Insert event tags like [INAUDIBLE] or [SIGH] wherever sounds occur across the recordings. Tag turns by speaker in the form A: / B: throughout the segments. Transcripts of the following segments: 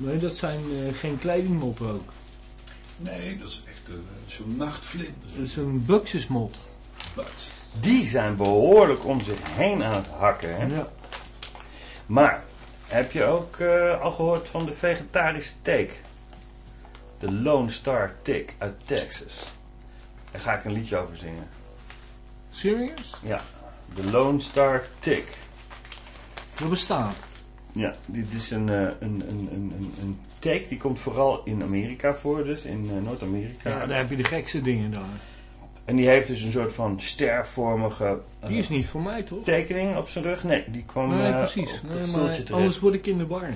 A: Nee, dat zijn eh, geen kledingmotten ook.
B: Nee, dat is echt een, zo'n nachtvlinder.
A: Dat is een buxusmot.
C: Die zijn behoorlijk om zich heen aan het hakken. Hè?
A: Ja.
C: Maar, heb je ook eh, al gehoord van de vegetarische take? De Lone Star Tick uit Texas. Daar ga ik een liedje over zingen.
A: Serious?
C: Ja, de Lone Star Tick.
A: Dat bestaat.
C: Ja, dit is een, eh, een, een, een, een, een take die komt vooral in Amerika voor, dus in eh, Noord-Amerika.
A: Ja, daar heb je de gekste dingen daar.
C: En die heeft dus een soort van stervormige eh,
A: Die is niet voor mij, toch?
C: tekening op zijn rug. Nee, die kwam
A: Nee,
C: eh,
A: precies.
C: op
A: Nee,
C: dat
A: maar
C: stoeltje terecht.
A: anders word ik in de war.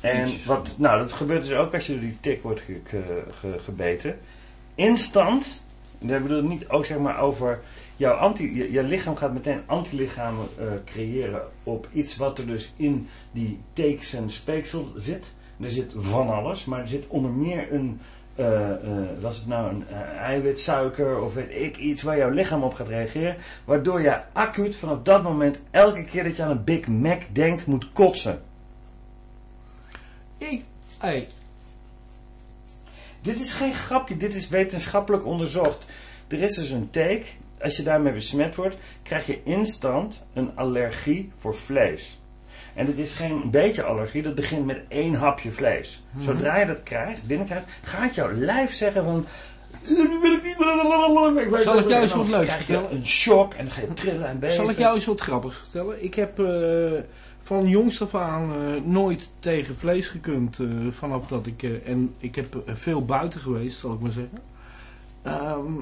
C: En wat, nou, dat gebeurt dus ook als je door die tik wordt ge- ge- ge- gebeten. Instant, daar bedoel ik niet ook zeg maar over jouw anti, je, je lichaam gaat meteen antilichamen eh, creëren op iets wat er dus in die tekens en speeksel zit. Er zit van alles, maar er zit onder meer een, eh, eh, was het nou een eiwitsuiker of weet ik iets waar jouw lichaam op gaat reageren. Waardoor je acuut vanaf dat moment elke keer dat je aan een Big Mac denkt moet kotsen.
A: Ik, hey,
C: Dit is geen grapje, dit is wetenschappelijk onderzocht. Er is dus een take, als je daarmee besmet wordt, krijg je instant een allergie voor vlees. En dit is geen beetje allergie, dat begint met één hapje vlees. Zodra je dat krijgt, binnenkrijgt, gaat jouw lijf zeggen van... "Nu wil ik niet...
A: Zal ik jou eens wat leuks vertellen?
C: een shock en dan ga je trillen en beven.
A: zal ik jou eens wat grappigs vertellen? Ik heb eh, van jongs af aan eh, nooit tegen vlees gekund. eh, vanaf dat ik... eh, en ik heb eh, veel buiten geweest, zal ik maar zeggen. Ehm,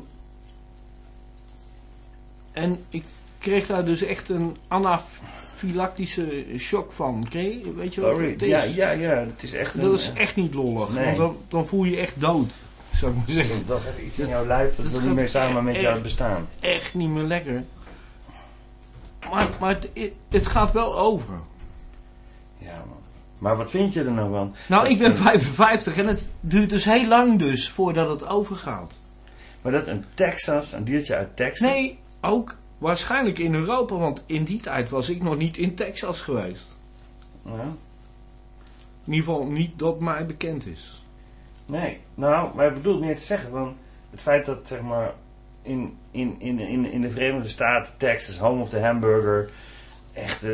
A: en ik kreeg daar dus echt een anafylactische shock van. Je? Weet je wat
C: Sorry.
A: het is?
C: Ja, ja, ja, het is echt een...
A: Dat is echt niet lollig.
C: Nee.
A: Want dan, dan voel je je echt dood, zou ik maar zeggen.
C: Dat heeft iets in jouw lijf, dat
A: dat
C: wil niet meer samen met
A: echt-
C: jou bestaan.
A: Echt niet meer lekker. Maar, maar het, het gaat wel over.
C: Ja, man. Maar wat vind je er nou van?
A: Nou,
C: Dat,
A: ik ben
C: eh,
A: 55 en het duurt dus heel lang dus voordat het overgaat.
C: Maar dat een Texas, een diertje uit Texas.
A: Nee, ook waarschijnlijk in Europa, want in die tijd was ik nog niet in Texas geweest.
C: Ja.
A: In ieder geval niet dat mij bekend is.
C: Nee, nou, maar ik bedoel meer te zeggen van het feit dat zeg maar in, in, in, in, in de Verenigde Staten, Texas, home of the hamburger, echt eh,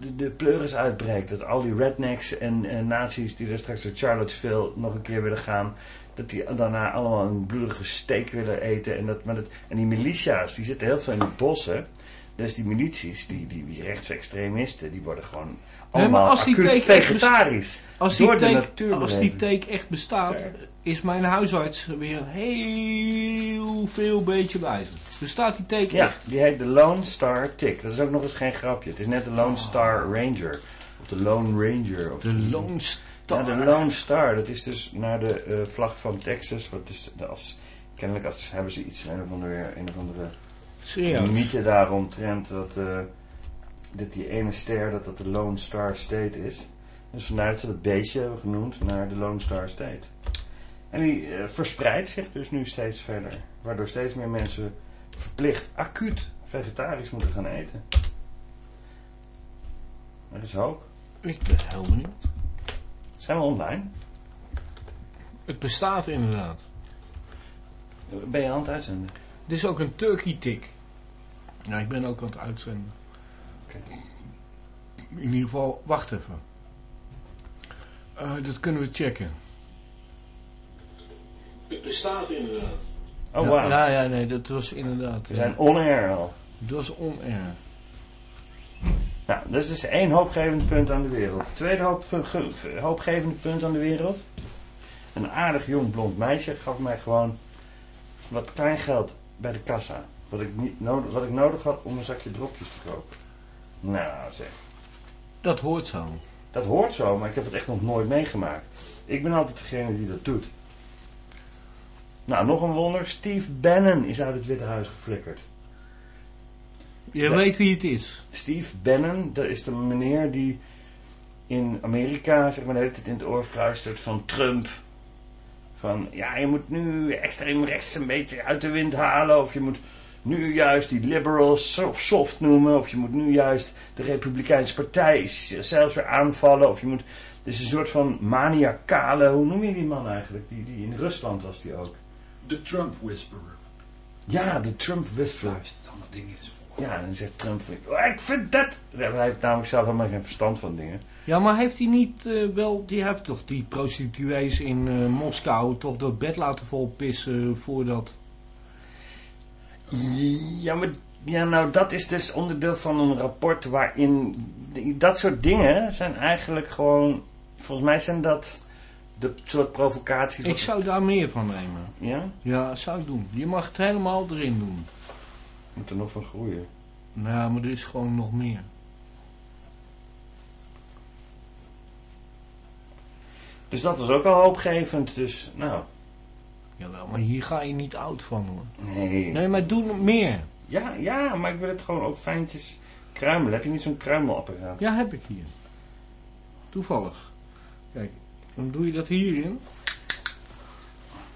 C: de, de pleuris uitbreekt. Dat al die rednecks en, en nazi's die er straks door Charlottesville nog een keer willen gaan, dat die daarna allemaal een bloedige steak willen eten. En, dat, maar dat, en die militia's, die zitten heel veel in de bossen. Dus die milities, die, die, die rechtsextremisten, die worden gewoon allemaal
A: als die
C: acuut vegetarisch.
A: Als die,
C: Door de
A: take,
C: natuur
A: als die take echt bestaat, is mijn huisarts weer een heel veel beetje wijzer. Bestaat die take
C: Ja,
A: echt?
C: die heet de Lone Star Tick. Dat is ook nog eens geen grapje. Het is net de Lone Star Ranger. Of de Lone Ranger. Of
A: De Lone
C: Ja,
A: Star.
C: de Lone Star. Dat is dus naar de eh, vlag van Texas. Wat is de- als, kennelijk als, hebben ze iets, een of andere, een of andere
A: Serieus.
C: mythe daaromtrent. Dat, eh, dat die ene ster, dat dat de Lone Star State is. Dus vandaar dat ze dat beestje hebben genoemd naar de Lone Star State. En die eh, verspreidt zich dus nu steeds verder. Waardoor steeds meer mensen verplicht acuut vegetarisch moeten gaan eten. Er is hoop.
A: Ik ben heel benieuwd.
C: Zijn we online?
A: Het bestaat inderdaad.
C: Ben je aan het uitzenden?
A: Het is ook een turkey tick. Ja, ik ben ook aan het uitzenden.
C: Oké.
A: In ieder geval, wacht even. Eh, dat kunnen we checken. Het bestaat inderdaad.
C: Oh,
A: ja,
C: wauw.
A: Ja, ja, nee, dat was inderdaad.
C: We zijn on-air al.
A: dat was on-air.
C: Nou, dat is dus één hoopgevend punt aan de wereld. Tweede hoop, ge- hoopgevende punt aan de wereld. Een aardig jong blond meisje gaf mij gewoon wat klein geld bij de kassa. Wat ik, niet nodig, wat ik nodig had om een zakje dropjes te kopen. Nou zeg,
A: Dat hoort zo.
C: dat hoort zo, maar ik heb het echt nog nooit meegemaakt. Ik ben altijd degene die dat doet. Nou, nog een wonder. Steve Bannon is uit het Witte Huis geflikkerd.
A: Je
C: Ja.
A: weet wie het is.
C: Steve Bannon, dat is de meneer die in Amerika zeg maar, de hele tijd in het oor fluistert van Trump. Van ja, je moet nu extreem rechts een beetje uit de wind halen. Of je moet nu juist die liberals soft, soft noemen. Of je moet nu juist de Republikeinse Partij zelfs weer aanvallen. Of je moet... Het is een soort van maniacale... Hoe noem je die man eigenlijk? Die, die in Rusland was die ook.
B: De Trump Whisperer.
C: Ja, de Trump whisperer.
B: Fluistert allemaal dingen is
C: Ja, en dan zegt Trump... "Oh, Ik vind dat... Hij heeft namelijk zelf helemaal geen verstand van dingen.
A: Ja, maar heeft hij niet eh, wel... Die heeft toch die prostituees in eh, Moskou toch dat bed laten volpissen voordat...
C: Ja, maar ja, nou, dat is dus onderdeel van een rapport waarin dat soort dingen zijn eigenlijk gewoon. Volgens mij zijn dat de soort provocaties.
A: Ik zou daar meer van nemen.
C: Ja,
A: Ja, zou ik doen. Je mag het helemaal erin doen.
C: Moet er nog van groeien.
A: Nou, maar er is gewoon nog meer.
C: Dus dat was ook al hoopgevend. Dus, nou,
A: Jawel, maar hier ga je niet oud van hoor.
C: nee.
A: Nee, maar doe nog meer.
C: Ja, ja, maar ik wil het gewoon ook fijntjes kruimelen. Heb je niet zo'n kruimelapparaat?
A: Ja, heb ik hier. Toevallig. Kijk, dan doe je dat hierin.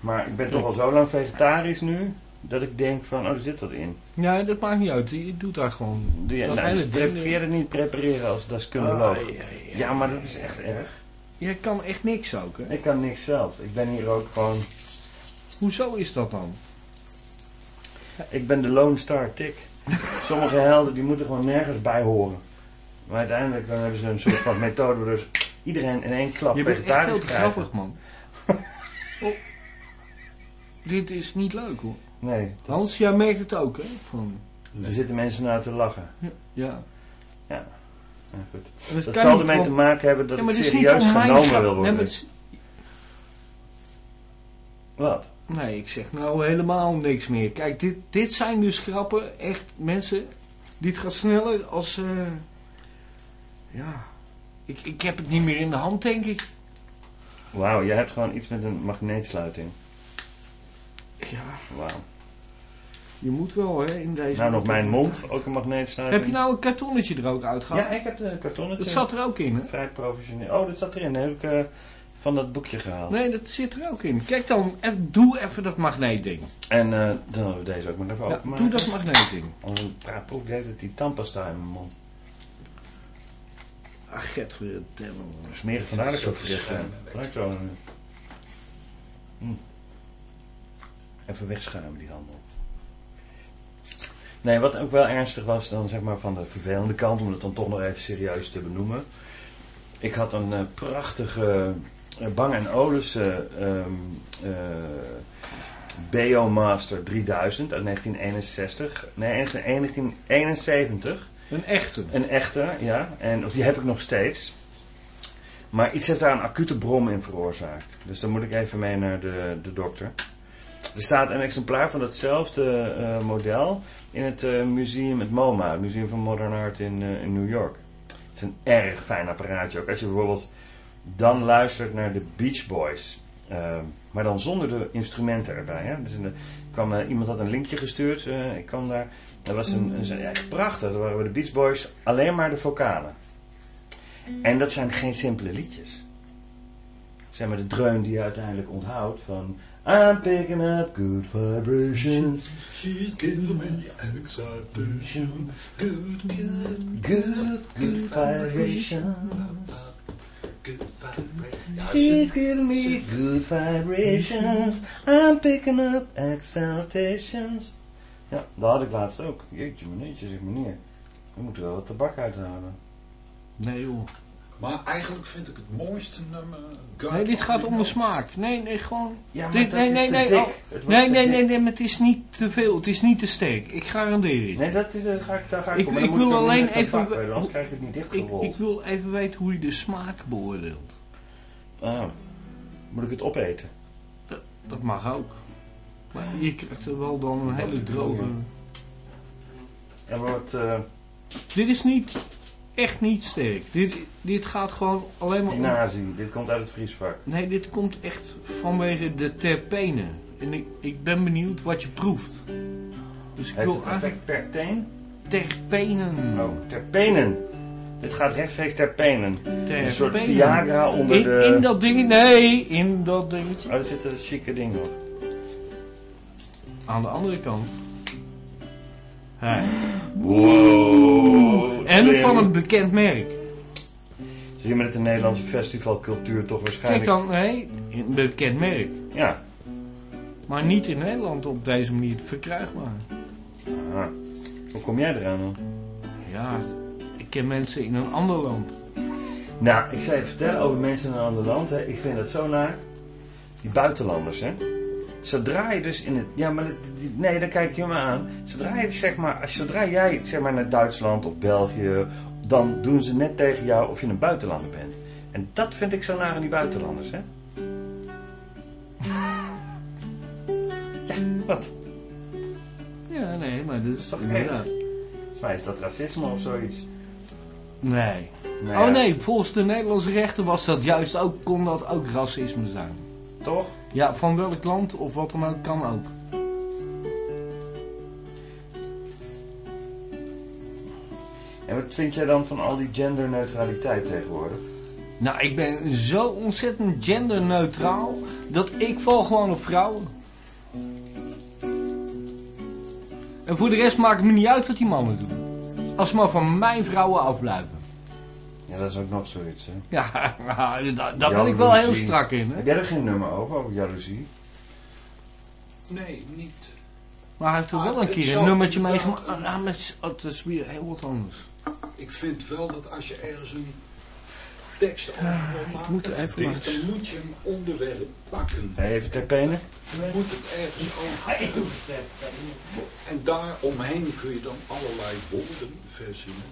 C: Maar ik ben toch al zo lang vegetarisch nu. Dat ik denk van, oh, er zit wat in.
A: Ja, dat maakt niet uit. Je doet daar gewoon...
C: Je,
A: Dat
C: nou,
A: hele
C: het niet prepareren als deskundeloos.
A: Ah, ja, ja.
C: Ja, maar dat is echt erg.
A: Je kan echt niks ook, hè?
C: Ik kan niks zelf. Ik ben hier ook gewoon...
A: Hoezo is dat dan?
C: Ik ben de Lone Star Tick. Sommige helden die moeten gewoon nergens bij horen. Maar uiteindelijk dan hebben ze een soort van methode dus iedereen in één klap
A: Je bent echt heel grappig, man. [LAUGHS] Oh. Dit is niet leuk, hoor.
C: Nee,
A: Hans, jij merkt het ook, hè? Van,
C: er zitten mensen naar te lachen.
A: ja.
C: Ja, goed.
A: Dat,
C: zal ermee te maken hebben dat
A: Ja, het is niet
C: serieus genomen
A: grap-
C: wil worden.
A: is-
C: Wat?
A: nee, ik zeg nou helemaal niks meer. Kijk, dit, dit zijn dus grappen. Echt, mensen. Dit gaat sneller als... eh, ja... Ik, ik heb het niet meer in de hand, denk ik.
C: Wauw, jij hebt gewoon iets met een magneetsluiting.
A: Ja,
C: Wauw.
A: je moet wel, hè, in deze...
C: Nou, nog mijn mond, ook een magneetsluiting.
A: Heb je nou een kartonnetje er ook uitgehaald?
C: Ja, ik heb de kartonnetje.
A: Dat zat er ook in, hè?
C: Vrij professioneel. Oh, dat zat erin. Dat heb ik eh, van dat boekje gehaald.
A: Nee, dat zit er ook in. Kijk dan, even- doe even dat magneetding.
C: En eh, dan hebben we deze ook maar even
A: Ja,
C: openmaken.
A: doe dat magneetding.
C: Anders praat de hele tijd die tandpasta in mijn mond.
A: Ach, get voor het devil.
C: Smerig vandaar dat ik zo fris ben. eh, hm. Even wegschuimen die handel. Nee, wat ook wel ernstig was dan zeg maar van de vervelende kant, om het dan toch nog even serieus te benoemen. Ik had een eh, prachtige eh, Bang Olufsen ehm eh, Beomaster 3000 uit 1961. Nee, 1971.
A: Een echte.
C: Een echte, ja. En, of die heb ik nog steeds. Maar iets heeft daar een acute brom in veroorzaakt. Dus dan moet ik even mee naar de, de dokter. Er staat een exemplaar van datzelfde eh, model in het eh, museum, het MoMA, het Museum van Modern Art in, eh, in New York. Het is een erg fijn apparaatje. Ook als je bijvoorbeeld dan luistert naar de Beach Boys. maar dan zonder de instrumenten erbij. Hè? Dus in iemand had een linkje gestuurd. ik kwam daar. Dat was een, een, prachtig. Dat waren de Beach Boys alleen maar de vocalen. En dat zijn geen simpele liedjes. Zeg maar de dreun die je uiteindelijk onthoudt van... I'm picking up good vibrations.
B: She's giving me excitation. Good, good,
C: Good, good vibrations.
B: good vibrations.
C: She's giving me good vibrations. I'm picking up exaltations. Ja, dat had ik laatst ook. Jeetje meneertje, zeg meneer. We moeten wel wat tabak uithalen.
A: Nee joh.
B: Maar eigenlijk vind ik het mooiste nummer... God
A: Nee, dit gaat om de smaak. Nee, nee, gewoon...
C: Ja, maar
A: Dit-
C: dat
A: nee,
C: is
A: nee,
C: te
A: nee,
C: dik.
A: oh. Nee, nee, nee, nee, maar het is niet te veel. Het is niet te sterk. Ik garandeer het.
C: Nee, dat is, eh, ga ik, daar ga ik,
A: Ik- ik wil alleen even-
C: Anders krijg ik het niet
A: ik,
C: dichtgerold.
A: ik wil even weten hoe je de smaak beoordeelt.
C: Ah, moet ik het opeten?
A: Dat mag ook. Maar je krijgt er wel dan een hele droge...
C: En wat... eh
A: Dit is niet... Echt niet sterk. Dit, dit gaat gewoon alleen maar om...
C: Inazie, dit komt uit het vriesvak.
A: Nee, dit komt echt vanwege de terpenen. En ik, ik ben benieuwd wat je proeft. Dus ik
C: Heeft
A: wil
C: het
A: eigenlijk
C: effect per teen?
A: terpenen.
C: Oh, terpenen. Dit gaat rechtstreeks terpenen.
A: Terpenen.
C: Een soort Viagra onder
A: in,
C: de...
A: in dat ding, nee, in dat dingetje.
C: Oh, daar zit een chique ding op.
A: Aan de andere kant.
C: Wow.
A: En van een bekend merk.
C: Zie je met de Nederlandse festivalcultuur toch
A: Kijk
C: waarschijnlijk...
A: dan, nee, een bekend merk.
C: Ja.
A: Maar niet in Nederland op deze manier verkrijgbaar.
C: Ah. Hoe kom jij eraan dan?
A: Ja, ik ken mensen in een ander land.
C: Nou, ik zou je vertellen over mensen in een ander land. Hè. Ik vind dat zo naar. Die buitenlanders, hè. Zodra je dus in het... Ja, maar... dit- dit- Nee, dan kijk je me aan. Zodra je zeg maar... Zodra jij zeg maar naar Duitsland of België... Dan doen ze net tegen jou of je een buitenlander bent. En dat vind ik zo naar aan die buitenlanders, hè. [LAUGHS] Ja, wat?
A: Ja, nee, maar dat is
C: toch [LAUGHS]
A: inderdaad.
C: Volgens mij is dat racisme of zoiets.
A: Nee.
C: Nou
A: Oh nee, volgens de Nederlandse rechten was dat juist ook, kon dat ook racisme zijn.
C: Toch?
A: Ja, van welk land of wat dan ook, kan ook.
C: En wat vind jij dan van al die genderneutraliteit tegenwoordig?
A: Nou, ik ben zo ontzettend genderneutraal dat ik val gewoon op vrouwen. En voor de rest maakt het me niet uit wat die mannen doen. Als ze maar van mijn vrouwen afblijven.
C: Ja, dat is ook nog zoiets, hè.
A: Ja, [LAUGHS] daar, daar ben ik wel heel strak in. Hè?
C: Heb jij er geen nummer over, over jaloezie?
B: Nee, niet.
A: Maar hij heeft er
B: Ah,
A: wel een
B: het
A: keer een nummertje meegemaakt.
B: een-
A: Ah, maar het is- het is weer heel wat anders.
B: Ik vind wel dat als je ergens een tekst over
A: Ah,
B: wil
A: ik
B: maken,
A: moet er even
B: dan moet je een onderwerp pakken.
C: Even ter penen.
B: Je moet het ergens over hebben. En daaromheen kun je dan allerlei woorden verzinnen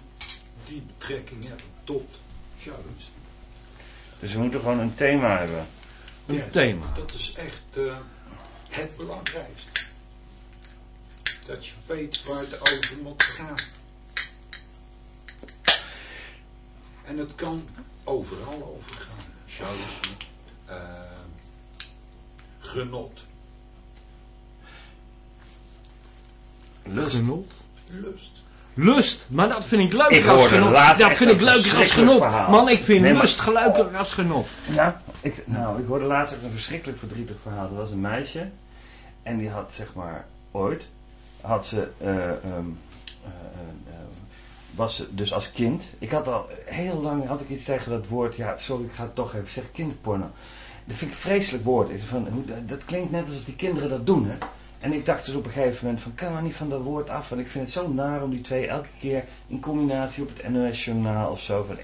B: die betrekking hebben tot jaloezie.
C: Dus we moeten gewoon een thema hebben.
A: Een
B: Ja,
A: thema.
B: Dat is echt eh, het belangrijkste. Dat je weet waar het over moet gaan. En het kan overal over gaan. Jaloezie, eh, genot,
C: Lust.
A: Genot.
B: lust.
A: Lust, maar dat vind ik leuker
C: Ik
A: als genot. Dat vind ik leuker als genot.
C: verhaal.
A: Man, ik vind
C: Nee, maar-
A: lust leuker als genot.
C: Nou ik, nou, ik hoorde laatst een verschrikkelijk verdrietig verhaal. Er was een meisje. En die had, zeg maar, ooit... Had ze... eh, ehm, eh, eh, was ze dus als kind... Ik had al heel lang... Had ik iets tegen dat woord... Ja, sorry, ik ga het toch even zeggen. Kinderporno. Dat vind ik een vreselijk woord. Van, dat klinkt net alsof die kinderen dat doen, hè. En ik dacht dus op een gegeven moment van, kan maar niet van dat woord af. Want ik vind het zo naar om die twee elke keer in combinatie op het NOS-journaal of zo. Van.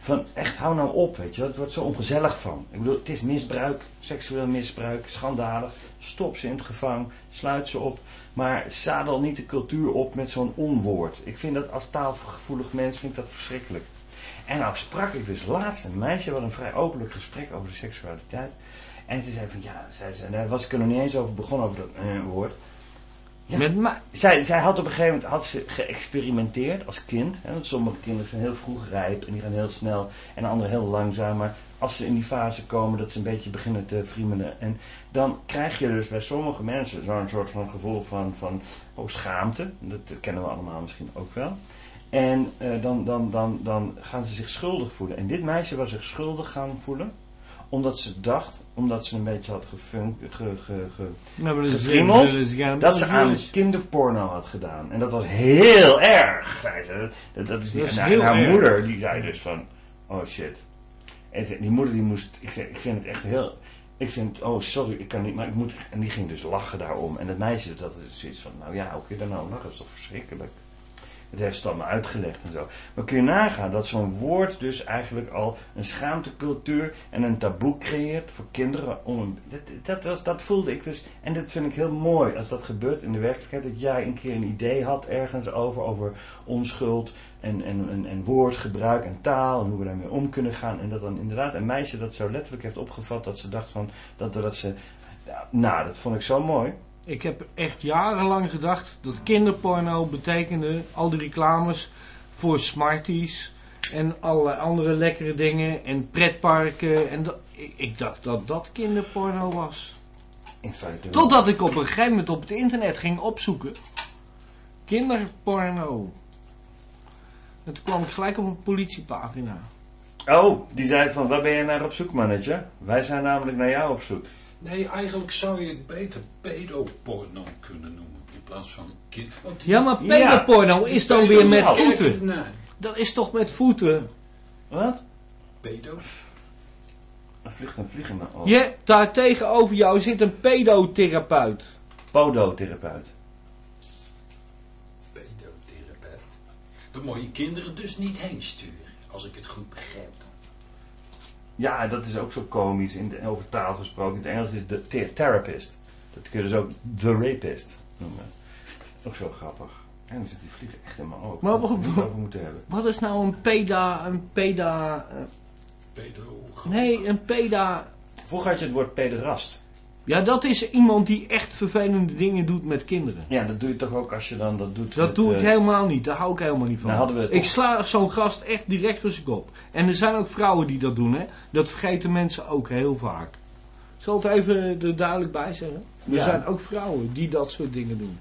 C: Van, echt, hou nou op, weet je. Het wordt zo ongezellig van. Ik bedoel, het is misbruik, seksueel misbruik, schandalig. Stop ze in het gevang, sluit ze op. Maar zadel niet de cultuur op met zo'n onwoord. Ik vind dat als taalgevoelig mens, vind ik dat verschrikkelijk. En nou sprak ik dus laatst een meisje, wat een vrij openlijk gesprek over de seksualiteit. En ze zei van, ja, zei ze, en daar was ik er nog niet eens over begonnen, over dat eh, woord. Ja.
A: Met mij.
C: Zij, zij had op een gegeven moment had ze geëxperimenteerd als kind. Hè, want sommige kinderen zijn heel vroeg rijp en die gaan heel snel en anderen heel langzaam. Maar als ze in die fase komen dat ze een beetje beginnen te friemelen. En dan krijg je dus bij sommige mensen zo'n soort van gevoel van, van oh, schaamte. Dat kennen we allemaal misschien ook wel. En eh, dan, dan, dan, dan gaan ze zich schuldig voelen. En dit meisje was zich schuldig gaan voelen. Omdat ze dacht, omdat ze een beetje had gefunk, ge, ge,
A: Nou, dat
C: Gefriemeld,
A: dat is- ja,
C: dat ze aan kinderporno had gedaan. En dat was heel erg, zei ze. Dat, dat is die,
A: Dat is
C: en haar-
A: erg.
C: moeder die zei dus van, oh shit. En die moeder die moest, ik, zei, ik vind het echt heel, ik vind, oh sorry, ik kan niet, maar ik moet. En die ging dus lachen daarom. En dat meisje, dat is zoiets van, nou ja, hoe kun je daar nou lachen? Dat is toch verschrikkelijk. Het heeft ze allemaal uitgelegd en zo. Maar kun je nagaan dat zo'n woord dus eigenlijk al een schaamtecultuur en een taboe creëert voor kinderen. Dat, was, dat voelde ik dus. En dat vind ik heel mooi als dat gebeurt in de werkelijkheid. Dat jij een keer een idee had ergens over, over onschuld en, en, en, en woordgebruik en taal en hoe we daarmee om kunnen gaan. En dat dan inderdaad een meisje dat zo letterlijk heeft opgevat dat ze dacht van, dat, dat ze, nou dat vond ik zo mooi.
A: Ik heb echt jarenlang gedacht dat kinderporno betekende al die reclames voor Smarties en allerlei andere lekkere dingen en pretparken. En ik dacht dat dat kinderporno was.
C: In feite.
A: Totdat ik op een gegeven moment op het internet ging opzoeken. Kinderporno. En toen kwam ik gelijk op een politiepagina.
C: Oh, die zei van, waar ben je naar op zoek mannetje? Wij zijn namelijk naar jou op zoek.
B: Nee, eigenlijk zou je het beter pedoporno kunnen noemen. In plaats van kind. want die-
A: Ja, maar
C: Ja,
A: pedoporno is dan weer met voeten.
B: Nee,
A: Dat is toch met voeten?
C: Wat?
B: pedo's.
C: Er vliegt een vlieg in mijn oog.
A: Je, daar tegenover jou zit een pedotherapeut.
C: Podotherapeut.
B: Pedotherapeut. Dan moet je kinderen dus niet heen sturen. Als ik het goed begrijp dan.
C: Ja, dat is ook zo komisch in de, over taal gesproken. In het Engels is de the- therapist. Dat kun je dus ook the rapist noemen. Ook zo grappig. En dan zit die vlieg echt in mijn oog.
A: Maar wat-
C: het over moeten hebben.
A: Wat is nou een peda... Een peda... eh,
B: Pedo.
A: nee, een peda...
C: Vroeger had je het woord pederast.
A: Ja, dat is iemand die echt vervelende dingen doet met kinderen.
C: Ja, dat doe je toch ook als je dan dat doet
A: Dat
C: met,
A: doe ik
C: eh,
A: helemaal niet. Daar hou ik helemaal niet van.
C: Nou, we
A: ik sla zo'n gast echt direct voor zijn kop. En er zijn ook vrouwen die dat doen, hè. Dat vergeten mensen ook heel vaak. Ik zal het even er duidelijk bij zeggen. Er
C: Ja.
A: zijn ook vrouwen die dat soort dingen doen.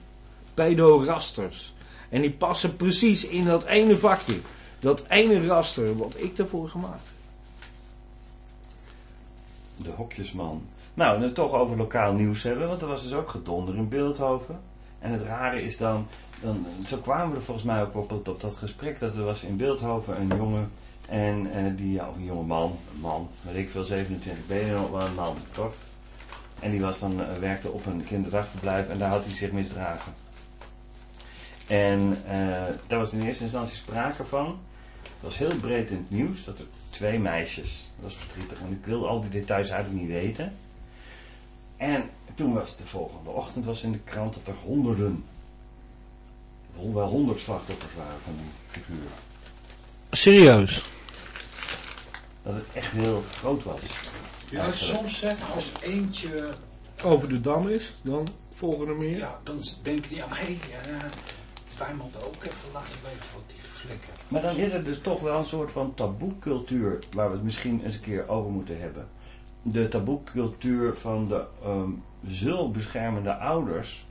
A: Pedorasters. En die passen precies in dat ene vakje. Dat ene raster wat ik daarvoor gemaakt heb.
C: De hokjesman. Nou, het toch over lokaal nieuws hebben, want er was dus ook gedonder in Beeldhoven. En het rare is dan, dan zo kwamen we er volgens mij ook op, op, op dat gesprek, dat er was in Beeldhoven een jongen, en eh, die, ja, of een jonge man, een man, weet ik veel, 27, ben een man, toch? En die was dan, eh, werkte op een kinderdagverblijf en daar had hij zich misdragen. En eh, daar was in eerste instantie sprake van. Het was heel breed in het nieuws dat er twee meisjes, dat was verdrietig en ik wil al die details eigenlijk niet weten. En toen was de volgende ochtend was in de krant dat er honderden, wel honderd slachtoffers waren van die figuur.
A: Serieus?
C: Dat het echt heel groot was.
B: Ja,
C: Eigenlijk.
B: soms zeg als eentje.
A: Over de dam is, dan volgende meer.
B: Ja, dan denk je, ja, maar hé, eh, wij moeten ook even laten weten wat die vlekken.
C: Maar dan is het dus toch wel een soort van taboecultuur waar we het misschien eens een keer over moeten hebben. De taboecultuur van de ehm zulbeschermende ouders.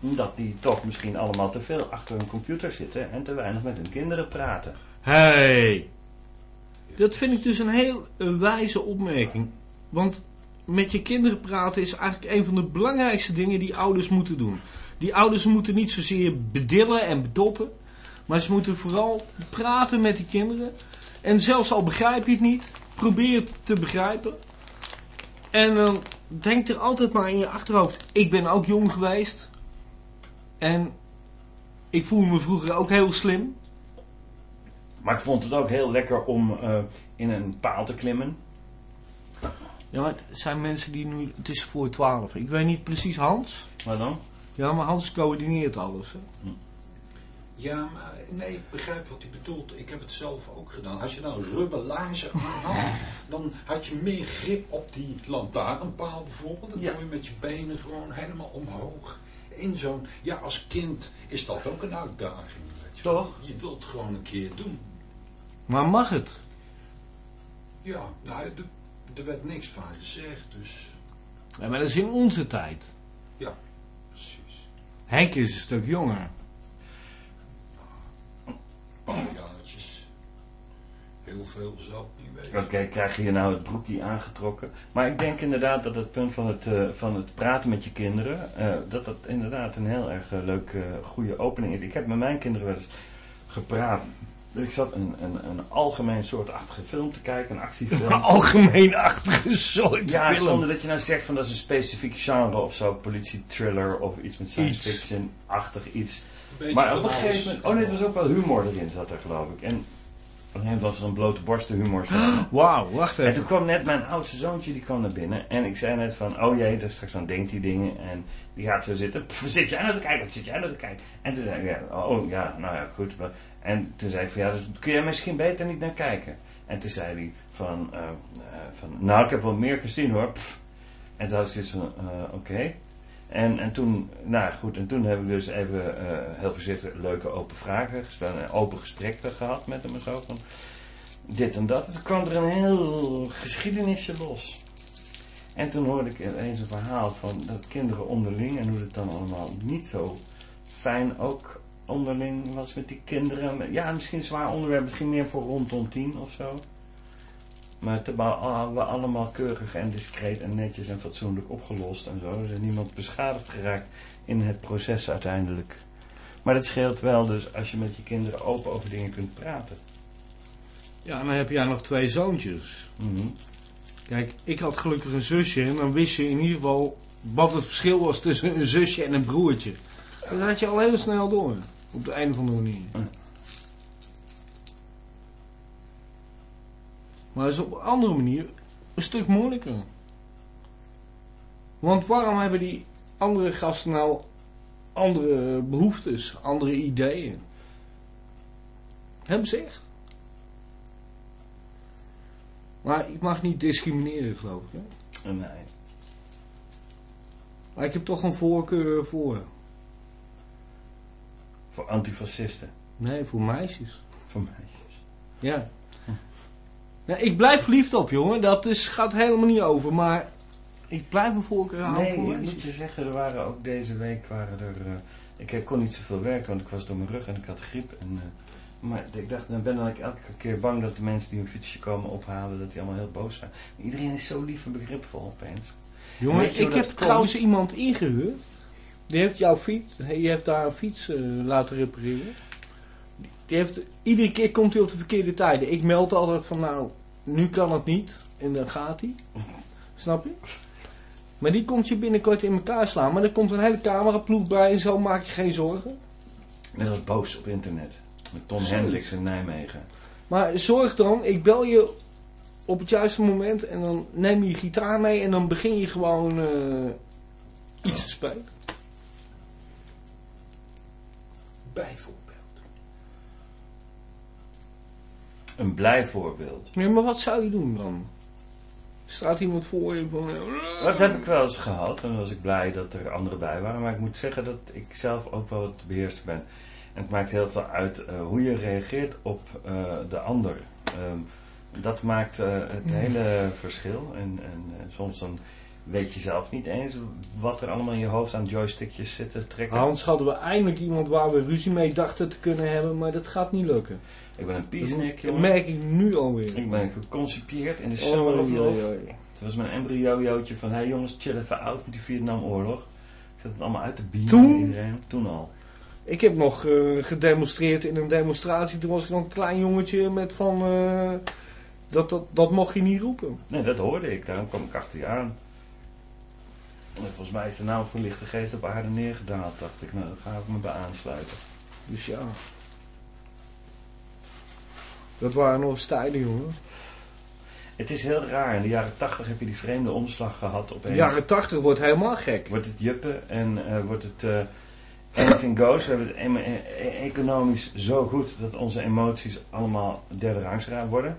C: Dat die toch misschien allemaal te veel achter hun computer zitten en te weinig met hun kinderen praten.
A: Hey. Dat vind ik dus een heel wijze opmerking. Want met je kinderen praten is eigenlijk een van de belangrijkste dingen die ouders moeten doen. Die ouders moeten niet zozeer bedillen en bedotten. Maar ze moeten vooral praten met die kinderen. En zelfs al begrijp je het niet, probeer het te begrijpen. En dan denk er altijd maar in je achterhoofd. Ik ben ook jong geweest. En ik voel me vroeger ook heel slim.
C: Maar ik vond het ook heel lekker om eh, in een paal te klimmen.
A: Ja, maar het zijn mensen die nu... Het is voor 12. Ik weet niet precies Hans.
C: Maar dan?
A: Ja, maar Hans coördineert alles. Hè?
B: Ja, maar nee, ik begrijp wat hij bedoelt. Ik heb het zelf ook gedaan. Als je dan rubber laarzen aan had, dan had je meer grip op die lantaarnpaal bijvoorbeeld. Dan
C: Ja.
B: je met je benen gewoon helemaal omhoog. In zo'n, ja, als kind is dat ook een uitdaging. Weet je.
C: Toch?
B: Je wilt het gewoon een keer doen.
A: Maar mag het?
B: Ja, nou, er, er werd niks van gezegd, dus
A: Ja, maar dat is in onze tijd.
B: precies.
A: Henk is een stuk jonger.
B: Jaartjes. Heel veel niet weten.
C: Oké, krijg je hier nou het broekje aangetrokken? Maar ik denk inderdaad dat het punt van het, eh, van het praten met je kinderen, eh, dat dat inderdaad een heel erg uh, leuke, goede opening is. Ik heb met mijn kinderen wel eens gepraat. Ik zat een, een, een algemeen soortachtige film te kijken, een actiefilm. [LAUGHS]
A: Algemeenachtige soort
C: Ja,
A: film.
C: zonder dat je nou zegt van dat is een specifiek genre of zo, politie-thriller of iets met science
A: Iets.
C: fiction-achtig iets.
B: Beetje
C: Maar op een gegeven moment, oh nee, er was ook wel humor erin zat er geloof ik. En op een gegeven moment was er een blote borsten humor. [GASPS]
A: Wauw, wacht
C: En
A: even.
C: toen kwam net mijn oudste zoontje, die kwam naar binnen. En ik zei net van, oh jee, dus straks dan denkt hij dingen. En die gaat zo zitten. Pff, zit jij nou te kijken? Wat zit jij nou te kijken? En toen zei ik, ja, oh ja, nou ja, goed. Maar- En toen zei ik van, ja, dus kun jij misschien beter niet naar kijken? En toen zei hij van, eh, eh, van nou, ik heb wel meer gezien hoor. Pff. En toen had ik zoiets van, eh, oké. En, en toen, nou goed, en toen hebben we dus even eh, heel voorzichtig leuke open vragen gesteld. Een open gesprek gehad met hem en zo. Van, dit en dat. En toen kwam er een heel geschiedenisje los. En toen hoorde ik eens een verhaal van dat kinderen onderling en hoe het dan allemaal niet zo fijn ook onderling was met die kinderen. Ja, misschien zwaar onderwerp, misschien meer voor rondom tien of zo. Maar het hebben we allemaal keurig en discreet en netjes en fatsoenlijk opgelost en zo. Er is niemand beschadigd geraakt in het proces uiteindelijk. Maar dat scheelt wel dus als je met je kinderen open over dingen kunt praten.
A: Ja, en dan heb jij nog twee zoontjes.
C: Mhm.
A: Kijk, ik had gelukkig een zusje en dan wist je in ieder geval wat het verschil was tussen een zusje en een broertje. Dat had je al heel snel door. Op de einde van de manier. Maar dat is op een andere manier een stuk moeilijker. Want waarom hebben die andere gasten nou andere behoeftes, andere ideeën? Hebben ze echt? Maar ik mag niet discrimineren, geloof ik. Hè?
C: Nee.
A: Maar ik heb toch een voorkeur voor.
C: Voor antifascisten?
A: Nee, voor meisjes.
C: Voor meisjes.
A: Ja. Ik blijf verliefd op, jongen. Dat is, gaat helemaal niet over. Maar ik blijf een voorkeur houden
C: nee,
A: voor.
C: Nee, moet je zeggen, er waren ook deze week waren er... Uh, ik kon niet zoveel werken, want ik was door mijn rug en ik had griep. En, uh, maar ik dacht, dan ben ik elke keer bang dat de mensen die een fietsje komen ophalen, dat die allemaal heel boos zijn. Maar iedereen is zo lief en begripvol opeens.
A: Jongen, ik heb trouwens iemand ingehuurd. Die heeft jouw fiets, je hebt daar een fiets uh, laten repareren. Die heeft, iedere keer komt hij op de verkeerde tijden. Ik meld altijd van nou, nu kan het niet. En dan gaat hij. Snap je? Maar die komt je binnenkort in elkaar slaan. Maar er komt een hele cameraploeg bij en zo maak je geen zorgen.
C: Net als boos op internet. Met Tom Hendricks in Nijmegen.
A: Maar zorg dan, ik bel je op het juiste moment en dan neem je je gitaar mee en dan begin je gewoon uh, iets te spelen.
B: Bijvoorbeeld.
C: Een blij voorbeeld.
A: Nee, maar wat zou je doen dan? Staat iemand voor je van...
C: Eh, dat heb ik wel eens gehad. En dan was ik blij dat er anderen bij waren. Maar ik moet zeggen dat ik zelf ook wel het beheerst ben. En het maakt heel veel uit uh, hoe je reageert op uh, de ander. Um, dat maakt uh, het hele verschil. En, en soms dan weet je zelf niet eens wat er allemaal in je hoofd aan joystickjes zit te trekken.
A: Hans hadden we eindelijk iemand waar we ruzie mee dachten te kunnen hebben, maar dat gaat niet lukken.
C: Ik ben een peacenik,
A: Dat merk ik nu alweer.
C: Ik ben geconcipieerd in de Summer of Love. Het was mijn embryo-jootje van, hé hey jongens, chill even oud met die Vietnamoorlog. Ik zet het allemaal uit te bieden
A: Toen?
C: iedereen. Toen al.
A: Ik heb nog uh, gedemonstreerd in een demonstratie. Toen was ik nog een klein jongetje met van... Uh, dat, dat, dat mocht je niet roepen.
C: Nee, dat hoorde ik. Daarom kwam ik achter je aan. En volgens mij is de naam verlichte geest op aarde neergedaald. Dacht ik, nou, daar ga ik me bij aansluiten.
A: Dus ja. Dat waren nog tijden, jongen.
C: Het is heel raar. In de jaren 80 heb je die vreemde omslag gehad opeens.
A: De jaren 80 wordt helemaal gek.
C: Wordt het juppen en uh, wordt het... Uh, anything goes. We hebben het e economisch zo goed dat onze emoties allemaal derde rangs worden.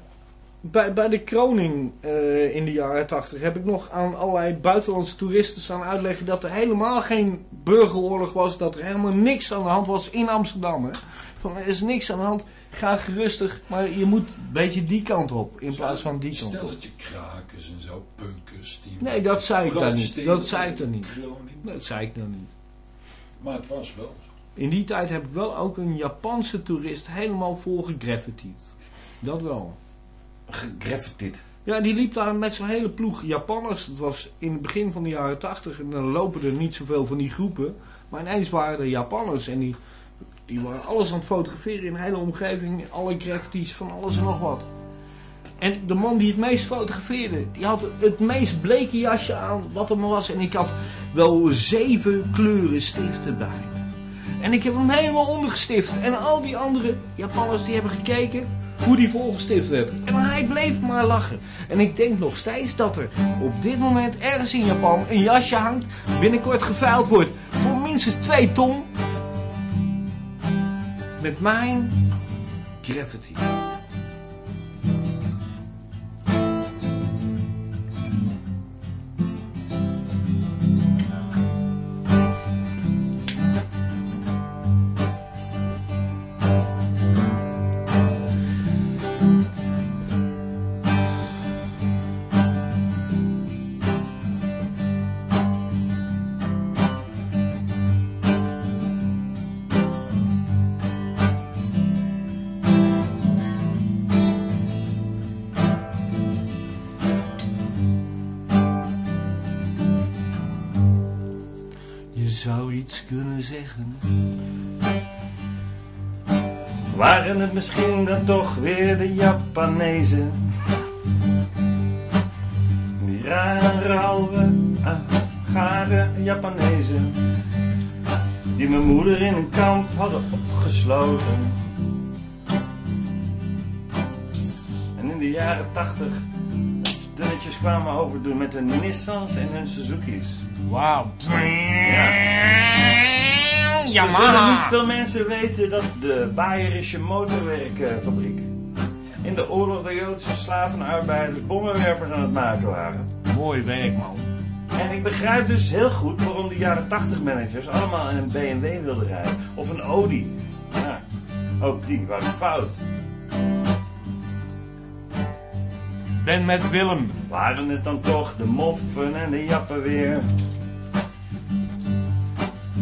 A: Bij, bij de kroning uh, in de jaren 80 heb ik nog aan allerlei buitenlandse toeristen staan uitleggen dat er helemaal geen burgeroorlog was. Dat er helemaal niks aan de hand was in Amsterdam. Hè. Van, er is niks aan de hand. Ga gerustig, maar je moet een beetje die kant op in plaats van die kant op.
B: Stelletje krakers en zo, punkers. Die
A: nee, dat zei ik dan niet. Dat zei ik dan niet. Dat zei ik dan niet.
B: Maar het was wel.
A: In die tijd heb ik wel ook een Japanse toerist helemaal vol gegraffitied. Dat wel.
C: Gegraffitied?
A: Ja, die liep daar met zo'n hele ploeg Japanners. Het was in het begin van de jaren tachtig. En dan lopen er niet zoveel van die groepen. Maar ineens waren er Japanners. En die, die waren alles aan het fotograferen in de hele omgeving. Alle graffitis, van alles en nog wat. En de man die het meest fotografeerde, die had het meest bleke jasje aan wat er maar was. En ik had wel zeven kleuren stiften bij me. En ik heb hem helemaal ondergestift. En al die andere Japanners die hebben gekeken hoe die volgestift werd. En hij bleef maar lachen. En ik denk nog steeds dat er op dit moment ergens in Japan een jasje hangt. Binnenkort geveild wordt voor minstens 2 ton. Met mijn graffiti. Kunnen zeggen.
C: Waren het misschien dan toch weer de Japanezen? Die rare, rauwe, ah, gare Japanezen. Die mijn moeder in een kamp hadden opgesloten. En in de jaren tachtig kwamen overdoen met hun Nissans en hun Suzuki's.
A: Wauw.
C: Zullen niet veel mensen weten dat de Bayerische motorwerkfabriek in de oorlog de Joodse slavenarbeiders bommenwerpers aan het maken waren.
A: Mooi werk, man.
C: En ik begrijp dus heel goed waarom de jaren 80 managers allemaal in een BMW wilden rijden. Of een Audi. Ja, ook die waren fout.
A: Ben met Willem.
C: Waren het dan toch de moffen en de jappen weer?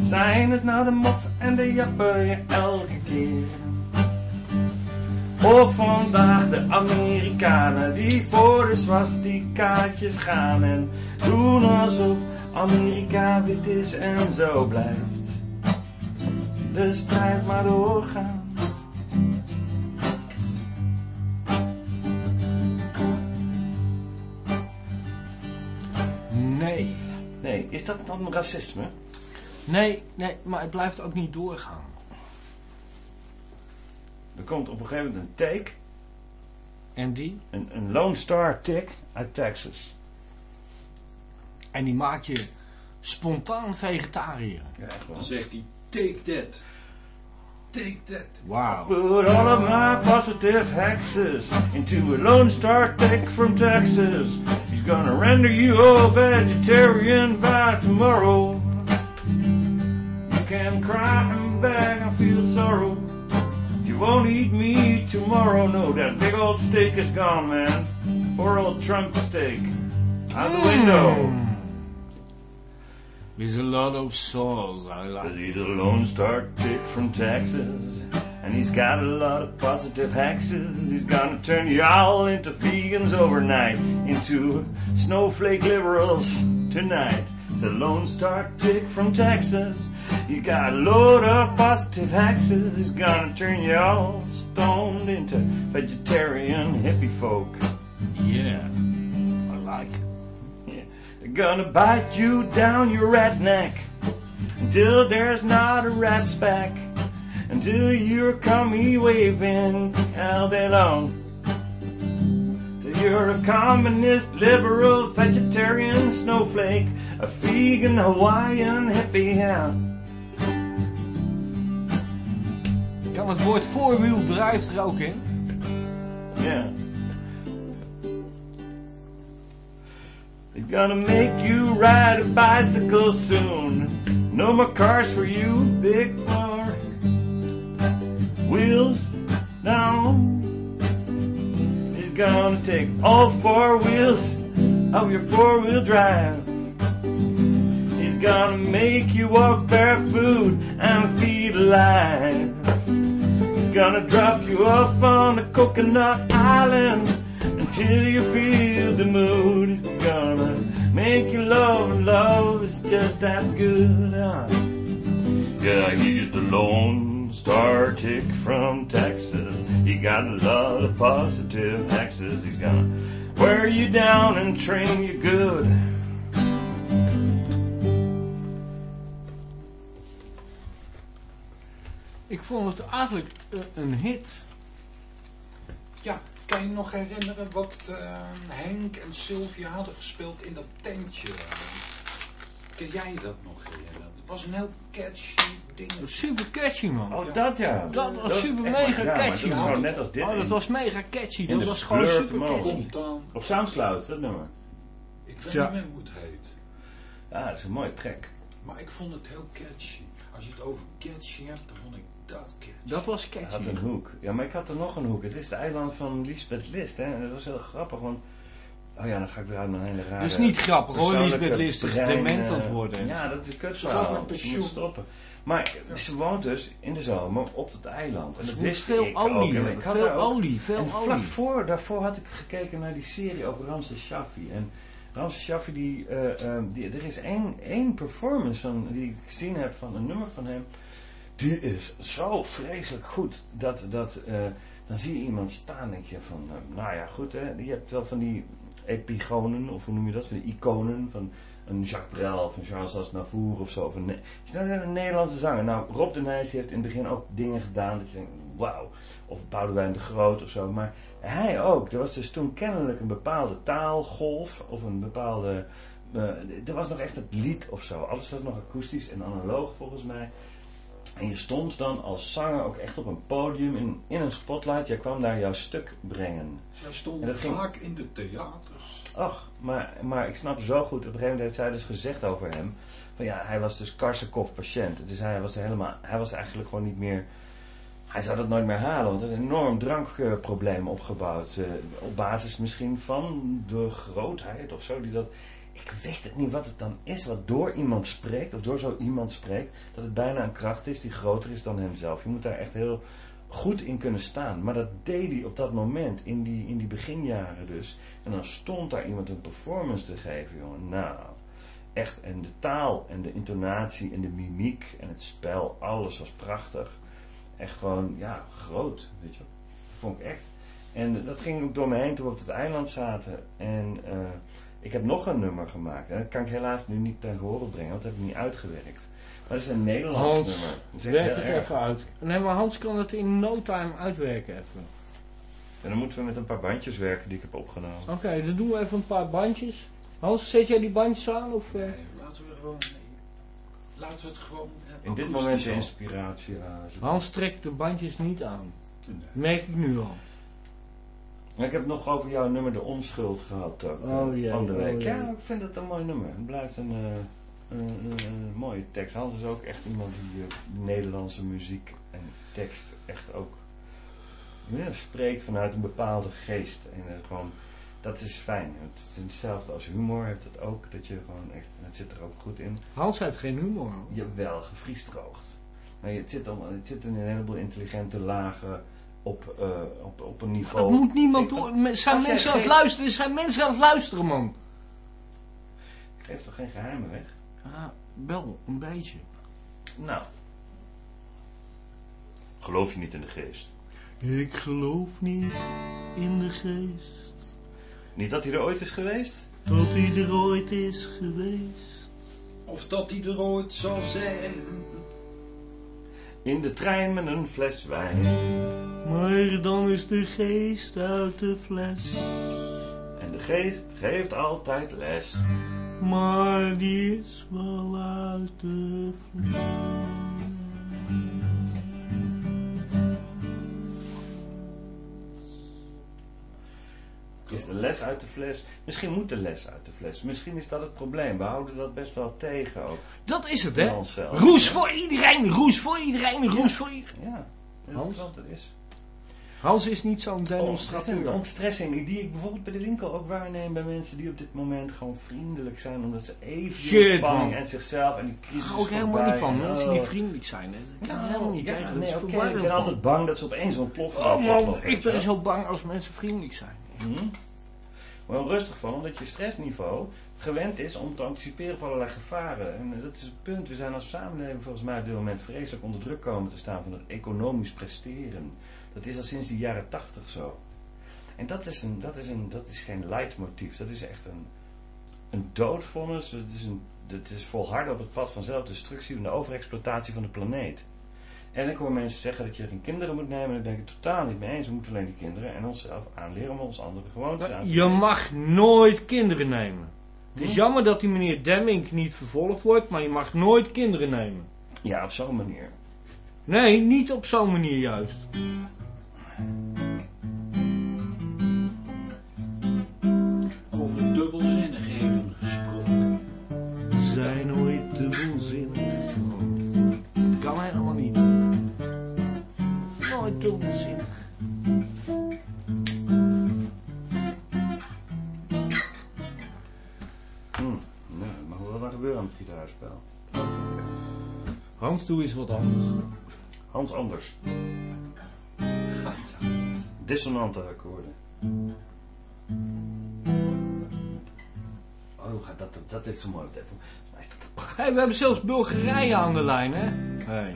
C: Zijn het nou de moffen en de jappen weer elke keer? Of vandaag de Amerikanen die voor de swastikaatjes gaan en doen alsof Amerika wit is en zo blijft. De strijd maar doorgaan. Is dat dan racisme?
A: Nee, nee, maar het blijft ook niet doorgaan.
C: Er komt op een gegeven moment een take,
A: En die?
C: een, een Lone Star tick uit Texas.
A: En die maakt je spontaan vegetariër.
C: Ja.
B: Dan zegt hij, take that. Take that.
A: Wauw.
C: Put all of my positive hexes into a Lone Star tick from Texas. He's gonna render you a vegetarian by tomorrow. You can cry and beg and feel sorrow. You won't eat me tomorrow. No, that big old steak is gone, man. Poor old Trump steak. Out the window. Mm.
A: With a lot of sauce, I like
C: he's a Lone Star tick from Texas. And he's got a lot of positive hexes. He's gonna turn you all into vegans overnight. Into snowflake liberals tonight. It's a Lone Star tick from Texas. He got a load of positive hexes. He's gonna turn you all stoned into vegetarian hippie folk.
A: Yeah. I like it.
C: Gonna bite you down your rat neck until there's not a rat speck. Until you're commie waving all day long. Till you're a communist, liberal, vegetarian snowflake, a vegan Hawaiian hippie. Yeah.
A: Kan het woord voorwiel drijft er ook in?
C: Yeah. Gonna make you ride a bicycle soon. No more cars for you, big four wheels down. He's gonna take all four wheels of your four wheel drive. He's gonna make you walk barefoot and feed alive. He's gonna drop you off on a coconut island until you feel the mood. He's gonna make you love, and love is just that good. huh? Yeah, he's the Lone Star Tick from Texas. He got a lot of positive hexes. He's gonna wear you down and train you good.
A: Ik vond het eigenlijk eh, een hit.
B: Ja, kan je nog herinneren wat eh, Henk en Sylvia hadden gespeeld in dat tentje? Kan jij dat nog herinneren? Het was een heel catchy ding.
A: Super catchy, man.
C: Oh, dat ja.
A: Dat was super
C: echt
A: mega
C: maar- ja, maar
A: catchy,
C: Dat
A: man.
C: gewoon net als dit.
A: Oh, dat was mega catchy. Dat was gewoon super catchy.
B: Komt dan,
C: Op Soundcloud, dat nummer.
B: ik weet
A: Ja.
B: niet meer hoe het heet.
C: Ja, dat is een mooie track.
B: Maar ik vond het heel catchy. Als je het over catchy hebt, dan vond ik dat catchy.
A: Dat was
C: Hij had
A: catchy.
C: een hoek. Ja, maar ik had er nog een hoek. Het is het eiland van Lisbeth List, hè. En dat was heel grappig, want... Oh ja, dan ga ik weer uit mijn hele rare...
A: Dat is niet grappig hoor, Lisbeth List is dement aan
C: eh,
A: het worden.
C: Ja, dat is een
B: Ze
C: moet stoppen. Maar ze woont dus in de zomer op dat eiland. En dat wist
A: veel
C: ik
A: olie
C: ook. En ik had
A: veel
C: daar ook-
A: olie, veel
C: en vlak
A: olie.
C: voor, daarvoor had ik gekeken naar die serie over Ramses Shaffi. En Hans Schaffer, die, eh, ehm, die, er is één, één performance van, die ik gezien heb van een nummer van hem. Die is zo vreselijk goed. Dat, dat, eh, dan zie je iemand staan denk je van, eh, nou ja goed hè. Je hebt wel van die epigonen, of hoe noem je dat, van die iconen. Van een Jacques Brel of een Charles Aznavour of zo. Of is nou een Nederlandse zanger. Nou, Rob de Nijs heeft in het begin ook dingen gedaan dat je denkt, wauw. Of Boudewijn de Groot of zo. Maar hij ook. Er was dus toen kennelijk een bepaalde taalgolf of een bepaalde... Uh, er was nog echt het lied of zo. Alles was nog akoestisch en analoog volgens mij. En je stond dan als zanger ook echt op een podium in, in een spotlight. Jij kwam daar jouw stuk brengen.
B: Jij stond vaak in de theaters.
C: Ach, maar, maar ik snap zo goed. Op een gegeven moment heeft zij dus gezegd over hem. Van ja, hij was dus Karsakoff patiënt. Dus hij was, helemaal, hij was eigenlijk gewoon niet meer hij zou dat nooit meer halen, want er is een enorm drankprobleem opgebouwd. Uh, op basis misschien van de grootheid of zo. Die dat, ik weet het niet wat het dan is, wat door iemand spreekt, of door zo iemand spreekt, dat het bijna een kracht is die groter is dan hemzelf. Je moet daar echt heel goed in kunnen staan. Maar dat deed hij op dat moment, in die, in die beginjaren dus. En dan stond daar iemand een performance te geven, jongen. Nou, echt. En de taal en de intonatie en de mimiek en het spel, alles was prachtig echt gewoon, ja, groot, weet je. Dat vond ik echt. En dat ging ook door me heen toen we op het eiland zaten. En uh, ik heb nog een nummer gemaakt. En dat kan ik helaas nu niet ten gehore brengen, want dat heb ik niet uitgewerkt. Maar dat is een Nederlands
A: Hans,
C: nummer.
A: werk het even uit. Nee, maar Hans kan het in no time uitwerken even.
C: En dan moeten we met een paar bandjes werken die ik heb opgenomen.
A: Oké, dan doen we even een paar bandjes. Hans, zet jij die bandjes aan? Of, uh...
B: Nee, laten we gewoon... Laten we het gewoon
C: in dit moment de inspiratie.
A: Hans trekt de bandjes niet aan. Merk ik nu al.
C: Ik heb het nog over jouw nummer De Onschuld gehad ook, oh, eh, van de week. Oh, ja, ik vind het een mooi nummer. Het blijft een, uh, een, een, mooie tekst. Hans is ook echt iemand die uh, Nederlandse muziek en tekst echt ook spreekt vanuit een bepaalde geest. En gewoon dat is fijn. Het is hetzelfde als humor heeft het ook. Dat je gewoon echt, het zit er ook goed in.
A: Hans heeft geen humor.
C: Jawel, gevriesdroogd. Maar het zit, dan, het zit in een heleboel intelligente lagen op, uh, op, op een niveau.
A: Dat moet niemand doen. Zijn mensen aan het luisteren? Zijn mensen aan het luisteren, man?
C: Ik geef toch geen geheimen weg?
A: Ah, wel, een beetje.
C: Nou. Geloof je niet in de geest?
A: Ik geloof niet in de geest.
C: Niet dat hij er ooit is geweest?
A: Dat hij er ooit is geweest.
B: Of dat hij er ooit zal zijn.
C: In de trein met een fles wijn.
A: Maar dan is de geest uit de fles.
C: En de geest geeft altijd les.
A: Maar die is wel uit de fles.
C: Is de les uit de fles? Misschien moet de les uit de fles. Misschien is dat het probleem. We houden dat best wel tegen ook.
A: Dat is het, hè? Roes voor iedereen, roes voor iedereen, roes voor iedereen.
C: Ja, Hans? dat het is.
A: Hans is niet zo'n demonstrateur.
C: Oh, een ontstressing die ik bijvoorbeeld bij de winkel ook waarneem bij mensen die op dit moment gewoon vriendelijk zijn. Omdat ze even Shit, spanning en zichzelf en die crisis
A: Hou ik helemaal niet van. Mensen die vriendelijk zijn. Dat kan nou, helemaal niet ja, tegen.
C: Nee, okay, ik ben altijd bang dat ze opeens ontploffen.
A: Oh man, ik ben zo bang als mensen vriendelijk zijn.
C: Hmm? Maar rustig van, omdat je stressniveau gewend is om te anticiperen op allerlei gevaren. En dat is het punt. We zijn als samenleving volgens mij op dit moment vreselijk onder druk komen te staan van het economisch presteren. Dat is al sinds de jaren tachtig zo. En dat is, een, dat, is een, dat is geen leidmotief. Dat is echt een, een doodvonnis. Het is, een, het is volharden op het pad van zelfdestructie en de overexploitatie van de planeet. En ik hoor mensen zeggen dat je geen kinderen moet nemen. Daar ben ik het totaal niet mee eens. We moeten alleen die kinderen en onszelf aanleren om ons andere gewoontes aan te
A: Je mag nooit kinderen nemen. Het is hm? jammer dat die meneer Demming niet vervolgd wordt, maar je mag nooit kinderen nemen.
C: Ja, op zo'n manier.
A: Nee, niet op zo'n manier juist.
B: Over dubbelzinnigheden
A: dubbelzinnig.
C: Hmm, nee, maar wat er gebeuren aan het gitaarspel?
A: Hans, doe eens wat anders.
C: Hans anders. Dissonante akkoorden. dat, dat, dat is zo mooi. Dat.
A: Hey, we hebben zelfs Bulgarije aan de lijn, hè? Hey.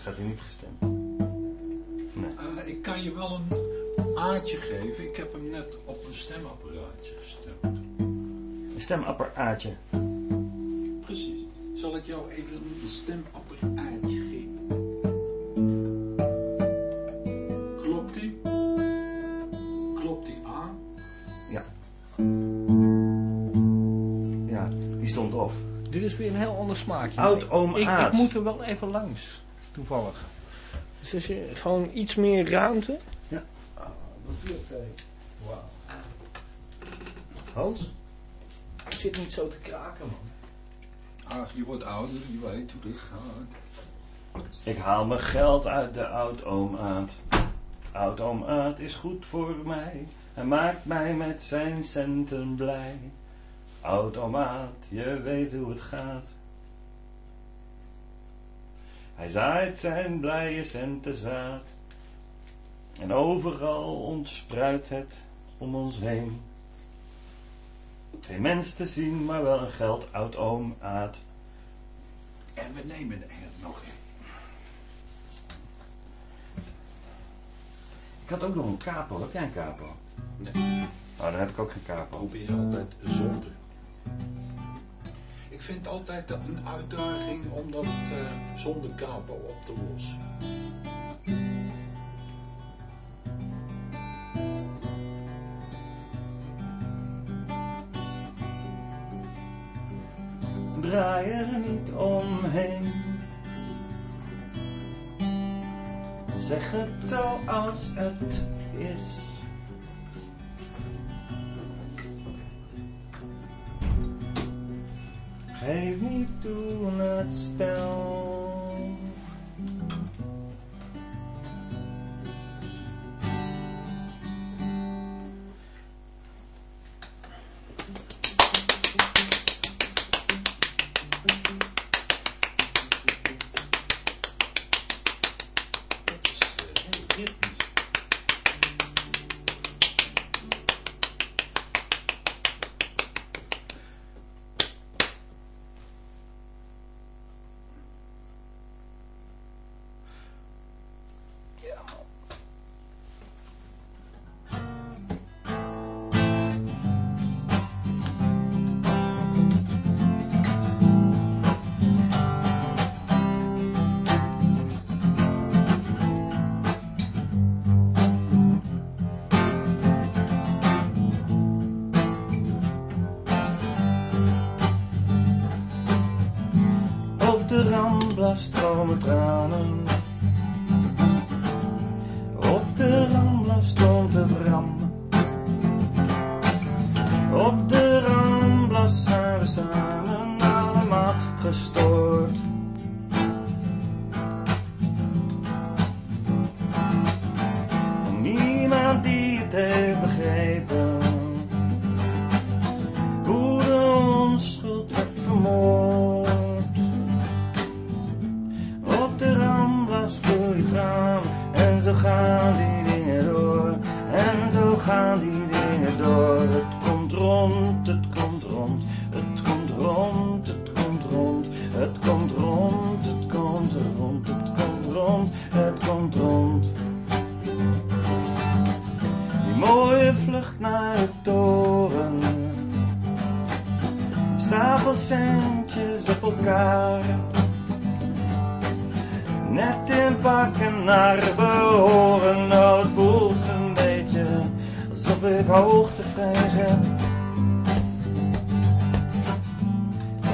C: Staat hij niet gestemd. Nee.
B: Eh, ik kan je wel een aardje geven. Ik heb hem net op een stemapparaatje gestemd.
C: Een stemapparaatje.
B: Precies. Zal ik jou even een stemapparaatje geven? Klopt die? Klopt die aan?
C: Ja. Ja, die stond off.
A: Dit is weer een heel ander smaakje.
C: Oud oom
A: ik, ik
C: Aad.
A: moet er wel even langs, toevallig. Dus als je gewoon iets meer ruimte.
C: Ja.
A: Ah, dat is oké. Wauw.
C: Hans?
A: Ik zit niet zo te kraken, man.
B: Ach, je wordt ouder, je weet hoe dit gaat.
C: Ik haal mijn geld uit de oud-oom Aad. Oud-oom Aad is goed voor mij. Hij maakt mij met zijn centen blij. Oud-oom Aad, je weet hoe het gaat. Hij zaait zijn blije centenzaad. En overal ontspruit het om ons heen. Geen mens te zien, maar wel een geld oud-oom Aad.
B: En we nemen er nog een.
C: Ik had ook nog een capo. Heb jij een capo?
B: Nee.
C: Nou, dan heb ik ook geen capo.
B: Probeer altijd zonder. Ik vind altijd een uitdaging om dat eh, zonder capo op te lossen.
C: Draai er niet omheen. Zeg het zoals het is. Geef niet toe aan het time.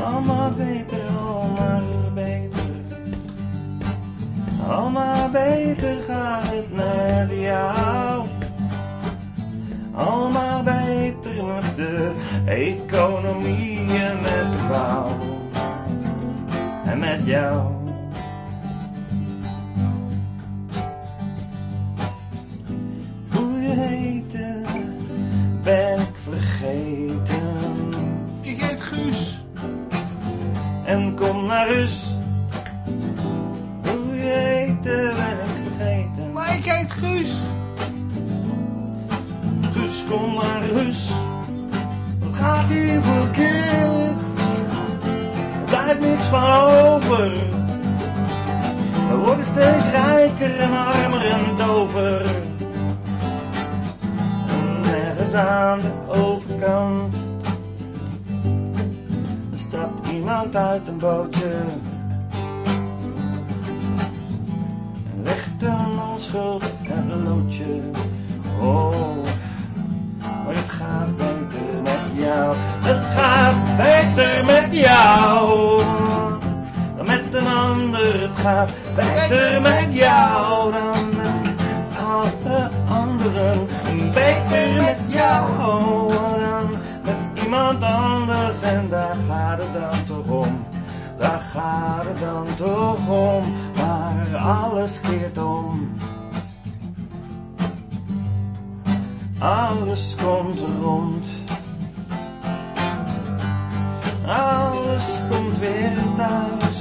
C: Allemaal beter, allemaal beter. Allemaal beter gaat het met jou. Allemaal beter met de economie en met de bouw. En met jou. Naar rust. Hoe je heette ben ik vergeten.
A: Maar ik heet Guus.
C: Dus kom naar rust. Wat gaat hier verkeerd? Er blijft niks van over. We worden steeds rijker en armer en dover. En ergens aan de overkant iemand uit een bootje. En een onschuld en een loodje. Oh, maar het gaat beter met jou. Het gaat beter met jou. Dan met een ander, het gaat beter met jou dan met alle anderen. Beter met jou iemand anders. En daar gaat het dan toch om. Daar gaat het dan toch om. Maar alles keert om. Alles komt rond. Alles komt weer thuis.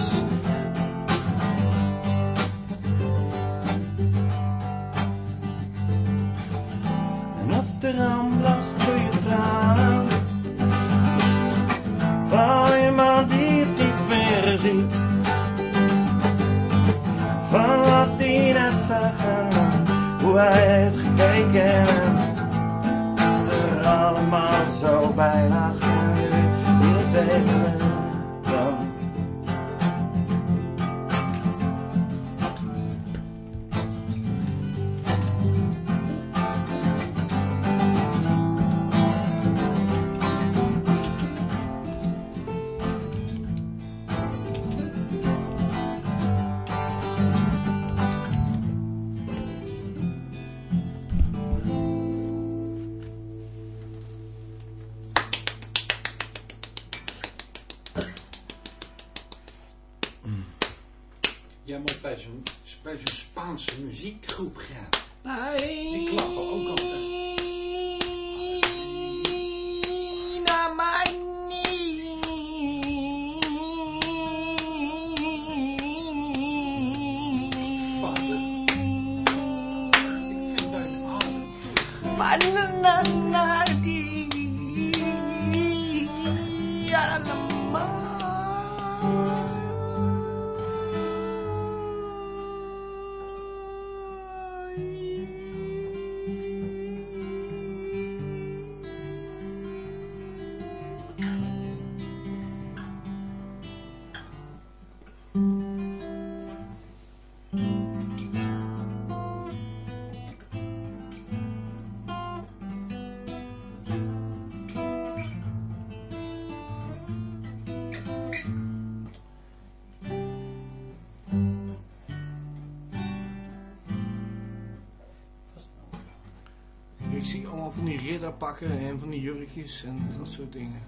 C: En hoe hij heeft gekeken.
A: Ridderpakken en van die jurkjes en dat soort dingen.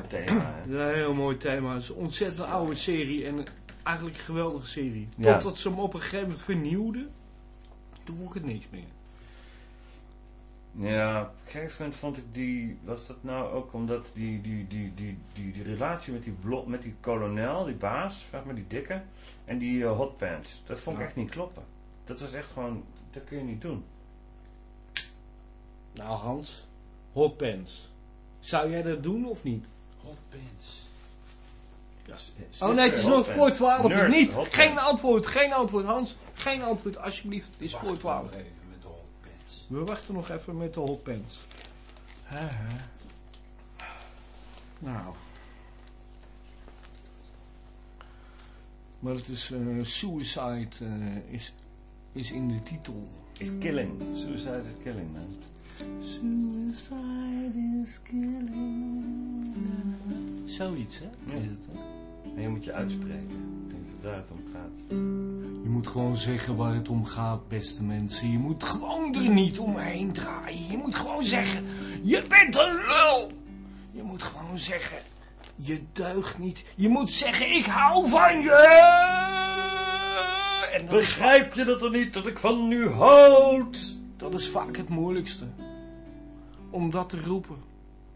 C: Mooi thema. hè.
A: Ja, een heel mooi thema. Het is een ontzettend oude serie en eigenlijk een geweldige serie.
C: Ja.
A: Totdat ze hem op een gegeven moment vernieuwden. Toen vond ik het niks meer.
C: Ja, op een gegeven moment vond ik die, was dat nou ook omdat die, die, die, die, die, die relatie met die, blok, met die kolonel, die baas, vraag maar die dikke, en die eh, hotpants, dat vond ik echt niet kloppen. Dat was echt gewoon, dat kun je niet doen.
A: Nou Hans, Hot pants. Zou jij dat doen of niet?
B: Hot pants.
A: oh nee, het is nog voor 12.
C: Nurse,
A: niet. Geen
C: pants.
A: antwoord. Geen antwoord, Hans. Geen antwoord, alsjeblieft. Het is voor 12.
B: nog even met de hot pants.
A: We wachten nog even met de hot pants. Hè, hè. Nou. Maar het is eh, suicide eh, is, is in de titel.
C: Is killing. Suicide is killing, man.
A: Suicide is killing. Zoiets, hè?
C: Ja.
A: Is het, hè?
C: En je moet je uitspreken. Ik denk dat daar het om gaat.
A: Je moet gewoon zeggen waar het om gaat, beste mensen. Je moet gewoon er niet omheen draaien. Je moet gewoon zeggen, je bent een lul. Je moet gewoon zeggen, je deugt niet. Je moet zeggen, ik hou van je. En
C: Begrijp je dat er niet dat ik van u houd?
A: dat is vaak het moeilijkste. Om dat te roepen.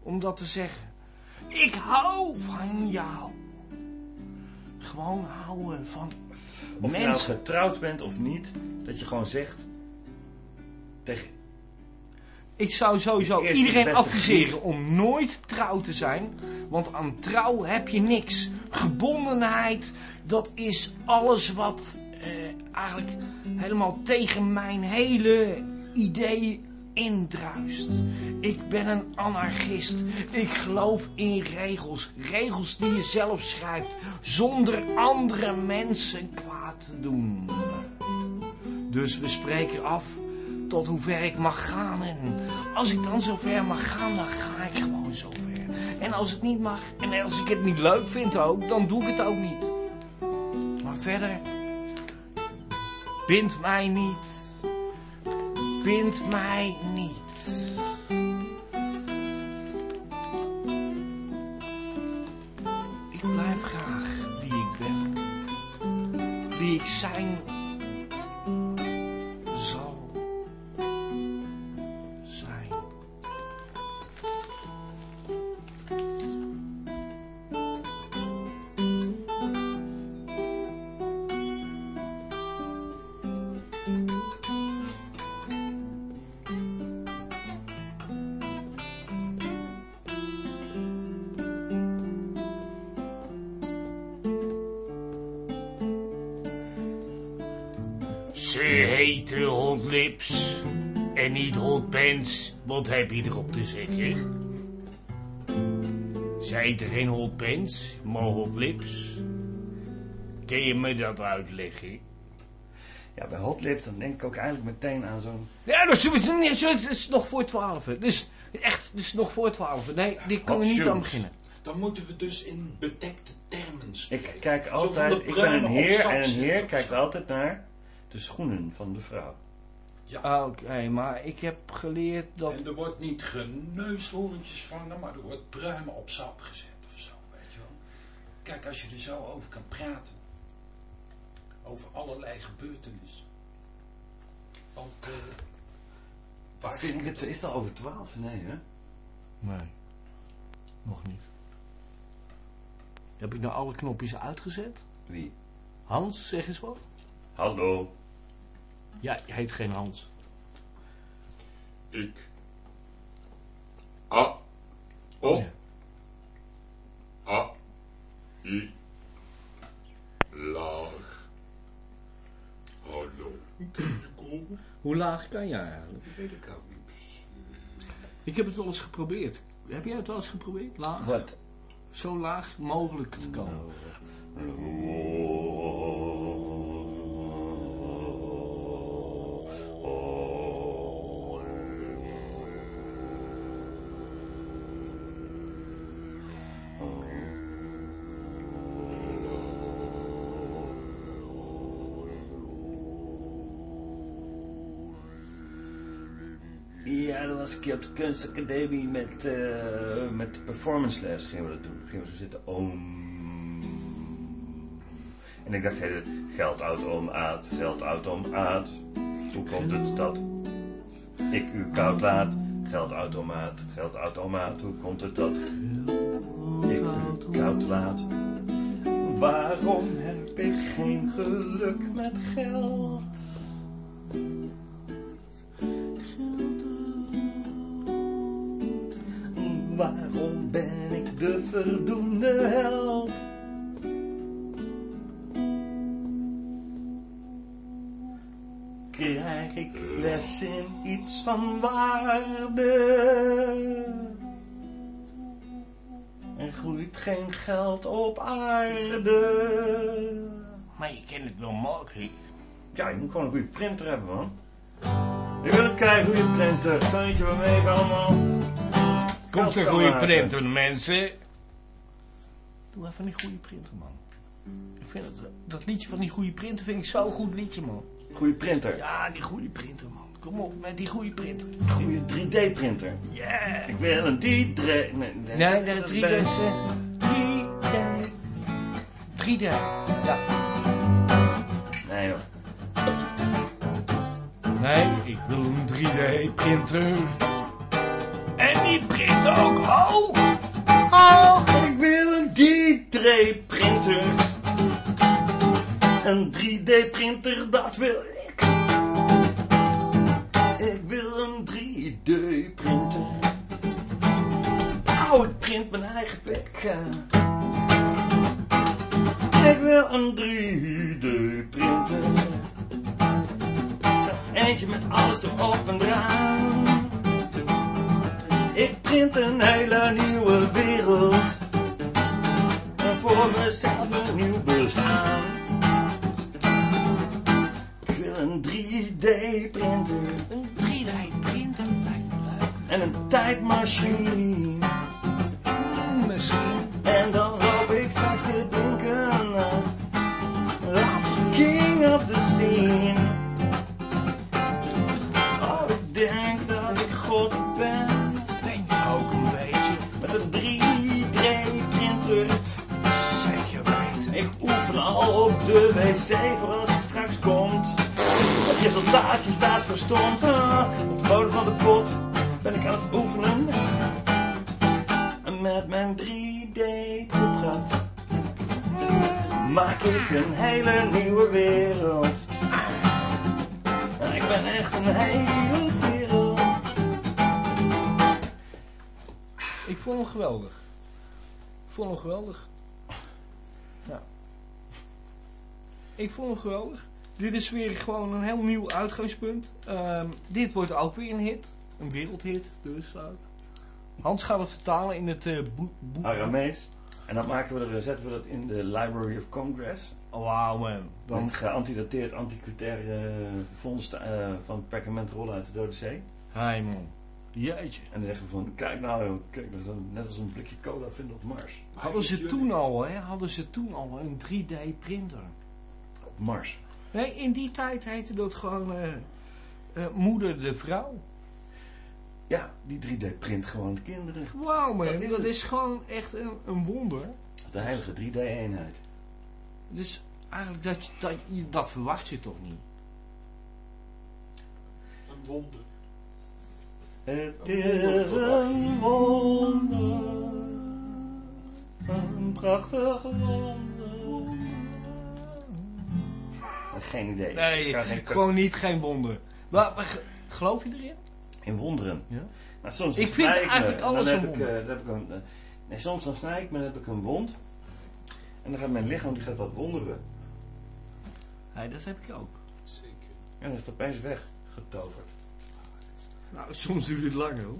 A: Om dat te zeggen. Ik hou van jou. Gewoon houden van
C: Of je nou
A: mensen.
C: getrouwd bent of niet, dat je gewoon zegt tegen
A: Ik zou sowieso iedereen adviseren om nooit trouw te zijn. Want aan trouw heb je niks. Gebondenheid, dat is alles wat eh, eigenlijk helemaal tegen mijn hele idee indruist. Ik ben een anarchist. Ik geloof in regels. Regels die je zelf schrijft. Zonder andere mensen kwaad te doen. Dus we spreken af tot hoe ver ik mag gaan. En als ik dan zo ver mag gaan, dan ga ik gewoon zo ver. En als het niet mag, en als ik het niet leuk vind ook, dan doe ik het ook niet. Maar verder, bind mij niet. Bind mij niet. Ik blijf graag wie ik ben. Wie ik zijn Pants. Wat heb je erop te zeggen? Ze heten geen Hot Pants, maar Hot Lips. Kun je me dat uitleggen?
C: Ja, bij Hot Lips, dan denk ik ook eigenlijk meteen aan zo'n...
A: Ja, dat is, nee, is nog voor twaalf. Dus echt, het is nog voor twaalf. Nee, die kan er niet aan beginnen.
B: Dan moeten we dus in bedekte termen spreken.
C: Ik kijk altijd, ik ben een heer en een heer kijkt altijd naar de schoenen van de vrouw.
A: Ah, Oké, maar ik heb geleerd dat...
B: En er wordt niet geneushoorntjes vangen, maar er wordt pruimen op sap gezet of zo, weet je wel. Kijk, als je er zo over kan praten. Over allerlei gebeurtenissen. Want, eh... waar
C: Vind ik het, is het al over twaalf? Nee, hè?
A: Nee, nog niet. Heb ik nou alle knopjes uitgezet?
C: Wie?
A: Hans, zeg eens wat.
C: Hallo.
A: Ja, je heet geen Hans.
B: Ik. A. O.
A: Ja.
B: A. I. Laag. Hallo. Kun je komen?
A: Hoe laag kan jij eigenlijk?
B: Dat weet ik ook niet.
A: Ik heb het wel eens geprobeerd. Heb jij het wel eens geprobeerd? Laag?
C: Wat?
A: Zo laag mogelijk te komen.
C: Ja, dat was een keer op de kunstacademie met, eh met de performance les gingen we dat doen. Gingen we zo zitten, oom. En ik dacht, geld oud oom aad, geld oud oom aad. Hoe komt het dat ik u koud laat? Geld automaat, geld automaat. Hoe komt het dat ik u koud laat? Waarom heb ik geen geluk met geld? waarom ben ik de verdoemde held? Les in iets van waarde? Er groeit geen geld op aarde.
A: Maar je kent het wel maken.
C: Ja, je moet gewoon een goede printer hebben, man. Ik wil een kei goede printer. Steuntje waarmee ik allemaal...
A: Komt een
C: kan
A: goede printer, mensen. Doe even die goede printer, man. Ik vind het, dat liedje van die goede printer vind ik zo'n goed liedje, man.
C: Goede printer.
A: Ja, die goede printer, man. Kom op, met die goede printer.
C: Goede 3D printer.
A: Yeah!
C: Ik wil een 3D... Nee, nee,
A: Nee, nee,
C: dat
A: 3D.
C: ben-
A: 3D. 3D. Ja.
C: Nee, joh.
A: Nee, ik wil een 3D-printer. En die print ook hoog. Hoog.
C: Ik wil een 3D printer. Een 3D printer, dat wil ik. Ik wil een 3D printer. Nou, ik print mijn eigen pik. Ik wil een 3D printer. Eentje met alles erop en eraan. Ik print een hele nieuwe wereld. En voor mezelf een nieuw bestaan. Een 3D printer.
A: Een 3D-printer lijkt me leuk.
C: En een tijdmachine.
A: Mm, Misschien.
C: En dan loop ik straks te drinken. King of the scene. Oh, ik denk dat ik God ben.
A: Denk je ook een beetje.
C: Met een 3D-printer.
A: Zeker weten.
C: Ik oefen al op de wc voor als ik straks komt. Resultaatje staat verstomd. Op de bodem van de pot ben ik aan het oefenen. En met mijn 3D-proepgat maak ik een hele nieuwe wereld. Ik ben echt een hele kerel.
A: Ik vond hem geweldig. Ik vond hem geweldig. Ja. Ik vond hem geweldig. Dit is weer gewoon een heel nieuw uitgangspunt. Ehm, dit wordt ook weer een hit. Een wereldhit dus ook. Hans gaat het vertalen in het eh, boek.
C: Aramees. En dan maken we er, zetten we dat in de Library of Congress.
A: Oh, Wauw man.
C: Dan
A: Dan,
C: geantidateerd antiquitaire vondst eh, van perkamentrollen uit de Dode Zee.
A: hi man. Jeetje.
C: En dan zeggen we van, kijk nou, joh, kijk, dat is een- net als een blikje cola vinden op Mars.
A: Hadden ze toen al, hè? Hadden ze toen al een 3D printer?
C: Op Mars.
A: Nee, in die tijd heette dat gewoon eh, eh, moeder de vrouw.
C: Ja, die 3D print gewoon de kinderen.
A: Wauw man,
C: Dat
A: dat
C: is
A: gewoon echt een, een wonder.
C: De heilige 3D-eenheid.
A: Dus eigenlijk dat, je- dat, dat verwacht je toch niet?
B: Een wonder.
C: Het is een wonder. Een prachtig wonder. Geen idee.
A: Nee,
C: Ik kan geen-
A: gewoon niet, geen wonder. Maar, maar ge- geloof je erin?
C: In wonderen.
A: Ja.
C: Nou, soms
A: Ik
C: dan
A: vind
C: snij me,
A: eigenlijk
C: dan
A: alles
C: heb
A: een
C: ik,
A: wonder.
C: eh, dan heb ik een, eh, nee, soms dan snij ik me, dan heb ik een wond. En dan gaat mijn lichaam die gaat wat wonderen.
A: Nee, dat heb ik ook.
B: Zeker.
C: En dan is het opeens weggetoverd.
A: Nou, soms duurt het langer hoor.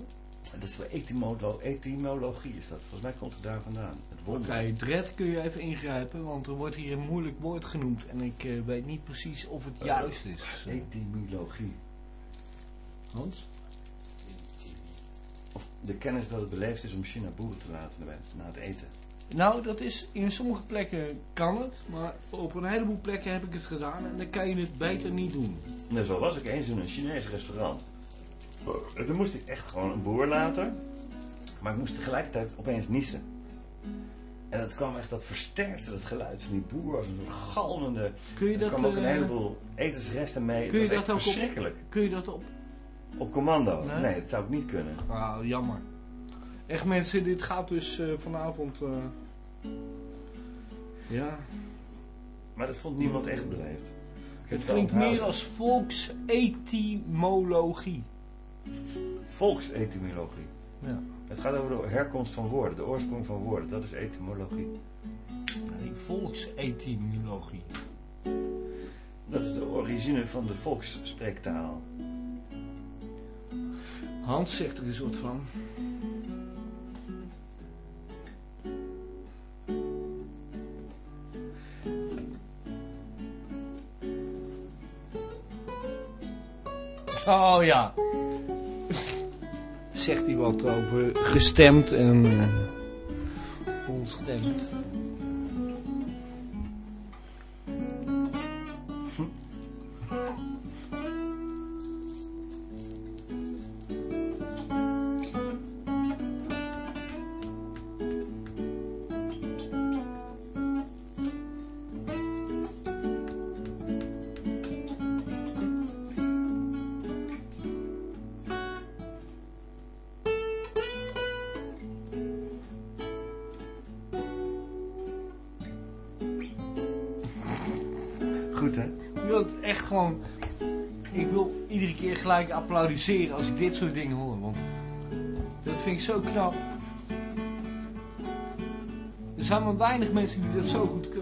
C: Dat is wel etymolo etymologie is dat. Volgens mij komt het daar vandaan. Wonder.
A: Dred kun je even ingrijpen, want er wordt hier een moeilijk woord genoemd. En ik eh, weet niet precies of het
C: Eh,
A: juist is.
C: Etymologie.
A: Hans?
C: Of de kennis dat het beleefd is om China boeren te laten na- na het eten.
A: Nou, dat is, in sommige plekken kan het, maar op een heleboel plekken heb ik het gedaan en dan kan je het beter niet doen.
C: En zo was ik eens in een Chinees restaurant. En toen moest ik echt gewoon een boer laten. Maar ik moest tegelijkertijd opeens niezen. En dat kwam echt, dat versterkte het geluid van die boer als een galmende...
A: Kun je
C: Er
A: dat,
C: kwam ook een
A: eh,
C: heleboel etensresten mee.
A: kun je dat ook op-
C: verschrikkelijk.
A: kun je dat op?
C: Op commando?
A: Nee?
C: Nee? dat zou ik niet kunnen.
A: Ah, jammer. Echt mensen, dit gaat dus eh, vanavond... eh, ja,
C: Maar dat vond niemand echt beleefd.
A: Het klinkt meer als volksetymologie.
C: Volksetymologie.
A: Ja.
C: Het gaat over de herkomst van woorden, de oorsprong van woorden. Dat is etymologie.
A: Die volksetymologie.
C: Dat is de origine van de volksspreektaal.
A: Hans zegt er soort van. Oh ja. Zegt hij wat over gestemd en uh, ongestemd. Applaudisseren als ik dit soort dingen hoor. Want dat vind ik zo knap. Er zijn maar weinig mensen die dat zo goed kunnen.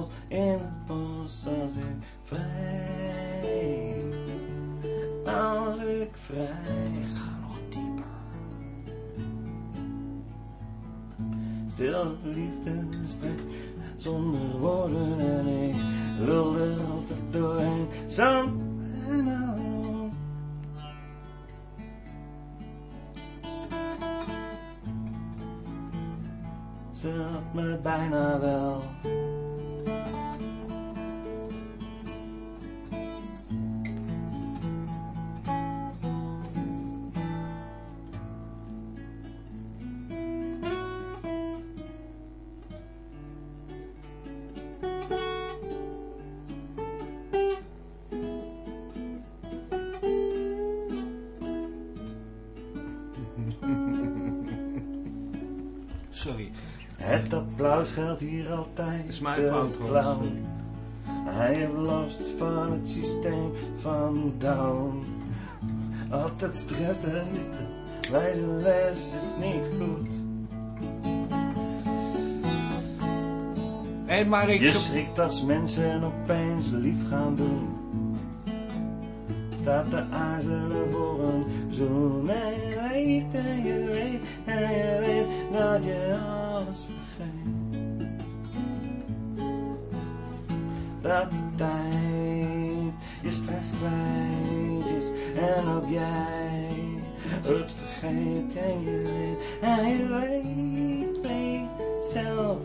C: Als ik vrij. Als ik vrij.
A: Ga nog dieper.
C: Stil liefde spreekt zonder woorden en ik lul er altijd doorheen. Zo bijna wel. Ze had me bijna wel. Geldt hier altijd.
A: is mijn
C: de
A: fout,
C: clown. Hij heeft last van het systeem van Down. Altijd stress en liefde. Wijze les is niet goed.
A: En maar ik...
C: Je schrikt als mensen opeens lief gaan doen. Staat te aarzelen voor een zoen. En je weet en je weet en je weet dat je Dat tijd je straks is en ook jij het vergeet en je weet en je weet, weet zelf.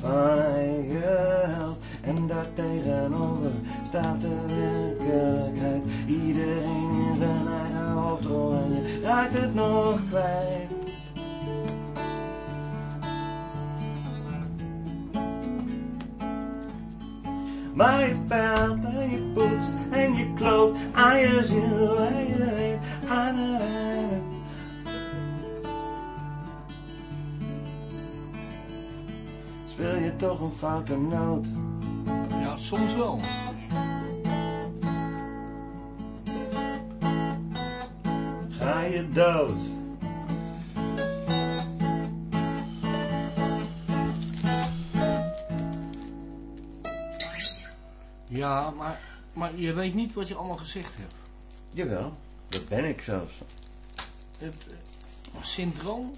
C: van eigen held. En daar tegenover staat de werkelijkheid. Iedereen in zijn eigen hoofdrol en je raakt het nog kwijt. Maar je pijlt en je poetst en je kloot aan je ziel en je Speel je toch een foute noot?
A: Ja, soms wel.
C: Ga je dood?
A: Ja, maar, maar je weet niet wat je allemaal gezegd hebt.
C: Jawel, dat ben ik zelfs.
A: Het eh, syndroom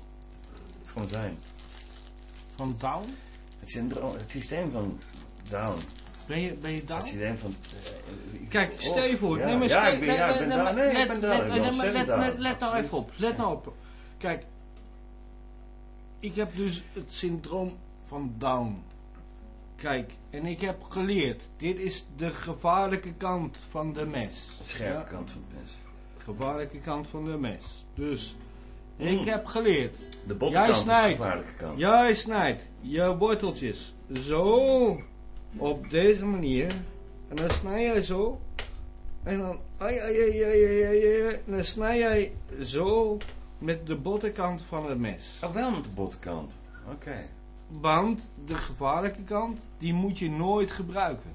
C: Gewoon zijn.
A: van Down.
C: Het, syndroom, het systeem van Down.
A: Ben je, ben je Down?
C: Het systeem van... eh,
A: Kijk,
C: oh,
A: stel je voor.
C: ja,
A: nee, maar
C: ja, ik ben, ja, ik ben
A: nee,
C: Down. Nee, ik
A: let-
C: ben Down.
A: let-
C: Ik ben
A: let- let- Let nou even op. Let nou op. Kijk. Ik heb dus het syndroom van Down. Kijk, en ik heb geleerd. Dit is de gevaarlijke kant van de mes.
C: De scherpe
A: Ja,
C: kant van het mes.
A: gevaarlijke kant van de mes. Dus,
C: Mm.
A: ik heb geleerd.
C: De bottenkant is de
A: snijdt.
C: gevaarlijke kant.
A: Jij snijdt je worteltjes zo op deze manier. En dan snij jij zo. En dan, ai, ai, ai, ai, ai, ai, dan snij jij zo met de bottenkant van het mes.
C: Oh, wel met de bottenkant. Oké.
A: Want de gevaarlijke kant, die moet je nooit gebruiken.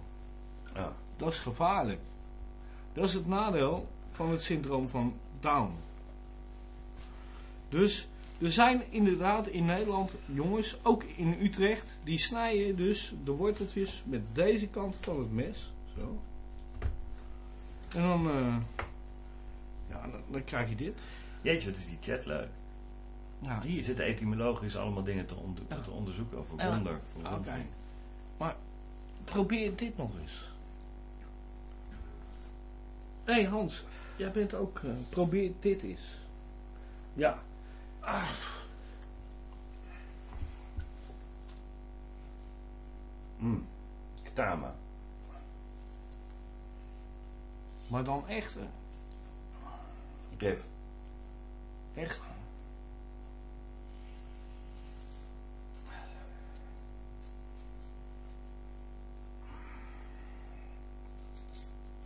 C: Oh.
A: Dat is gevaarlijk. Dat is het nadeel van het syndroom van Down. Dus er zijn inderdaad in Nederland jongens, ook in Utrecht, die snijden dus de worteltjes met deze kant van het mes. Zo. En dan, eh, ja, dan, dan krijg je dit.
C: Jeetje, wat is die chat leuk.
A: Ja,
C: Hier zitten etymologisch allemaal dingen te, onder-
A: Ja.
C: te onderzoeken over wonder.
A: Oké.
C: wondering.
A: Probeer dit nog eens. Hé hey Hans, jij bent ook. eh, probeer dit eens. Ja. Ah.
C: Mm.
A: Maar dan echt, hè?
C: Riff.
A: echt.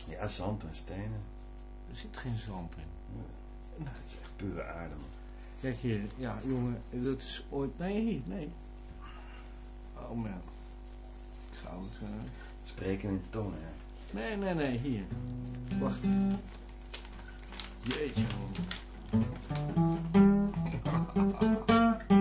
C: Ja, zand en stenen.
A: Er zit geen zand in. Nou,
C: Het is echt pure aarde. man.
A: kijk hier, ja jongen, dat is ooit. Nee, nee. Oh man. Ik zou het. eh,
C: Spreken in tonen, ja.
A: Nee, nee, nee, hier. Wacht. Jeetje, man. [LAUGHS]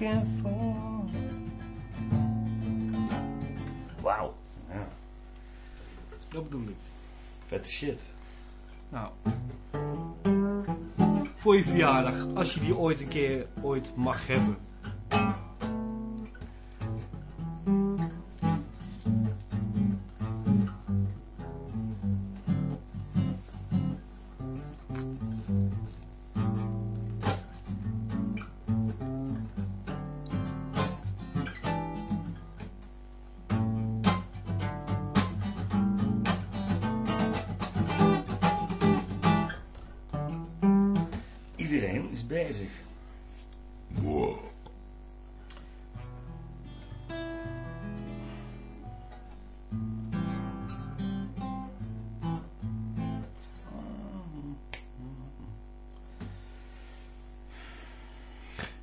C: looking for? Wauw. Ja,
A: Dat bedoel ik.
C: vette shit.
A: Nou. Voor je verjaardag, als je die ooit een keer ooit mag hebben.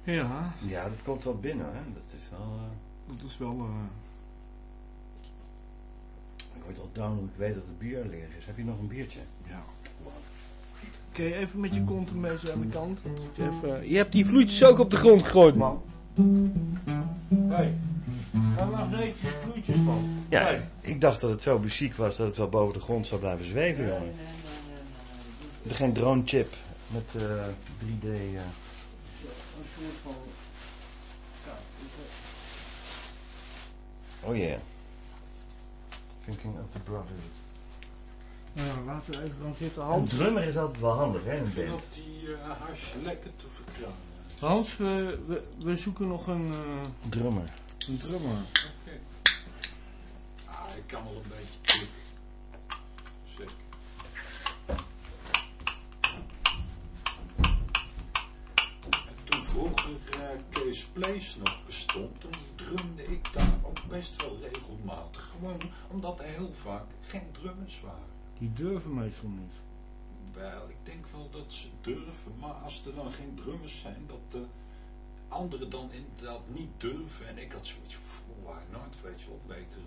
A: Ja,
C: Ja, dat komt wel binnen, hè. Dat is wel... eh,
A: dat is wel... eh,
C: ik word al down omdat ik weet dat het bier leeg is. Heb je nog een biertje?
A: Ja. Kun je even met je kont een beetje aan de kant? Even... Je hebt die vloeitjes ook op de grond gegooid, man. Hey, ga maar netjes vloeitjes, man.
C: Ja,
A: Hey.
C: ik dacht dat het zo chic was dat het wel boven de grond zou blijven zweven,
A: Nee, nee,
C: jongen.
A: nee, nee, nee.
C: Er geen drone chip met eh, 3D... eh.
A: Een soort van... Ja, ik-
C: Oh yeah. Thinking of the brothers.
A: ja, laten we even gaan zitten.
C: Een
A: Hans,
C: drummer is altijd wel handig, hè, een band.
B: Zodat die uh, hash lekker te verkruinen.
A: Hans we, we, we zoeken nog een, eh,
C: Drummer.
A: een drummer.
B: Oké. Ah, ik kan wel een beetje vroeger Kees Place nog bestond, toen drumde ik daar ook best wel regelmatig. Gewoon omdat er heel vaak geen drummers waren.
A: Die durven meestal niet.
B: Wel, ik denk wel dat ze durven, maar als er dan geen drummers zijn, dat de anderen dan inderdaad niet durven. En ik had zoiets van, why not, weet je wel, beter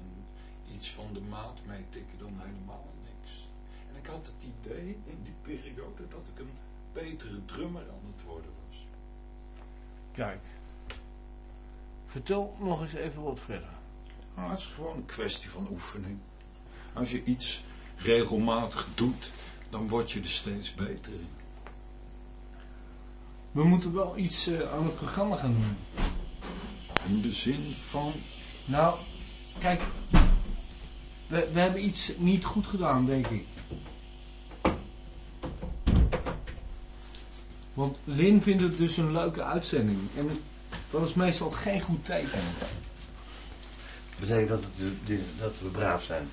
B: iets van de maat meetikken dan helemaal niks. En ik had het idee in die periode dat ik een betere drummer aan het worden was.
A: Kijk, vertel nog eens even wat verder.
B: Nou, het is gewoon een kwestie van oefening. Als je iets regelmatig doet, dan word je er steeds beter in.
A: We moeten wel iets uh, aan het programma gaan doen.
B: In de zin van...
A: Nou, kijk, we, we hebben iets niet goed gedaan, denk ik. Want Lin vindt het dus een leuke uitzending. En dat is meestal geen goed teken. Dat
C: betekent dat, het, dat we braaf zijn.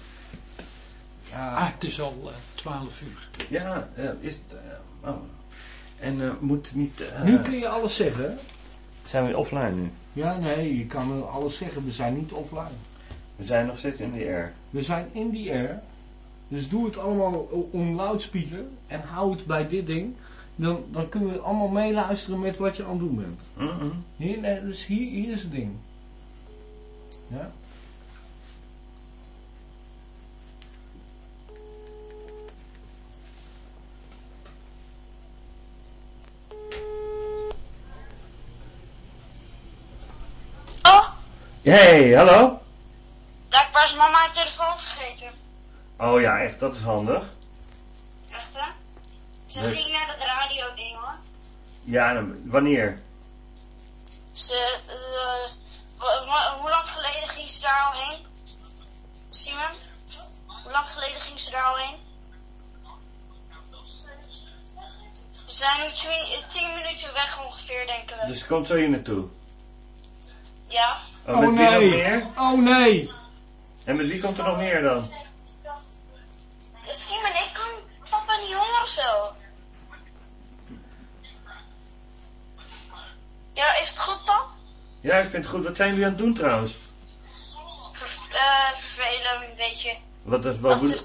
B: Ja. Ah, het is al uh, 12 uur.
C: Ja, uh, is het... Uh, oh. En uh, moet niet...
A: nu kun je alles zeggen.
C: Zijn we offline nu?
A: Ja, nee, je kan alles zeggen. We zijn niet offline.
C: We zijn nog steeds in the air.
A: We zijn in the air. Dus doe het allemaal on loudspeaker. En hou het bij dit ding. Dan, dan kunnen we allemaal meeluisteren met wat je aan het doen bent.
C: Mm -hmm.
A: hier, nee, dus hier, hier is het ding. Ja.
C: Hey, hallo?
D: Blijkbaar is mama haar telefoon vergeten.
C: Oh ja, echt, dat is handig.
D: Echt hè? Ze dus... ging naar het radio ding hoor.
C: Ja, dan, wanneer?
D: Ze, uh, hoe lang geleden ging ze daar al heen? Simon? Hoe lang geleden ging ze daar al heen? We zijn nu 10 minuten weg ongeveer, denken we.
C: Dus ze komt zo hier naartoe?
D: Ja.
C: Oh, oh nee.
A: Oh nee.
C: En met wie komt er nog meer dan?
D: Simon, ik kan papa niet horen of zo. Ja, is het goed dan?
C: Ja, ik vind het goed. Wat zijn jullie aan het doen trouwens?
D: Ver, uh, vervelen, een beetje.
C: Wat, is, wat
D: achter,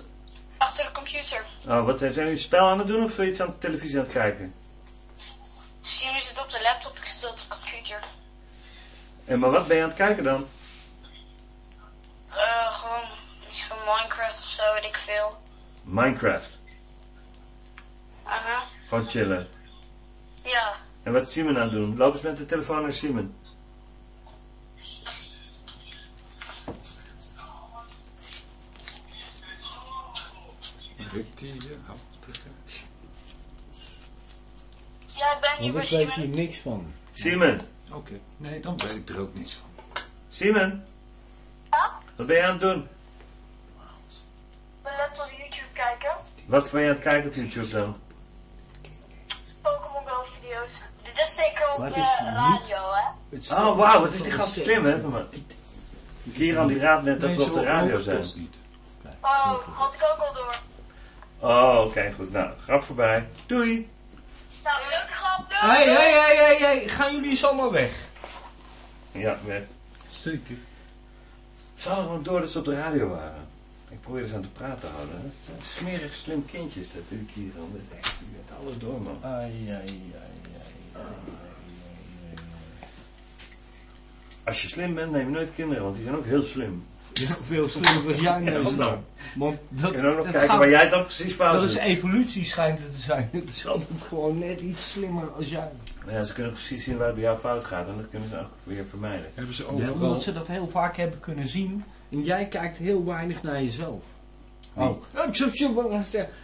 D: achter de computer.
C: Oh, wat zijn jullie spel aan het doen of iets aan de televisie aan het kijken?
D: Simon zit op de laptop, ik zit op de computer.
C: En maar wat ben je aan het kijken dan?
D: Uh, gewoon iets van Minecraft of zo, weet ik veel.
C: Minecraft?
D: Aha. Uh -huh.
C: Gewoon chillen?
D: Ja.
C: En wat is Simon aan het doen? Loop eens met de telefoon naar Simon.
D: Ja, ik ben hier
A: Want ik weet hier niks van.
C: Simon.
B: Oké, okay. nee, dan weet ik er ook niets van.
C: Simon.
D: Ja?
C: Wat ben je aan het doen?
D: Mijn laptop YouTube kijken.
C: Wat ben je aan het kijken op YouTube dan?
D: Pokémon Go video's. Is zeker op de radio, hè?
C: Oh, wauw, wat is die gast slim, hè? Kieran die raadt net dat we op de radio zijn.
D: Oh, had ik ook al door.
C: Oh, oké, okay, goed. Nou, grap voorbij. Doei!
D: Nou, leuke grap.
A: Hé, hé, hé, hé, hé. Gaan jullie allemaal weg?
C: Ja, weg.
B: Zeker.
C: Ze hadden gewoon door dat ze op de radio waren. Ik probeerde ze aan te praten houden. Het zijn smerig slim kindjes, dat ik hier al. Dat is echt, je alles door, man.
A: Ai, ai, ai, ai,
C: Als je slim bent, neem je nooit kinderen, want die zijn ook heel slim.
A: Ja, veel slimmer dan jij meestal. Want dat,
C: en ook nog kijken gaat, waar jij dan precies fout
A: Dat is evolutie schijnt het te zijn. [LAUGHS] Het is altijd gewoon net iets slimmer als jij.
C: Ja, ze kunnen precies zien waar het bij jou fout gaat en dat kunnen ze ook weer vermijden.
B: Hebben ze overal...
A: Ja, omdat ze dat heel vaak hebben kunnen zien en jij kijkt heel weinig naar jezelf.
C: Oh,
A: oh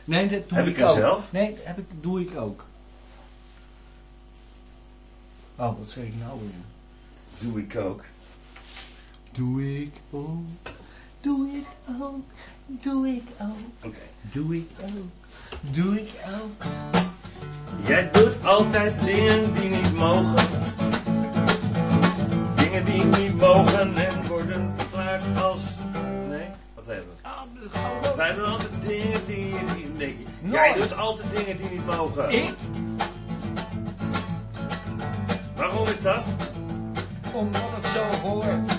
A: nee, dat doe
C: heb
A: ik,
C: ik
A: ook.
C: zelf?
A: Nee, heb ik, doe ik ook. Oh, wat zeg ik nou weer?
C: Doe ik ook.
A: Doe ik ook. Doe ik ook. Doe ik ook.
C: Okay.
A: Doe ik ook. Doe ik ook.
C: Jij doet altijd dingen die niet mogen. Dingen die niet mogen en worden als... Nee? Wat hebben we?
A: Ah,
C: Wij doen altijd dingen die... die nee. Jij doet altijd dingen die niet mogen.
A: Ik?
C: Waarom Waarom is dat?
A: Omdat het zo hoort.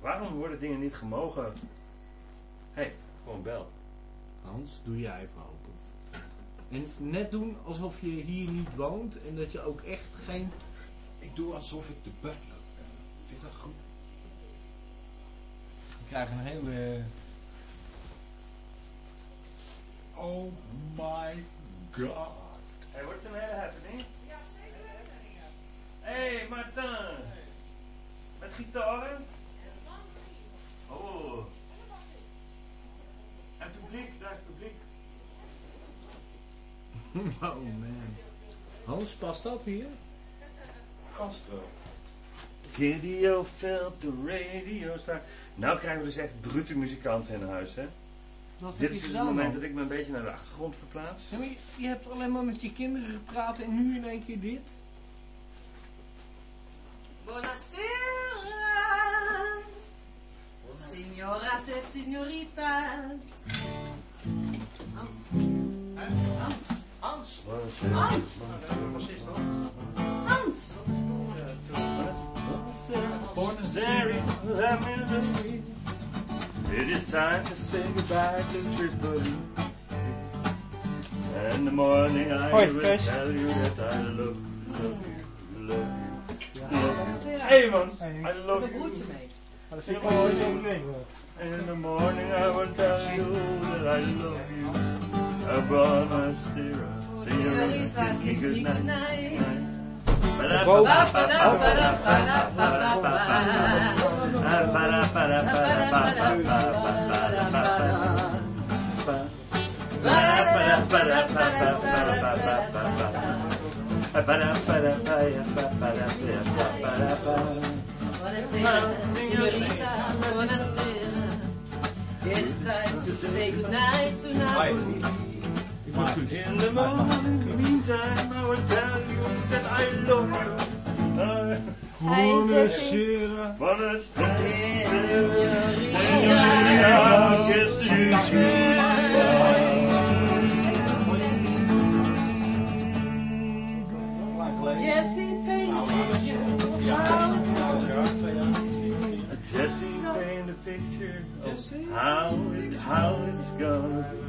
C: Waarom worden dingen niet gemogen? Hé, hey, gewoon bel.
A: Hans, doe jij even open. En net doen alsof je hier niet woont en dat je ook echt geen...
B: Ik doe alsof ik de butler Je
A: krijgt een hele...
B: Oh my god.
C: Hey, wordt het een hele happening? Ja, zeker Hé, hey, Martin. Met gitaren? Oh. En publiek, daar is publiek. [LAUGHS]
A: Oh man. Hans, past dat hier?
B: Castro.
C: Gidio felt the radio star. Nou krijgen we dus echt brute muzikanten in huis, hè?
A: Wat heb
C: Dit
A: je
C: is dus het moment
A: man?
C: dat ik me een beetje naar de achtergrond verplaats.
A: Ja, maar je, je hebt alleen maar met je kinderen gepraat en nu in één keer dit?
E: Buonasera, signoras e signoritas. Hans. Hans.
B: Hans.
E: Hans.
B: Wat is dat?
E: Hans.
C: It is time to say goodbye to Tripoli. In the morning I
F: Hoi,
C: will
F: Kees.
C: tell you that I love, love you, love you, love you. Hey man,
F: Hey.
C: I
E: Ik heb
C: love you.
E: mee.
F: Maar dat vind ik wel een beetje overdreven.
C: In the morning I will tell you that I love you. Buonasera,
E: Signorita,
C: kiss me
E: kiss me
C: goodnight.
E: Buonasera, signorita, buonasera. It is time to say goodnight to Napoli.
C: In the morning, meantime, I will tell you that I love you.
A: Buonasera.
C: Buonasera,
E: Signorita.
C: kiss me
E: Jesse paint a picture of how it's
C: Jesse paint a picture of how, it, how it's gonna be.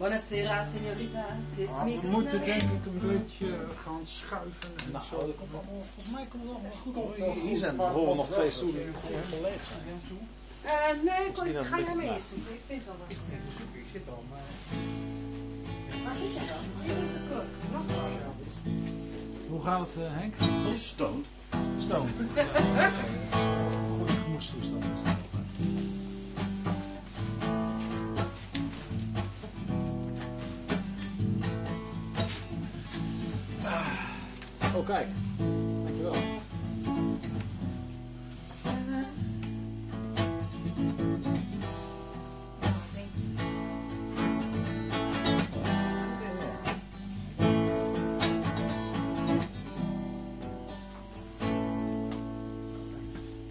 E: Buonasera, signorita. Kiss me
B: we moeten denk ik een beetje gaan schuiven en
F: Nou,
B: zo.
F: dat komt allemaal, volgens mij komt het allemaal goed hoor.
B: Hier-
F: Hier zijn bijvoorbeeld nog twee stoelen helemaal leeg zijn.
E: Eh, nee,
F: Misschien
E: ik ga
F: het
E: jij mee eens. Ik vind wel wat.
F: Ik zit al, maar...
E: Waar zit jij dan? Maar.
F: Hoe gaat het, eh, Henk?
C: Stoned.
F: Stoned. Goede gemoedstoestand is dat. Oh, kijk. Dankjewel.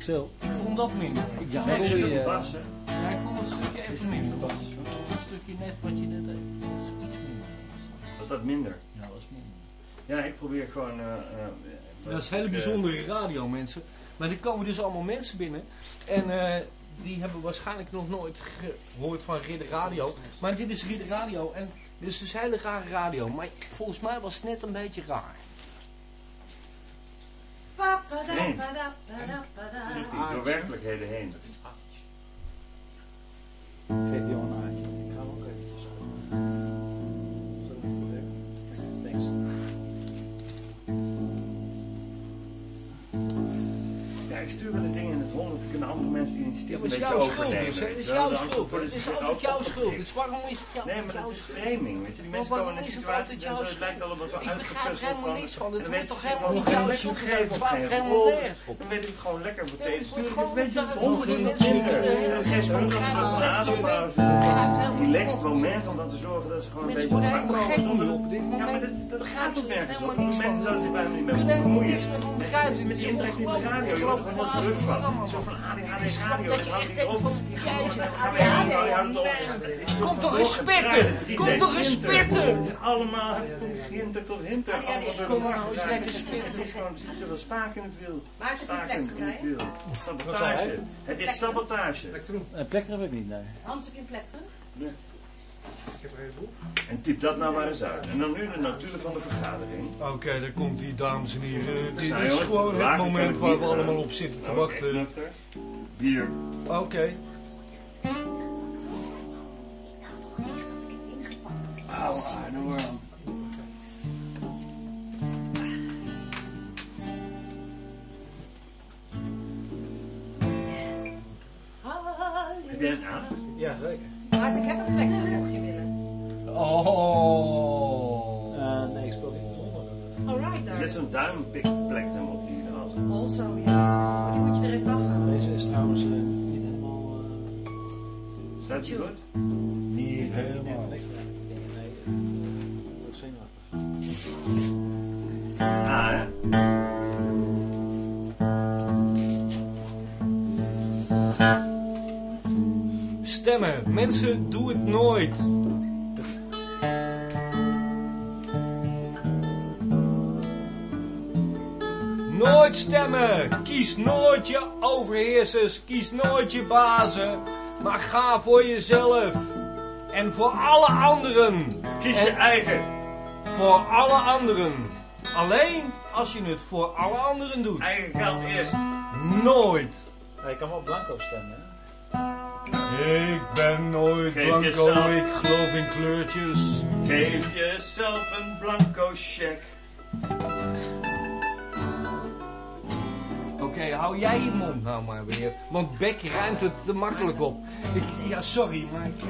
F: Sil.
A: Ik vond dat minder. Ik vond dat stukje-
C: een bas, hè?
A: Ja, ik vond het stukje even minder. Bas. Het stukje net wat je net deed. Dat is iets minder.
C: Was dat minder?
A: Ja, dat is minder.
C: Ja, ik probeer gewoon... eh, eh,
A: Dat is hele
C: eh,
A: bijzondere radio, mensen. Maar er komen dus allemaal mensen binnen. En eh, die hebben waarschijnlijk nog nooit gehoord van Ridder Radio. Maar dit is Ridder Radio. En dit is dus hele rare radio. Maar volgens mij was het net een beetje raar.
C: Door werkelijkheden heen. Kunnen andere mensen die initiatief een
A: maar het is
C: beetje
A: jouw schuld.
C: overnemen.
A: Het is jouw schuld.
C: de
A: Het is altijd jouw schuld. Dus waarom is het jouw
C: Nee, maar dat is
A: schuld?
C: framing, weet je. Die mensen
A: Maar
C: komen in een
A: het
C: situatie en het lijkt allemaal zo
A: Ik begrijp er
C: uitgepuzzeld
A: helemaal
C: van.
A: niks van. Het wordt toch helemaal niet jouw schuld. Het slaat helemaal nergens op.
C: Dan weet ik het gewoon lekker meteen.
A: het
C: Stuur
A: wordt
C: ik
A: gewoon
C: het beetje het
A: het
C: in
A: de
C: het geeft hun dan zo'n adempauze. Een relaxed moment om dan te zorgen dat ze gewoon een beetje op gang komen. zonder Ja, maar dat, gaat ook
A: er
C: nergens op. Mensen
A: van.
C: zouden zich bijna niet
A: We
C: mee
A: kunnen
C: moeten
A: helemaal
C: bemoeien.
A: met
C: die
A: Het is
C: interactieve
A: ongelooflijk.
C: radio, je wordt er gewoon druk van. ADHD.
E: Dat je echt denkt van, jeetje,
A: Kom toch eens spitten! Kom toch eens spitten!
C: Het is allemaal van hinter tot hinter.
A: Kom nou eens lekker spitten.
C: Het is gewoon, er zit te veel spaak in het wiel.
E: Maar het is een
C: Spaken in
E: plektrum,
C: het wiel. Sabotage. Het is sabotage.
F: Een plek heb ik niet, nee.
E: Hans, heb je een plektrum?
F: Ik heb er een heleboel.
C: En typ dat nou maar eens uit. En dan nu de natuur van de vergadering.
A: Oké, daar komt die dames en heren. Dit
C: Nou,
A: is
C: jongens,
A: gewoon het moment
C: het
A: waar we allemaal op zitten te
C: Oké,
A: wachten.
C: nuchter. Bier.
A: Oké.
C: Auw, Arno Warland. Heb jij een aan?
F: Ja, zeker.
E: Maart, ik heb een plektrum, mocht je willen.
A: Oh.
F: Eh, nee, ik speel niet zonder.
E: Alright,
C: Er zit zo'n duimpikplek op die als.
E: Also, ja. Maar die moet je er even afhalen.
F: Deze is trouwens eh, niet helemaal... eh,
C: Staat die goed?
A: Niet
F: Nee,
A: helemaal.
F: nee, nee, nee, ik word zenuwachtig.
C: Ah, hè?
A: Stemmen. Mensen, doe het nooit. Nooit stemmen. Kies nooit je overheersers. Kies nooit je bazen. Maar ga voor jezelf. En voor alle anderen.
C: Kies je
A: En-
C: eigen.
A: Voor alle anderen. Alleen als je het voor alle anderen doet.
C: Eigen geld eerst.
A: Nooit.
F: Ja, je kan wel blanco stemmen, hè?
A: Ik ben nooit
C: Geef
A: blanco,
C: jezelf-
A: ik geloof in kleurtjes.
C: Geef jezelf een blanco check.
A: Oké, hou jij je mond nou maar weer. Want Beck ruimt het te makkelijk op. Ik, ja, sorry, maar ik... eh,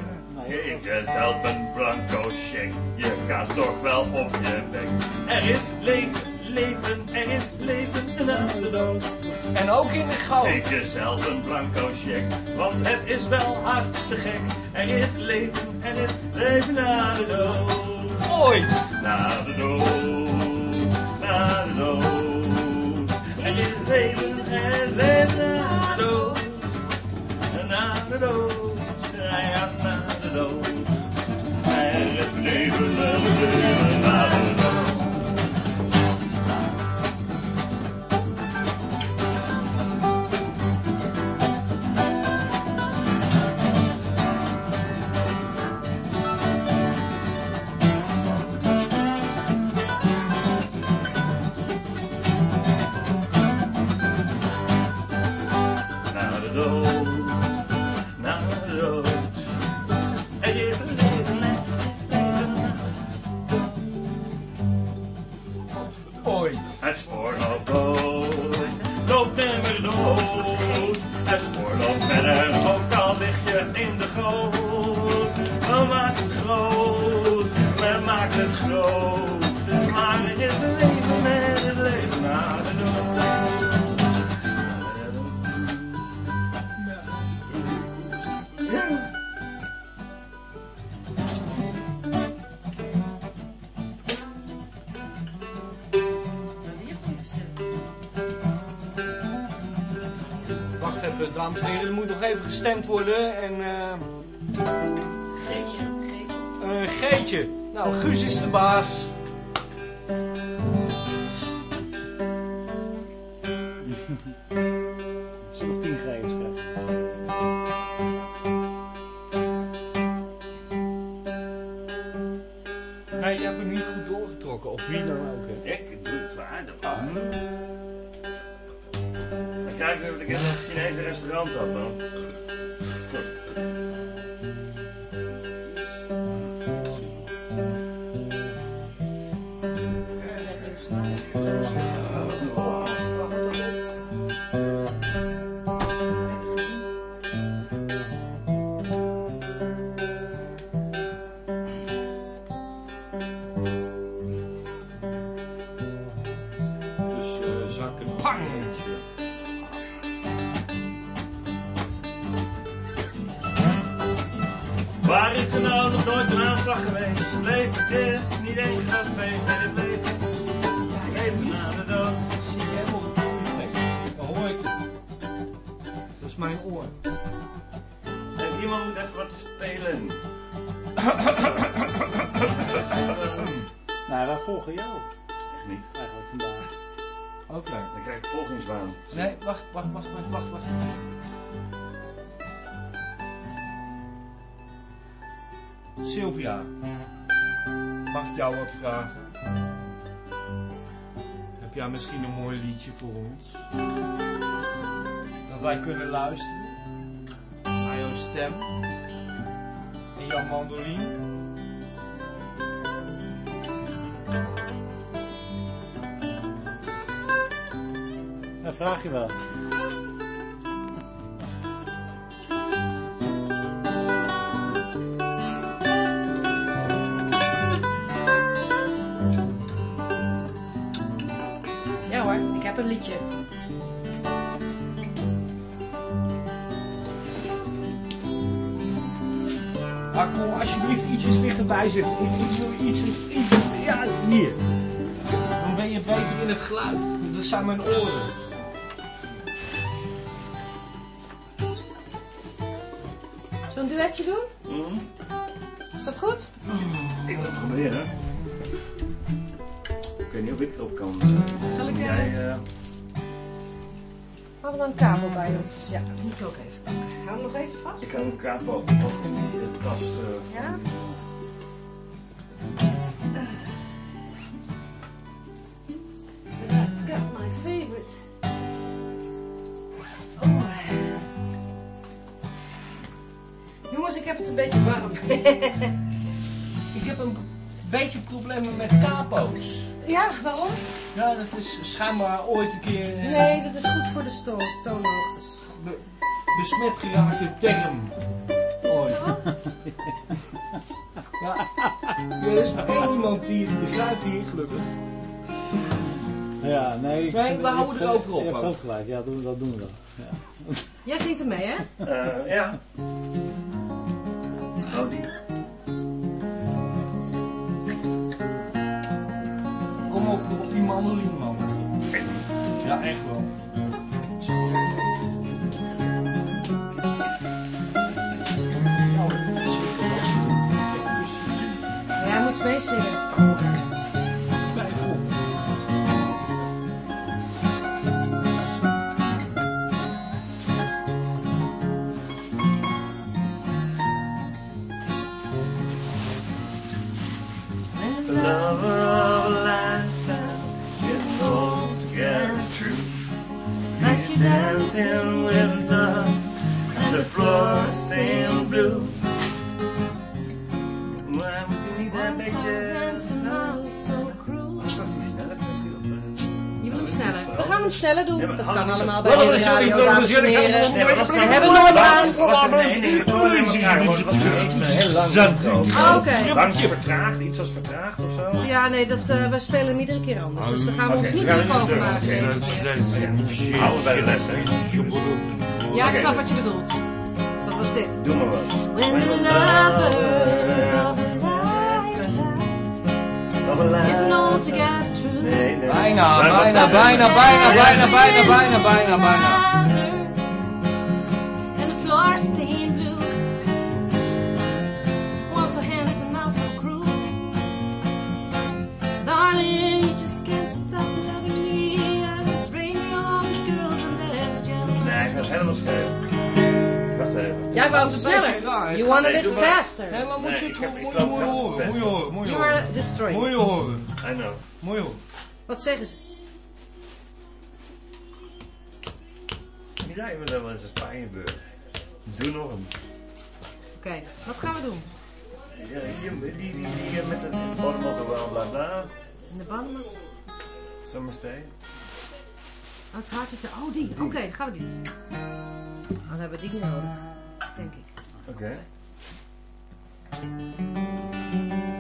C: Geef jezelf een blanco check. Je gaat toch wel op je bek. Er is leven, leven, er is leven en na de dood.
A: En ook in de goud.
C: Geef jezelf een blanco check, want het is wel haast te gek. Er is leven, er is leven na de dood.
A: Ooit.
C: Na de dood, na de dood. Er is leven, er is leven na de dood. Na de dood, ja, na de dood. Er is leven, er na de Het spoor loopt dood, loopt nimmer dood. Het spoor loopt verder, ook al lig je in de goot. Men maakt het groot, men maakt het groot.
A: Dames en heren. Er moet nog even gestemd worden. En eh
E: Greetje. Greetje.
A: een Geetje. Nou, Guus is de baas. [LAUGHS]
F: Zelf tien grijs krijgen.
A: Nee, je hebt hem niet goed doorgetrokken. Of wie dan ook. hè.
C: Ik doe het waar, dat. Dan krijg ik nu wat ik in Chinese restaurant had dan.
F: Wij
A: kunnen luisteren naar jouw stem en jouw mandoline?
F: Dat vraag je wel.
A: Alsjeblieft ietsjes dichterbij zitten. Ik, wil iets, iets, ja, hier. Dan ben je beter in het geluid. Dat zijn mijn oren.
E: Een duetje doen?
C: Mhm.
E: Is dat goed?
C: Ik wil het proberen. Ik weet niet of ik erop kan. eh.
E: Zal ik, eh,
C: jij, eh,
E: Hadden we een kabel Ja, moet ik ook even pakken. Hou hem nog even vast.
C: ik kan een capo ook in die eh, tas. eh,
E: Ja? I got my favorite. Oh. Jongens, ik heb het een beetje warm. [LAUGHS]
A: Ik heb een beetje problemen met capo's.
E: Ja, waarom?
A: Ja, dat is schijnbaar ooit een keer eh,
E: Nee, dat is goed voor de sto- toonhoogtes.
A: be- besmet geraakte term. Ooit. Ja. ja, er is maar één iemand die het begrijpt hier, gelukkig.
F: Ja, nee. ik
A: Nee,
F: vind-
A: we houden
F: hebt-
A: erover op
F: Je hebt
A: ook.
F: ook gelijk, ja, doen, dat doen we dan. Ja.
E: Jij zingt er mee, hè?
C: eh, ja. Oh, die.
A: Op, op die mandoline, man. Ja, echt wel.
E: Jij moet meezingen.
C: Dancing with love and the floor stained blue.
E: Sneller. Doen. Dat kan allemaal bij de
A: er?
E: radio, dames en heren. We hebben nooit aan.
C: Er nee, nee.
E: Ah, oké.
C: Langje vertraagd, iets was vertraagd of zo.
E: Ja, nee, dat, eh, we spelen hem iedere keer anders. Dus daar gaan we ons niet over
C: doen.
E: maken.
C: De.
E: Ja, ik snap wat je bedoelt. Dat was dit.
C: Doe maar wat.
E: When the lover isn't altogether true.
C: Nee, nee.
A: Bijna,
C: Maar wat-
A: bijna,
C: wat-
A: bijna, een beetje
E: sneller.
A: raar.
E: You wanted
C: Nee,
E: it faster.
A: Nee, maar moet je
C: ik
A: het
C: ik
A: je
C: heel
A: horen, moet je horen, moet je
E: You are destroyed.
A: Moet je horen,
C: I know.
A: moet je horen.
E: Wat zeggen ze?
C: Ja, je bent wel eens een Spaanjeburg. Doe nog een.
E: Oké, wat gaan we doen?
C: Ja, hier, die, die, die, die met het bordmotto bla bla bla.
E: In de banden?
C: Summerstay.
E: Oh, het is hard te... Oh, die. Oké, dan gaan we die. Dan hebben we die nodig. Denk ik.
C: Oké.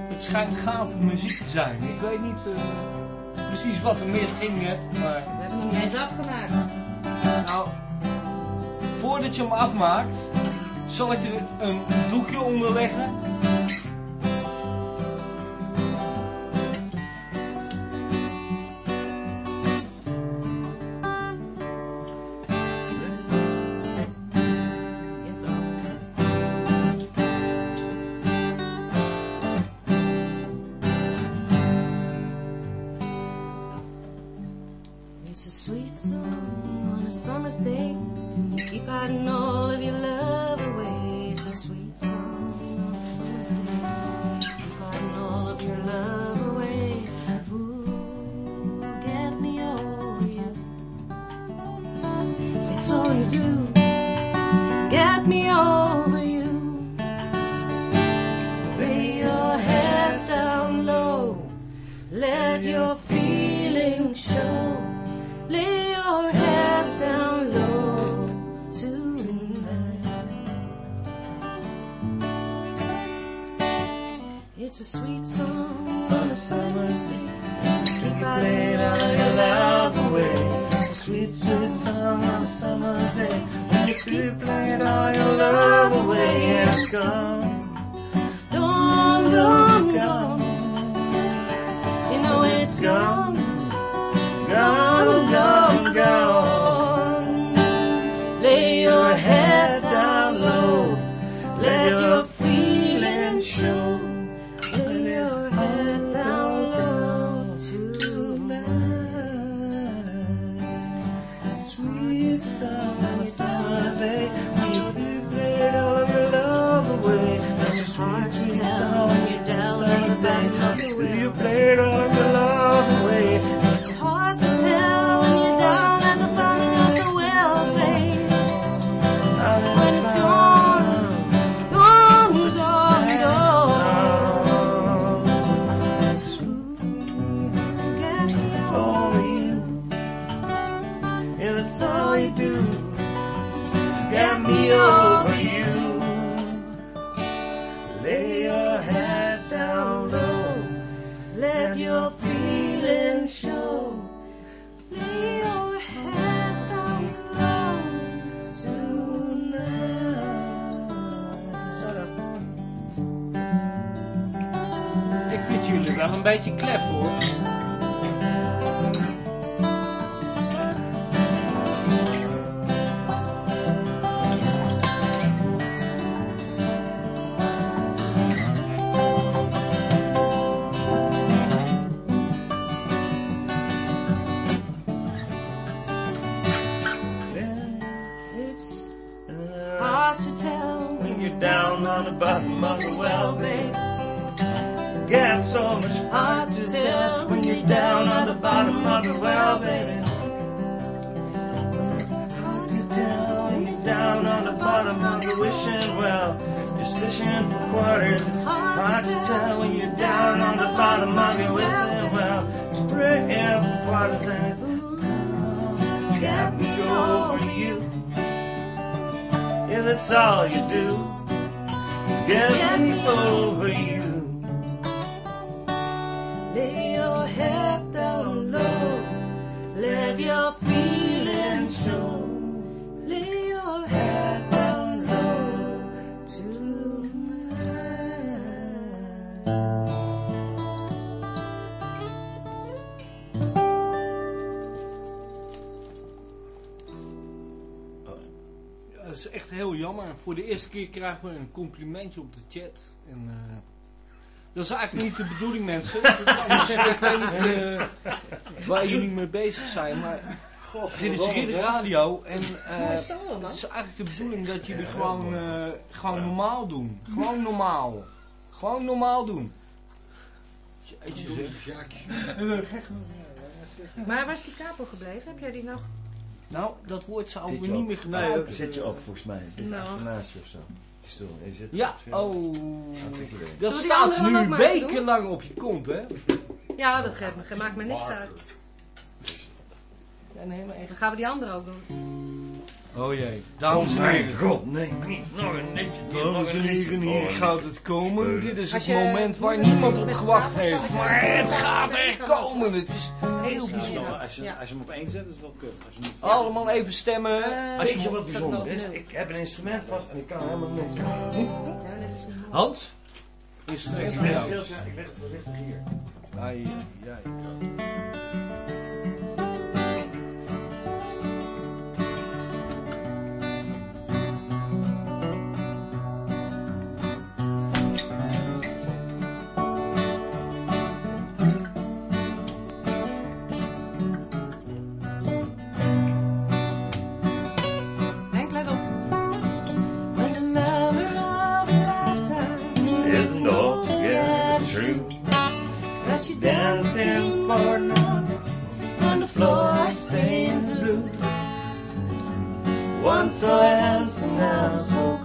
A: Het schijnt gave muziek te zijn. Ik weet niet eh, precies wat er misging net, maar...
E: We hebben hem nog niet eens afgemaakt.
A: Nou, voordat je hem afmaakt, zal ik er een doekje onder leggen.
E: Is
A: echt heel jammer. Voor de eerste keer krijgen we een complimentje op de chat. En, eh, dat is eigenlijk niet de bedoeling, mensen. [LAUGHS] Anders, ik weet niet eh, waar jullie mee bezig zijn. Maar dit is Ridder Radio. En eh,
E: solo, man.
A: het is eigenlijk de bedoeling dat jullie gewoon, eh, gewoon normaal doen. Gewoon normaal. Gewoon normaal doen. Jeetje zeg. [LAUGHS]
E: Maar waar is die capo gebleven? Heb jij die nog?
A: Nou, dat woord zouden
C: Zit
A: we niet meer
C: Nee,
A: gebruiken.
C: dat zet je op volgens mij.
E: Nou.
C: Naast je of zo. Die stoel. Je zit
A: Ja, oh.
C: Wel.
A: Dat staat nu wekenlang op je kont, hè?
E: Ja, dat geeft me, maakt me niks uit.
A: Ja, nee, maar echt.
E: Dan gaan we die andere ook doen.
A: Oh jee. Dames en heren.
C: god, nee, niet nog een netje.
A: Dames en heren, hier gaat het komen. Dit is
E: Als
A: het moment waar niemand op gewacht heeft. Maar het gaat er komen. Het is heel
F: Ja,
A: bijzonder.
F: als, je,
E: Ja.
F: als je hem op één zet, is het wel kut. Als je op-
A: Allemaal even stemmen.
E: Eh,
C: Weet je wat bijzonder is? Ik heb een instrument vast en ik kan helemaal niks.
E: Ja, niet mooi.
A: Hans? Is het
C: Ik het voorzichtig hier.
A: Ai, ai, ai.
E: So handsome, now so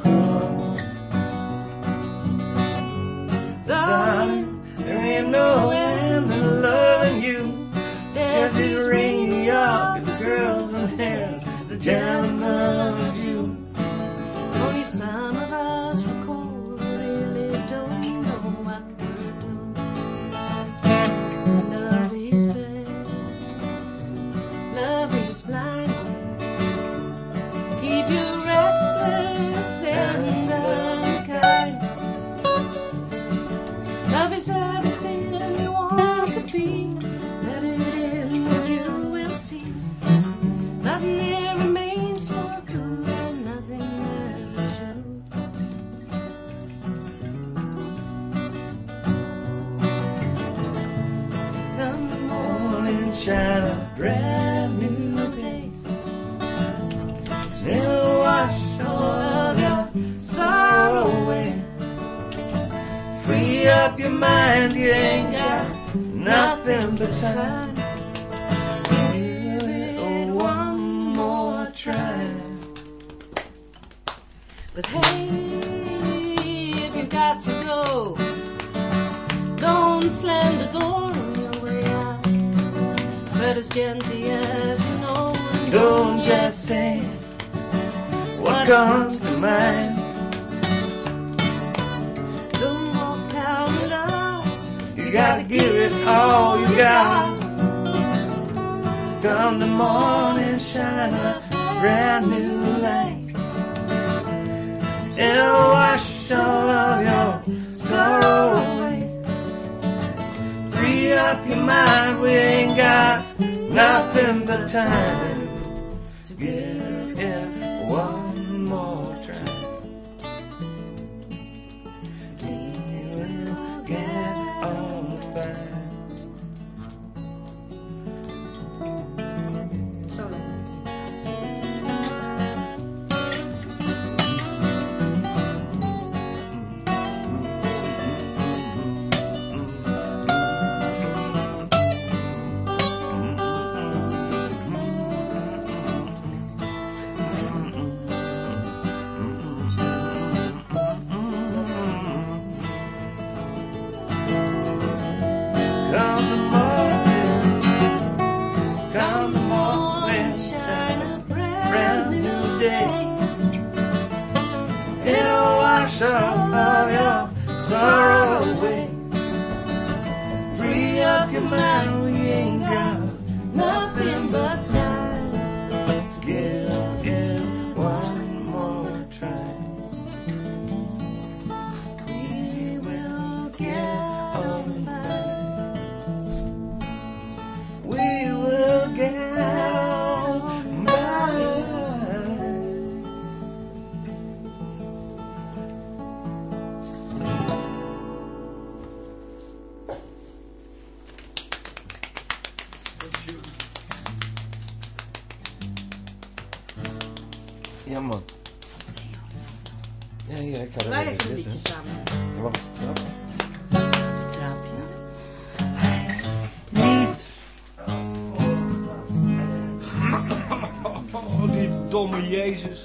A: Jezus.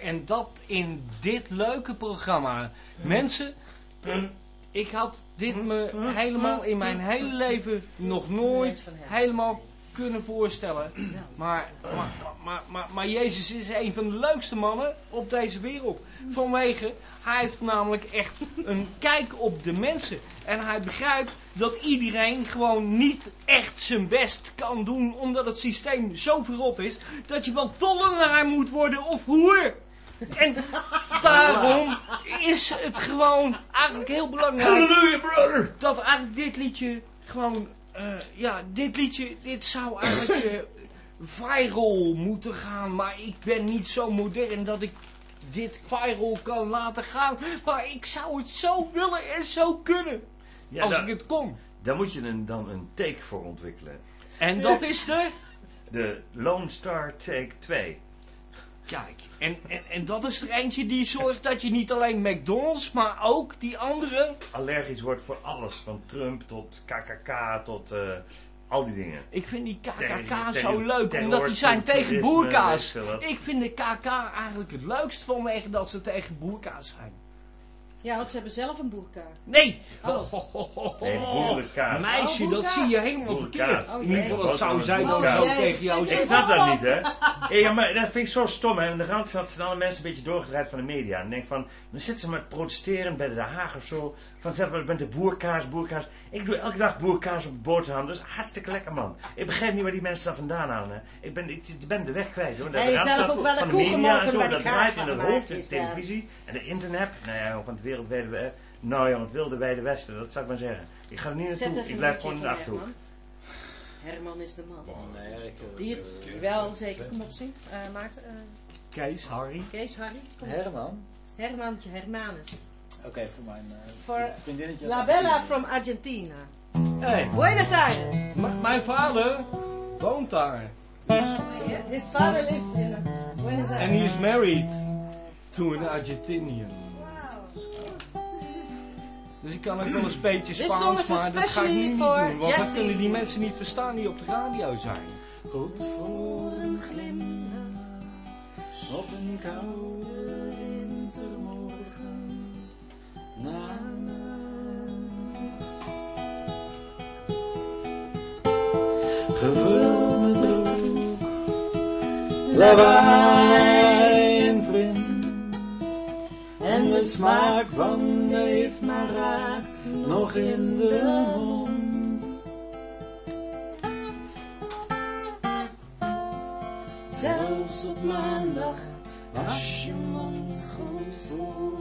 A: En dat in dit leuke programma. Mensen, ik had dit me helemaal in mijn hele leven nog nooit helemaal kunnen voorstellen. Maar, maar, maar, maar, maar Jezus is een van de leukste mannen op deze wereld. Vanwege, hij heeft namelijk echt een kijk op de mensen. En hij begrijpt dat iedereen gewoon niet echt zijn best kan doen. Omdat het systeem zo verrot is dat je wel tollenaar moet worden of hoer. En daarom is het gewoon eigenlijk heel belangrijk
C: Halleluja, brother!
A: dat eigenlijk dit liedje gewoon, eh, ja, dit liedje, dit zou eigenlijk eh, viral moeten gaan. Maar ik ben niet zo modern dat ik dit viral kan laten gaan. Maar ik zou het zo willen en zo kunnen.
C: Ja,
A: als ik het kon.
C: daar moet je een, dan een take voor ontwikkelen.
A: En dat is de...
C: De Lone Star Take 2.
A: Kijk, en, en, en dat is er eentje die zorgt dat je niet alleen McDonald's, maar ook die andere...
C: Allergisch wordt voor alles. Van Trump tot KKK tot eh, al die dingen.
A: Ik vind die KKK
C: Terror-
A: zo leuk,
C: terror-
A: omdat die zijn tegen boerka's.
C: Ik
A: vind de KK eigenlijk het leukst vanwege dat ze tegen boerka's zijn.
F: Ja, want ze hebben zelf een boerka.
A: Nee!
F: Oh.
C: Nee, boerenkaas.
A: Meisje,
F: Oh,
A: dat zie je helemaal
C: Boerkaas.
A: verkeerd.
F: Oh,
C: jee.
A: zou zij dan
F: Oh,
A: zo
F: jee.
A: tegen jou
C: Ik
A: zeggen.
C: snap dat niet, hè? Hey, [LAUGHS] ja, maar dat vind ik zo stom, hè? En de Randstad zijn alle mensen een beetje doorgedraaid van de media. En denk van, dan zitten ze maar te protesteren bij de Haag of zo. Van, zeg maar, ik ben de boerkaas, boerkaas. Ik doe elke dag boerkaas op de boterham. Dat is hartstikke lekker, man. Ik begrijp niet waar die mensen daar vandaan halen, hè? Ik ben, ik, ik ben de weg kwijt, hoor. Dat
G: zelf
C: Randstad
G: ook wel een
C: van de
G: koe
C: media en
G: gemolken
C: zo,
G: bij de
C: dat
G: kaas
C: draait in
G: van
C: het
G: gemaakt
C: hoofd, de
G: is,
C: televisie en de internet. Nou ja, van het wereldwijde... we- Nou ja, het wilde wijde westen, dat zou ik maar zeggen. Ik ga er niet naartoe, ik blijf gewoon in de Achterhoek.
F: Herman. Herman is de man.
E: Nee, ik, eh,
F: Die het wel zeker, kom op zing. Eh Maarten, eh,
A: Kees, Harry.
F: Kees, Harry. Kom.
E: Herman?
F: Hermantje, Hermanus.
E: Oké, voor mijn eh,
F: Voor
E: vriendinnetje.
F: La Bella from Argentina.
A: Hey,
F: Buenos Aires.
A: m- mijn vader woont daar.
F: His father lives in Buenos
A: En
F: Aires.
A: he is married to an Argentinian. Dus ik kan ook wel een beetje
F: song
A: Spaans,
F: is
A: maar dat ga ik nu niet
F: for
A: doen. Want dat kunnen die mensen niet verstaan die op de radio zijn.
E: Goed voor een glimlach op een koude wintermorgen. Na Gevuld met rook, lawaai smaak van neef maar raak nog in de mond. Zelfs op maandag was je mond goed voor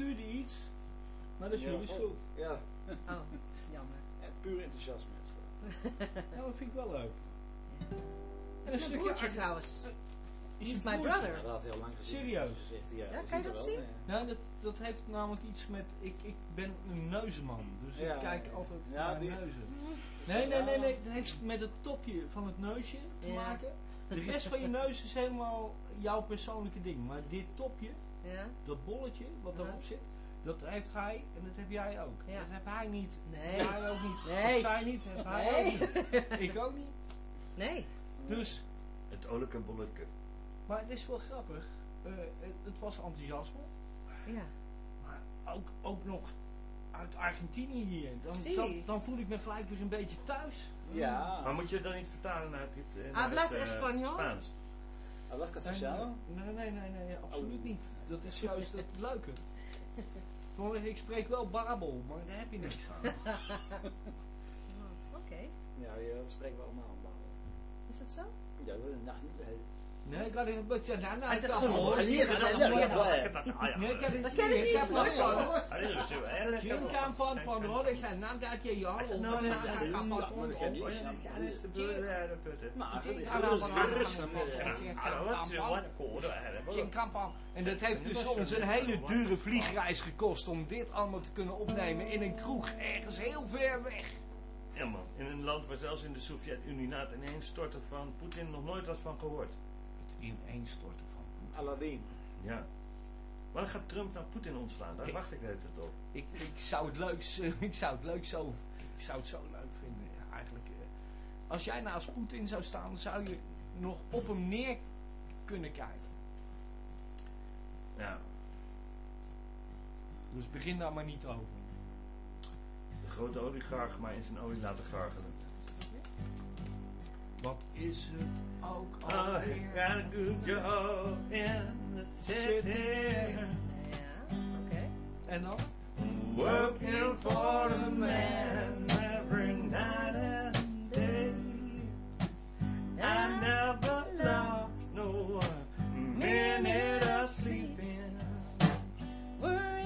A: Overstuurden iets. Maar dat is
F: Ja,
A: jullie
F: oh.
A: schuld.
F: Ja,
H: Oh, jammer.
F: en puur enthousiasme is dat. [LAUGHS]
A: Nou, dat vind ik wel leuk.
H: Dat is mijn broertje trouwens.
A: Is
H: He's
A: je
H: my brother.
F: Ja, dat had heel lang gezien.
A: Serieus?
F: Gezegd, ja,
H: Ja,
F: dat
H: kan je dat
F: wel,
H: zien?
F: ja.
A: Nou, dat, dat heeft namelijk iets met... Ik, ik ben een neuzenman. Dus
F: Ja,
A: ik kijk
F: ja.
A: altijd
F: Ja,
A: naar
F: die-
A: neuzen. [LAUGHS] Nee, nee, nee, nee. Het heeft met het topje van het neusje te
H: Ja.
A: maken. De rest van je neus is helemaal jouw persoonlijke ding. Maar dit topje,
H: Ja?
A: dat bolletje wat
H: Ja.
A: erop zit, dat heeft hij en dat heb jij ook.
H: Ja.
A: Dat heb hij niet.
H: Nee.
A: Jij ook niet.
H: Nee.
A: Of zij niet. Heb hij
H: Nee.
A: ook niet. Ik ook niet.
H: Nee.
A: Dus,
C: Het olijke bolletje.
A: maar het is wel grappig. Eh, het, het was enthousiasme.
H: Ja.
A: Maar ook, ook nog uit Argentinië hier. Dan, dan, dan voel ik me gelijk weer een beetje thuis.
F: Ja,
C: Maar moet je het dan niet vertalen naar het, eh, naar
H: Hablas
C: het, eh,
H: español?
C: Spaans?
F: Hablas Castellano?
A: Nee, nee, nee, nee, absoluut
F: Oh.
A: niet. Dat is juist het leuke. Want ik spreek wel Babel, maar daar heb je niks aan. [LAUGHS]
H: Oh, Oké.
F: Ja, ja, dat spreken we allemaal Babel.
H: Is dat zo?
F: Ja, we, nou, nee.
A: Nee, ik had een beetje nou, nou,
C: Hij
A: dat
C: zegt
A: is
C: gewoon,
A: wel-
C: hier, dat is
F: Ja,
C: gewoon-
F: ja, ja.
C: dat is- ah, ja.
A: Nee, ik heb het
H: Dat ken ik niet.
A: Ik heb
H: nooit van
A: het
H: gehoord.
C: Ah, dit is zo erg.
A: Jim kan van van horen gaan, nou dat je je hallo.
C: Nou,
A: nou,
C: nee,
A: nou,
C: ja,
A: ga
C: ja,
A: van
F: maar
A: ons
F: dat kan
A: op.
F: niet.
C: Ja, dat is de bedoeling, ja, de putten.
F: Maar,
A: Ik
F: dat
A: ga nou
F: is
A: van
F: gerust,
A: alles
F: gerust.
A: aan
F: Ja.
C: Ah, dat is een wat koorde, hè.
A: Jim Kampan. En dat heeft dus ons een hele dure vliegreis gekost om dit allemaal te kunnen opnemen in een kroeg ergens heel ver weg.
C: Ja man, in een land waar zelfs in de Sovjet-Unie na het ineenstorten van Poetin nog nooit was van gehoord.
A: In één storten van.
F: Aladdin.
C: Ja. Maar dan gaat Trump nou Poetin ontslaan, daar
A: Ik-
C: wacht ik de hele tijd op.
A: Ik, ik zou het leuk, z- [LAUGHS] ik zou het leuk zo, ik zou het zo leuk vinden ja, eigenlijk. eh. Als jij naast Poetin zou staan, zou je nog op hem neer kunnen kijken.
C: Ja,
A: Dus begin daar maar niet over.
C: de grote oligarch maar in zijn olie laten gargelen.
A: Wat is het ook
C: Oh, he
A: alweer?
C: got a good job in the city.
H: Ja. Oké.
A: En dan?
C: Working for the man every night and day. I never lost no minute of sleeping.
E: Worried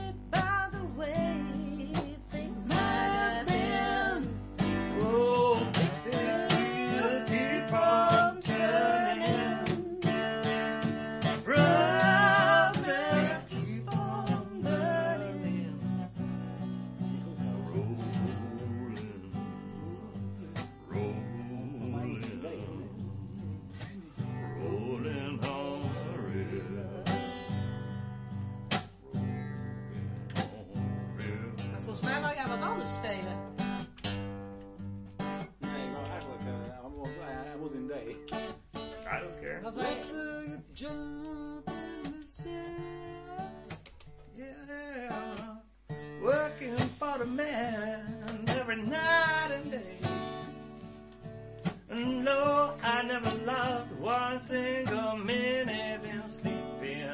C: I never lost one single minute in sleeping.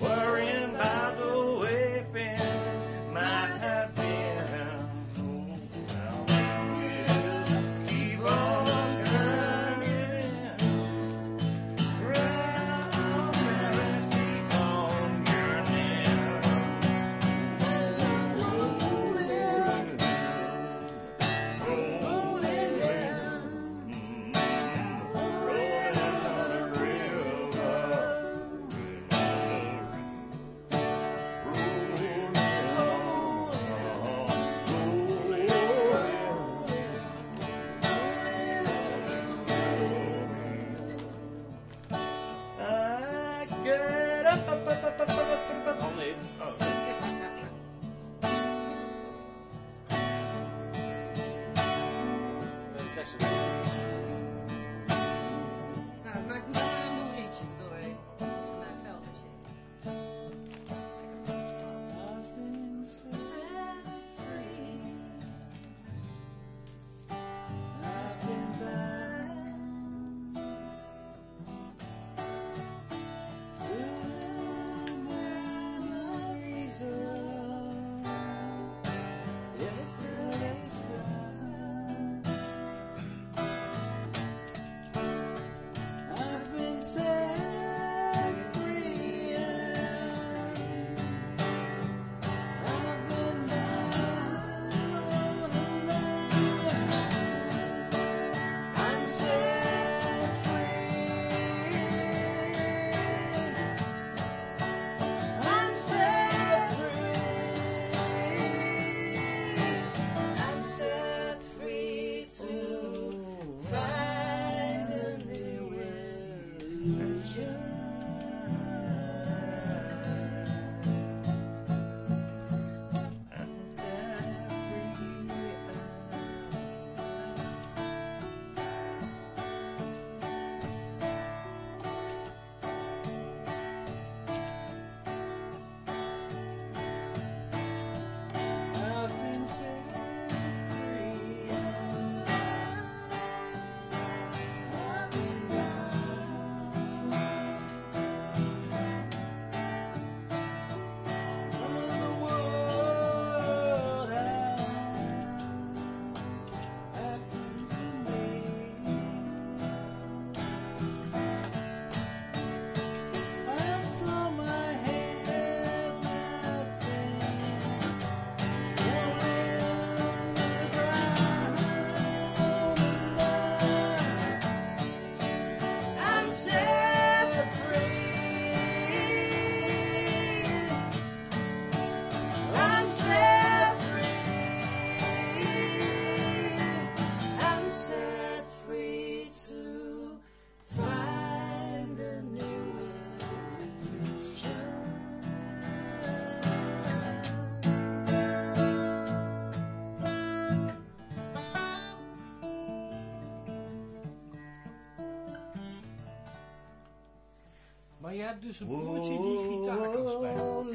C: Worrying about the way things
A: hebt dus een broertje die gitaar kan spelen.
C: To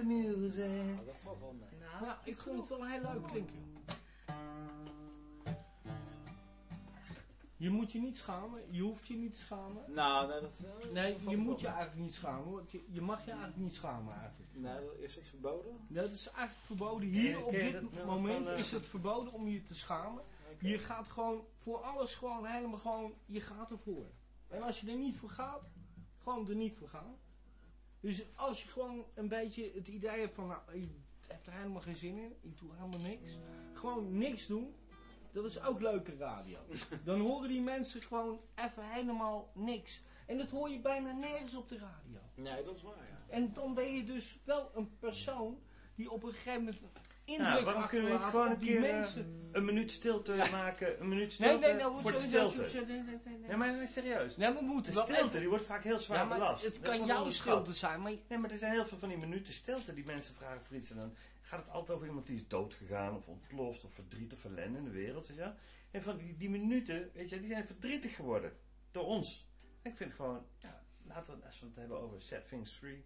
C: the music.
B: Nou, dat valt wel mee.
H: Nou,
A: Ja, ik vind het wel heel leuk klinken. Je moet je niet schamen, je hoeft je niet te schamen.
F: Nou, nee, dat, eh,
A: Nee, je moet je eigenlijk niet schamen, want je, je mag je eigenlijk niet schamen eigenlijk.
F: Nee, dat- is het verboden?
A: Dat is eigenlijk verboden. Hier
C: Ken-
A: op
C: ken
A: dit moment
C: van, eh,
A: is het verboden om je te schamen. Je gaat gewoon voor alles gewoon helemaal gewoon, je gaat ervoor. En als je er niet voor gaat, gewoon er niet voor gaan. Dus als je gewoon een beetje het idee hebt van, nou, ik heb er helemaal geen zin in, ik doe helemaal niks. Gewoon niks doen, dat is ook leuke radio. [LAUGHS] Dan horen die mensen gewoon even helemaal niks. En dat hoor je bijna nergens op de radio.
F: Nee, dat is waar, ja.
A: En dan ben je dus wel een persoon die op een gegeven moment een
C: Ja,
A: indruk
C: waarom kunnen we niet gewoon een keer eh,
A: mensen.
C: een minuut stilte maken? Een minuut
A: Nee,
C: stilte
A: nee, nou,
C: voor de stilte.
A: nee, nee, nee, nee.
C: Nee, maar nee, serieus.
A: Nee, maar we moeten
C: De stilte, die wordt vaak heel zwaar
A: Ja, maar
C: belast.
A: het kan jouw stilte zijn, maar
C: Nee, maar er zijn heel veel van die minuten stilte die mensen vragen voor iets. En dan gaat het altijd over iemand die is doodgegaan of ontploft of verdriet of ellende in de wereld. Weet je wel. En van die, die minuten, weet je, die zijn verdrietig geworden. Door ons. En ik vind gewoon, ja, laten we, als we het hebben over set things free,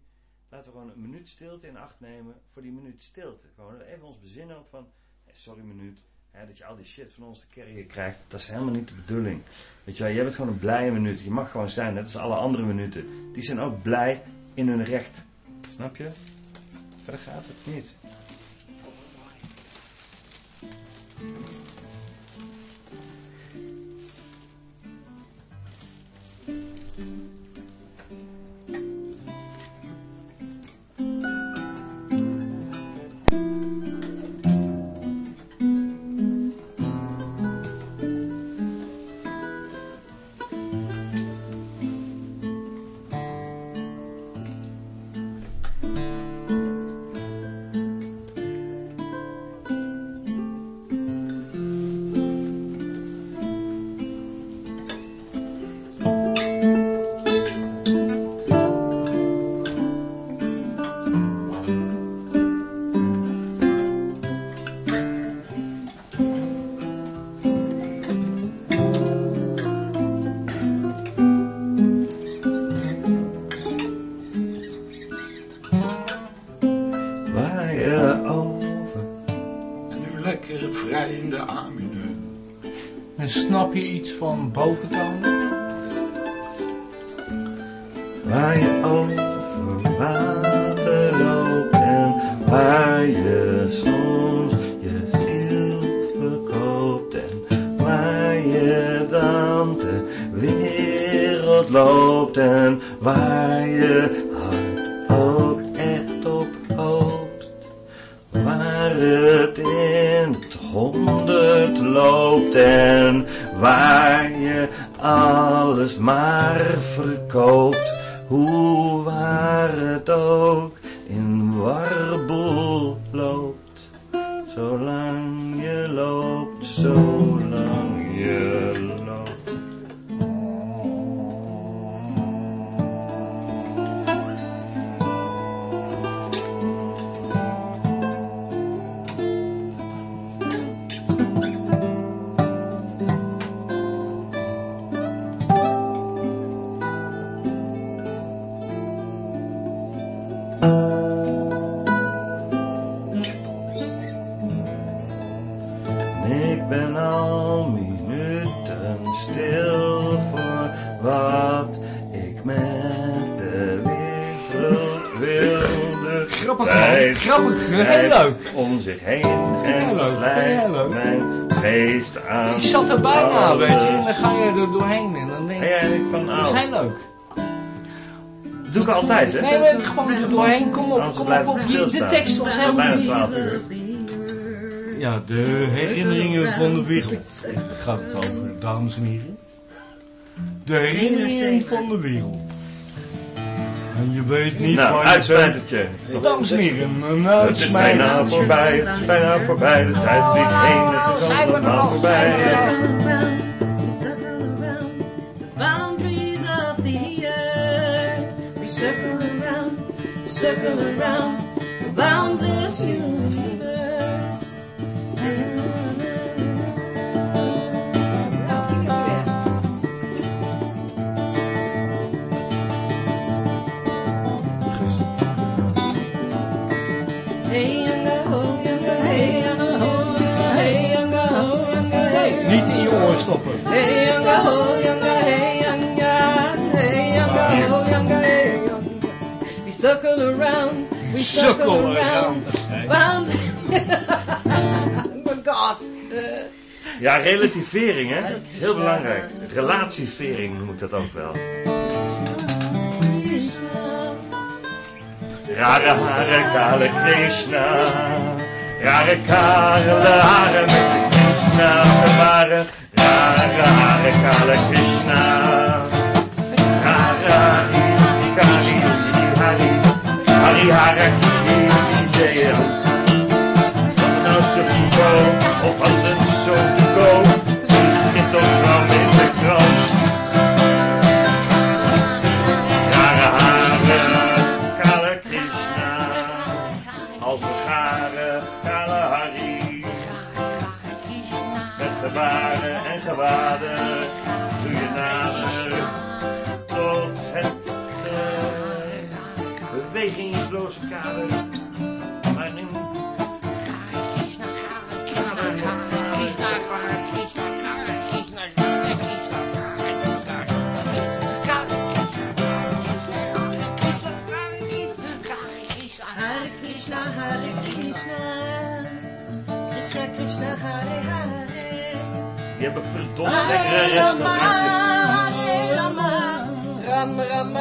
C: laten we gewoon een minuut stilte in acht nemen voor die minuut stilte. Gewoon even ons bezinnen op van, sorry minuut, hè, dat je al die shit van ons te carryen krijgt, dat is helemaal niet de bedoeling. Weet je wel, jij bent gewoon een blije minuut. Je mag gewoon zijn, net als alle andere minuten. Die zijn ook blij in hun recht. Snap je? Verder gaat het niet.
A: Iets
C: heen en
A: leuk.
C: mijn geest aan.
A: Ik zat er bijna, weet je, en dan ga je er doorheen en dan denk ik,
C: denkt van,
A: dat is
C: nou,
A: heel leuk.
C: dat doe ik altijd, hè?
A: Nee, maar gewoon er doorheen, kom op, kom op, de tekst was heel
C: Bijna
A: goed.
C: 12 uur.
A: Ja, de herinneringen van de wereld. Daar gaat het over, dames en heren. De herinneringen van de wereld. En je weet niet
C: Nou,
A: waar je bent.
C: uitsmijtertje.
A: Dames en heren, een
C: Het is bijna voorbij, het is bijna voorbij, de tijd vliegt heen, het is
A: Zijn we er
C: allemaal
A: nog?
C: voorbij.
E: circle around, we circle around the boundaries of the earth. We circle around, circle around the boundless universe.
H: Younger. We circle around, we circle, around, round. [LAUGHS] oh God.
C: Ja, relativering, hè? Heel belangrijk. Relatievering noem ik dat ook wel. Rare haren, kale Krishna. Rare kale haren met de Krishna. Bewaren. Rare haren, kale Krishna. Rare hari, Vol lekkere restaurantjes.
A: Ram, ram,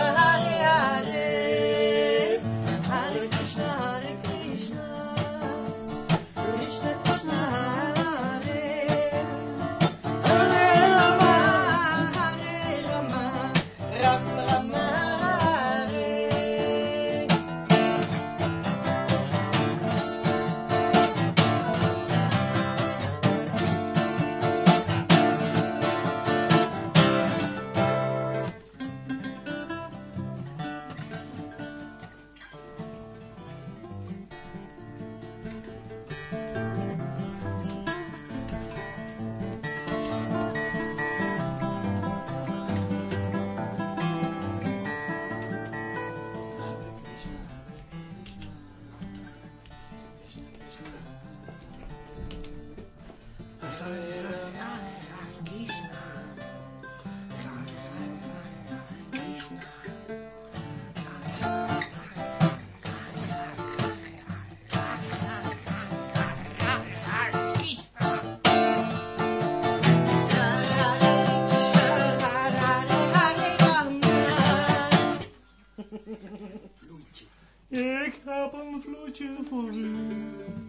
A: vloedje voor u.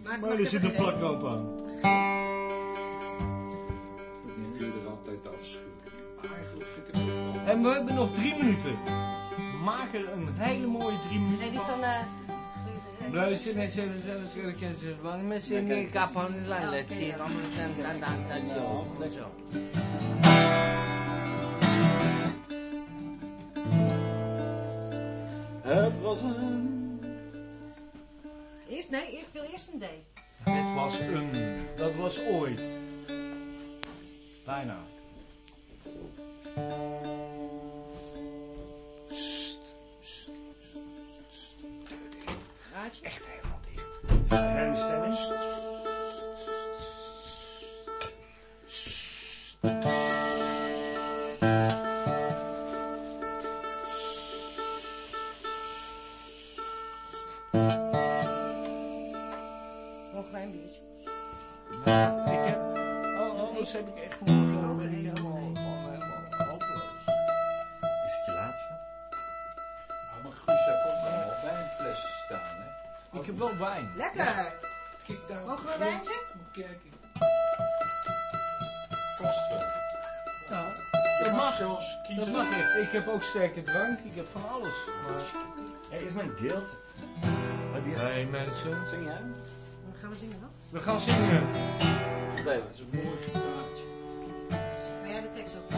H: Maar
A: Maar er zit een plakband aan.
B: Die kun je er altijd afschudden. Maar eigenlijk vind ik het ook wel.
A: En we hebben nog drie minuten. Maak er een hele mooie drie
H: Nee,
A: minuten
H: die
A: van.
H: van... eh
I: Luister, mensen, kappen de lijn, zo.
F: Het was een
H: Eerst, nee, ik wil eerst een D.
A: Het was een. Dat was ooit. Bijna.
H: Raadje?
A: Echt helemaal dicht. Ik heb. Oh, anders heb ik echt nog. ik helemaal,
H: mooi.
A: helemaal hopeloos.
C: Is het je laatste?
B: Ah, maar Guus heeft ook nog wijnflessen staan, hè?
A: Ik heb wel wijn.
H: Lekker!
B: Kijk daar.
H: Mogen we een wijntje?
B: Kijk. Vast wel.
A: Ja,
B: Je
A: dat
B: mag zelfs kiezen.
A: Dat mag echt. Ik heb ook sterke drank. Ik heb van alles. Maar...
C: Hé, is mijn? Heb je...
A: Nee, mensen.
F: Zing jij?
H: We
A: gaan zingen.
F: Nee,
B: Dat is een mooi gitaartje.
H: Maar jij de tekst ook.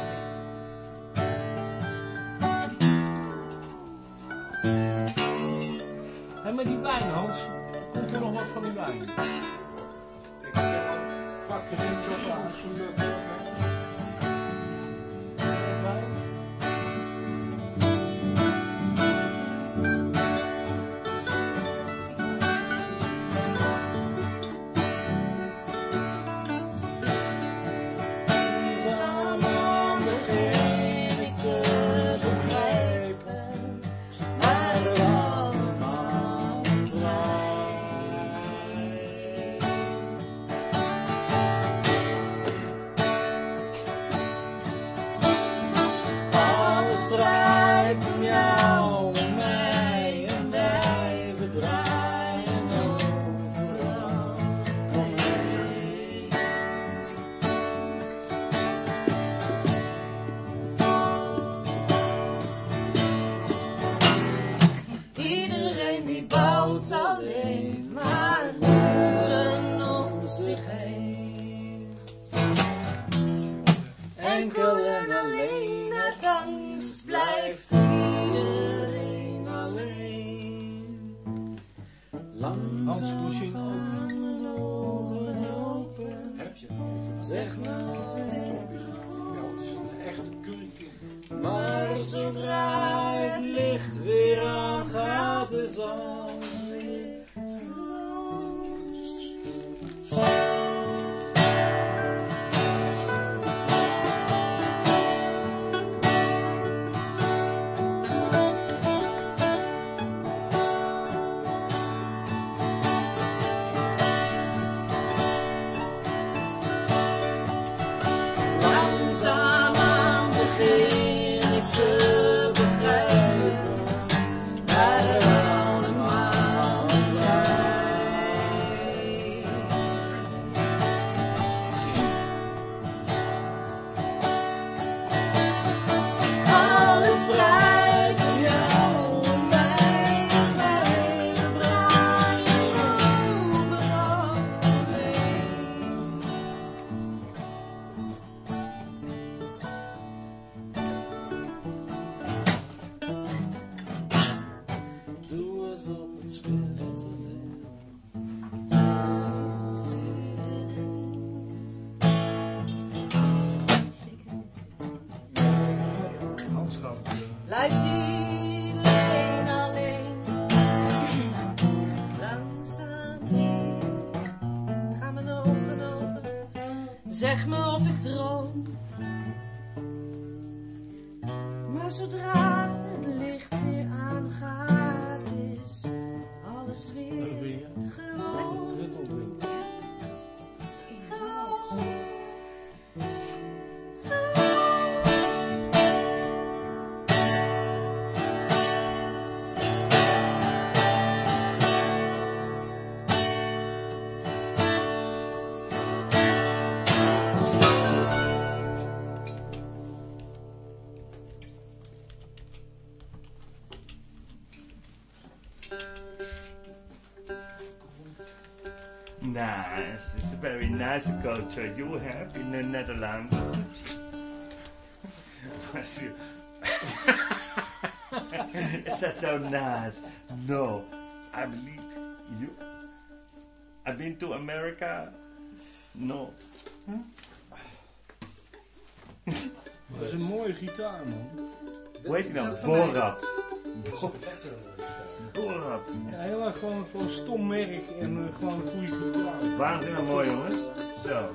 A: Hé, maar die wijn, Hans. Komt er nog wat van die wijn?
B: Ik eh, pak er
C: nice. It's a very nice culture you have in the Netherlands. [LAUGHS] [LAUGHS] it's so nice. No, I believe you. I've been to America. No. Huh? [LAUGHS]
A: Dat is een mooie gitaar, man.
C: Hoe heet hij nou? Borat. Borat.
A: Ja, heel erg gewoon voor een stom merk en eh, gewoon een goede verhaal.
C: Waanzinnig mooi jongens. Zo.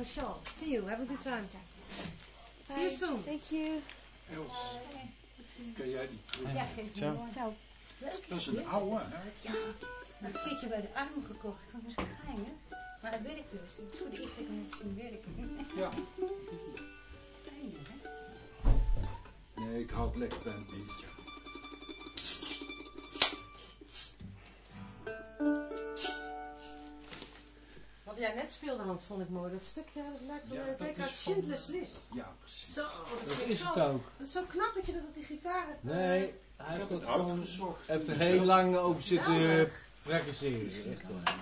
H: For sure. See you. Have a good time. See you soon.
J: Thank you.
B: Els, kan jij die?
J: Ja, geef me
C: Ciao.
J: gewoon. Ciao. Leuk
B: Dat is een oude, hè?
J: Ja, een keertje bij de arm gekocht. Ik vond het geheim, hè? Maar het werkt dus. Het is voor de eerste keer dat ik zien werken.
B: Ja. [LAUGHS]
J: Fijn, hè?
B: Nee, ik houd lekker bij een biertje.
H: Wat jij net speelde, Hans, vond ik mooi. Dat stukje dat lijkt wel
B: Ja,
H: een
B: dat
H: beetje uit Schindler's List.
B: Ja, precies.
H: Zo, dat
A: Dat is
H: zo,
A: het ook.
H: dat is zo knap dat je dat op die gitaar hebt. eh,
A: Nee, hij
B: Ik
A: heeft het
B: het
A: gewoon
B: uitgezocht.
A: heeft er heel lang over zitten praktiseren. Waar.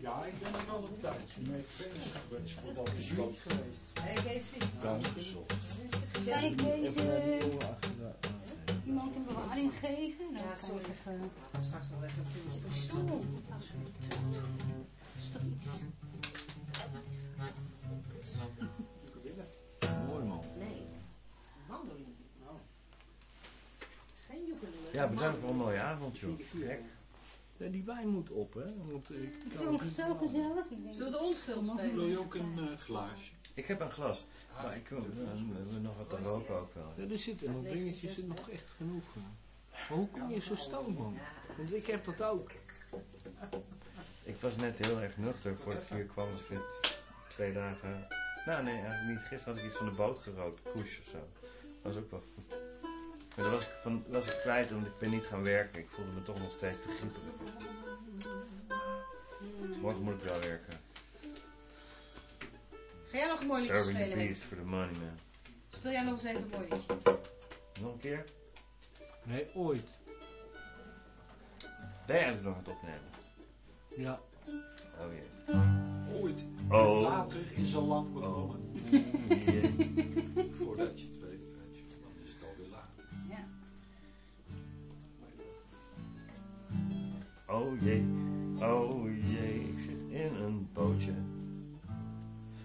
B: Ja, ik ben er wel een tijdje mee bezig geweest. Voordat ik ziek geweest.
H: Hey, Casey.
B: Uitgezocht.
J: Kan ik deze iemand een bewaring geven? Dan
H: Ja,
J: kan
H: sorry. Straks nog even een puntje.
J: Zo, absoluut.
A: Mooi man.
H: Nee. Mandoline. Oh. Het is geen.
C: Ja, bedankt voor een mooie avond, joh.
A: Ja, die wijn moet op, hè? Want ik
J: Het is zo gezellig. Ik denk,
H: Zullen we de onschuld
B: Wil
H: spelen?
B: je ook een eh, glaasje?
C: Ik heb een glas. Maar ik wil, we hebben nog wat te roken ook wel.
A: Ja, er zitten nog dingetjes, er nog echt genoeg. Maar hoe kom je zo stoned, man? Want ik heb dat ook. [LAUGHS]
C: Ik was net heel erg nuchter. Voor het vier kwam was ik twee dagen... Nou nee, eigenlijk niet. Gisteren had ik iets van de boot gerookt. Koes of zo. Dat was ook wel goed. Maar dat was ik, van, was ik kwijt, want ik ben niet gaan werken. Ik voelde me toch nog steeds te grieperig. Morgen moet ik wel werken.
H: Ga jij nog een mooi liedje
C: Serving the
H: spelen?
C: beast for the money, man.
H: Speel jij nog eens even een mooi liedje?
C: Nog een keer?
A: Nee, ooit.
C: Ben je eigenlijk nog aan het opnemen?
A: Ja.
C: Oh jee.
B: Ooit.
C: Oh.
B: Later is al lang begonnen.
C: jee.
B: Voordat je het weet, weet je. Dan is het alweer laat.
J: ja.
C: Oh jee, oh jee, ik zit in een bootje.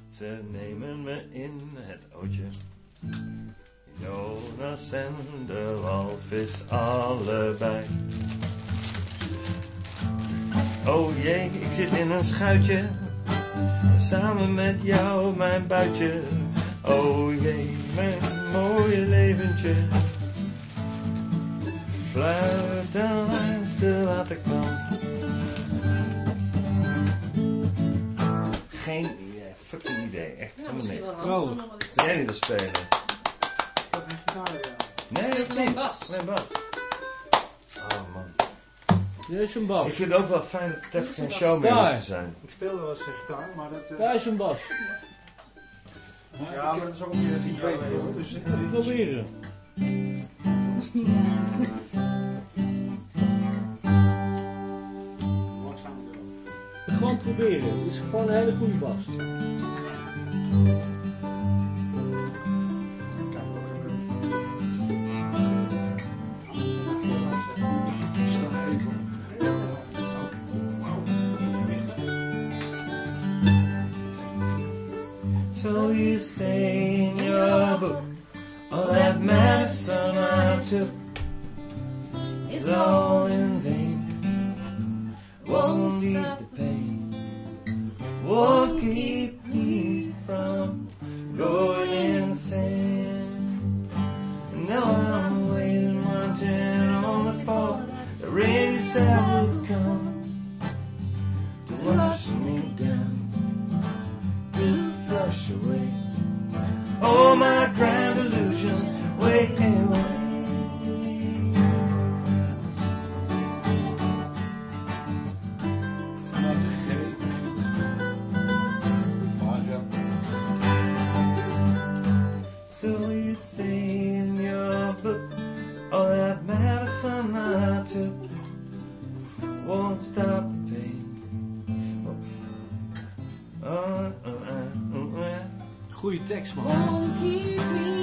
C: Ze nemen me in het ootje. Jonas en de walvis allebei. Oh jee, ik zit in een schuitje. Samen met jou mijn buitje. Oh jee, mijn mooie leventje. Fluiten langs de waterkant. Geen idee, fucking idee, echt
H: Nou,
C: helemaal niks. Wil jij niet dat spelen? Nee, dat
H: Alleen
C: niet.
H: Bas.
A: Dit is een bas.
C: Ik vind het ook wel fijn dat het even geen show meer
A: Daar.
C: hoeft te zijn.
F: Ik speelde wel eens gitaar, maar dat... eh,
A: Daar is een bas.
F: ja, maar dat is ook weer tien jaar geleden. Dus, eh,
A: Proberen.
F: wel.
A: Gewoon proberen. Het is gewoon een hele goede bas.
C: Say in your book, all that medicine I took is all in vain. Won't ease the pain, won't
B: Dexmont.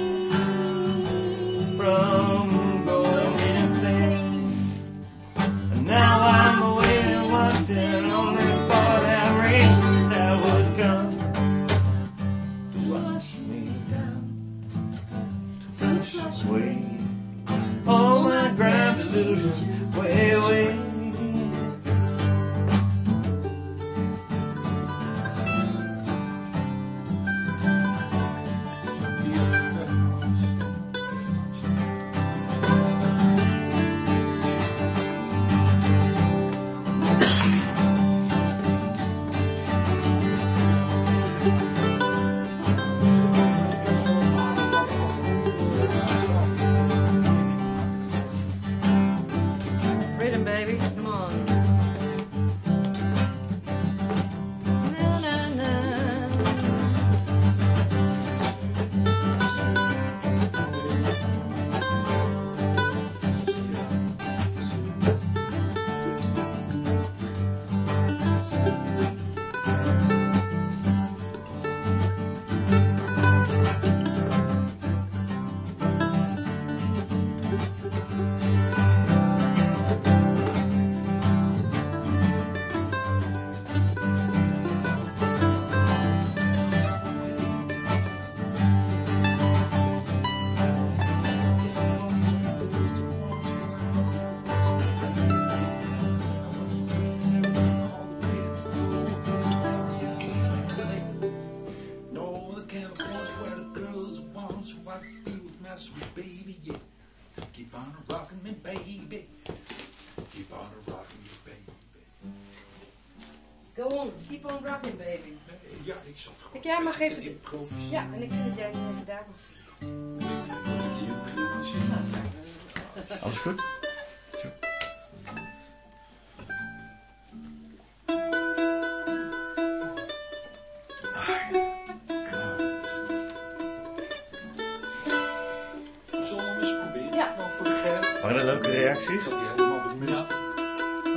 B: Ja,
E: maar mag even... Ja, en ik vind dat jij niet even daar mag zitten.
C: Alles goed? Waren er leuke reacties?
A: Ja,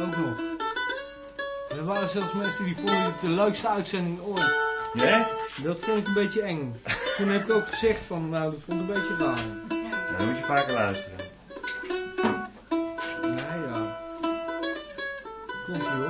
B: ook nog. Er waren zelfs mensen die vonden het de leukste uitzending ooit.
C: Nee?
B: Dat vond ik een beetje eng. Toen heb ik ook gezegd van, nou, dat vond ik een beetje raar.
C: Ja, dan moet je vaker luisteren.
B: Nou ja. Komt
E: u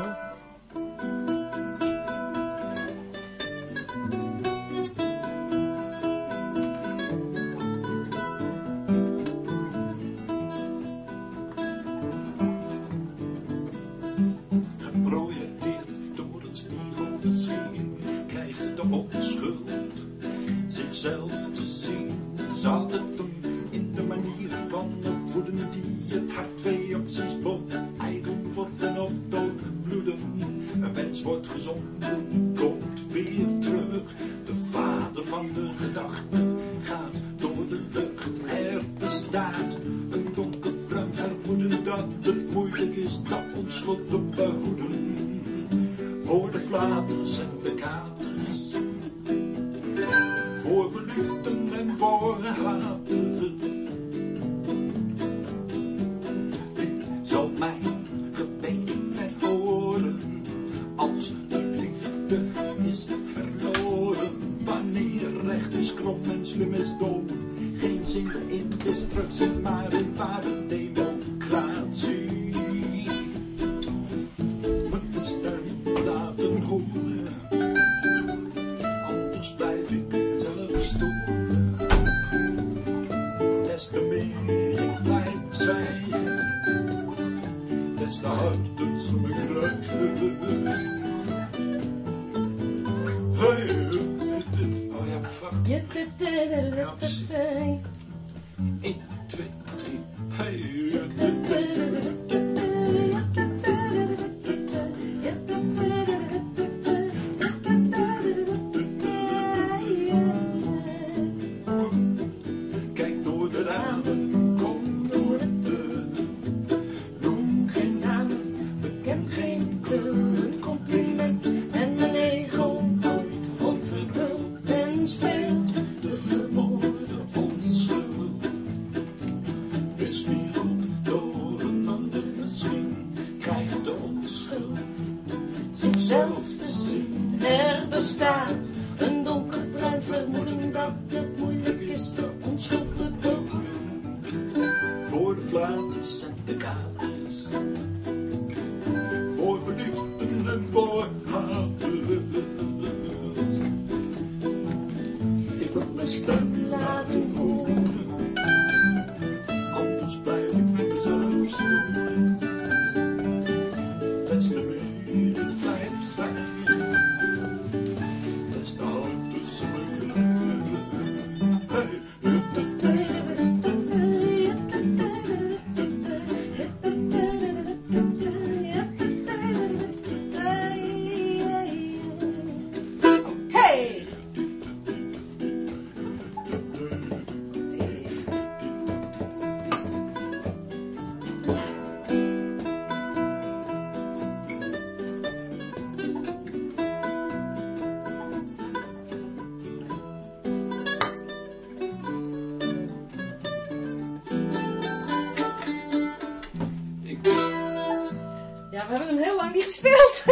E: niet gespeeld.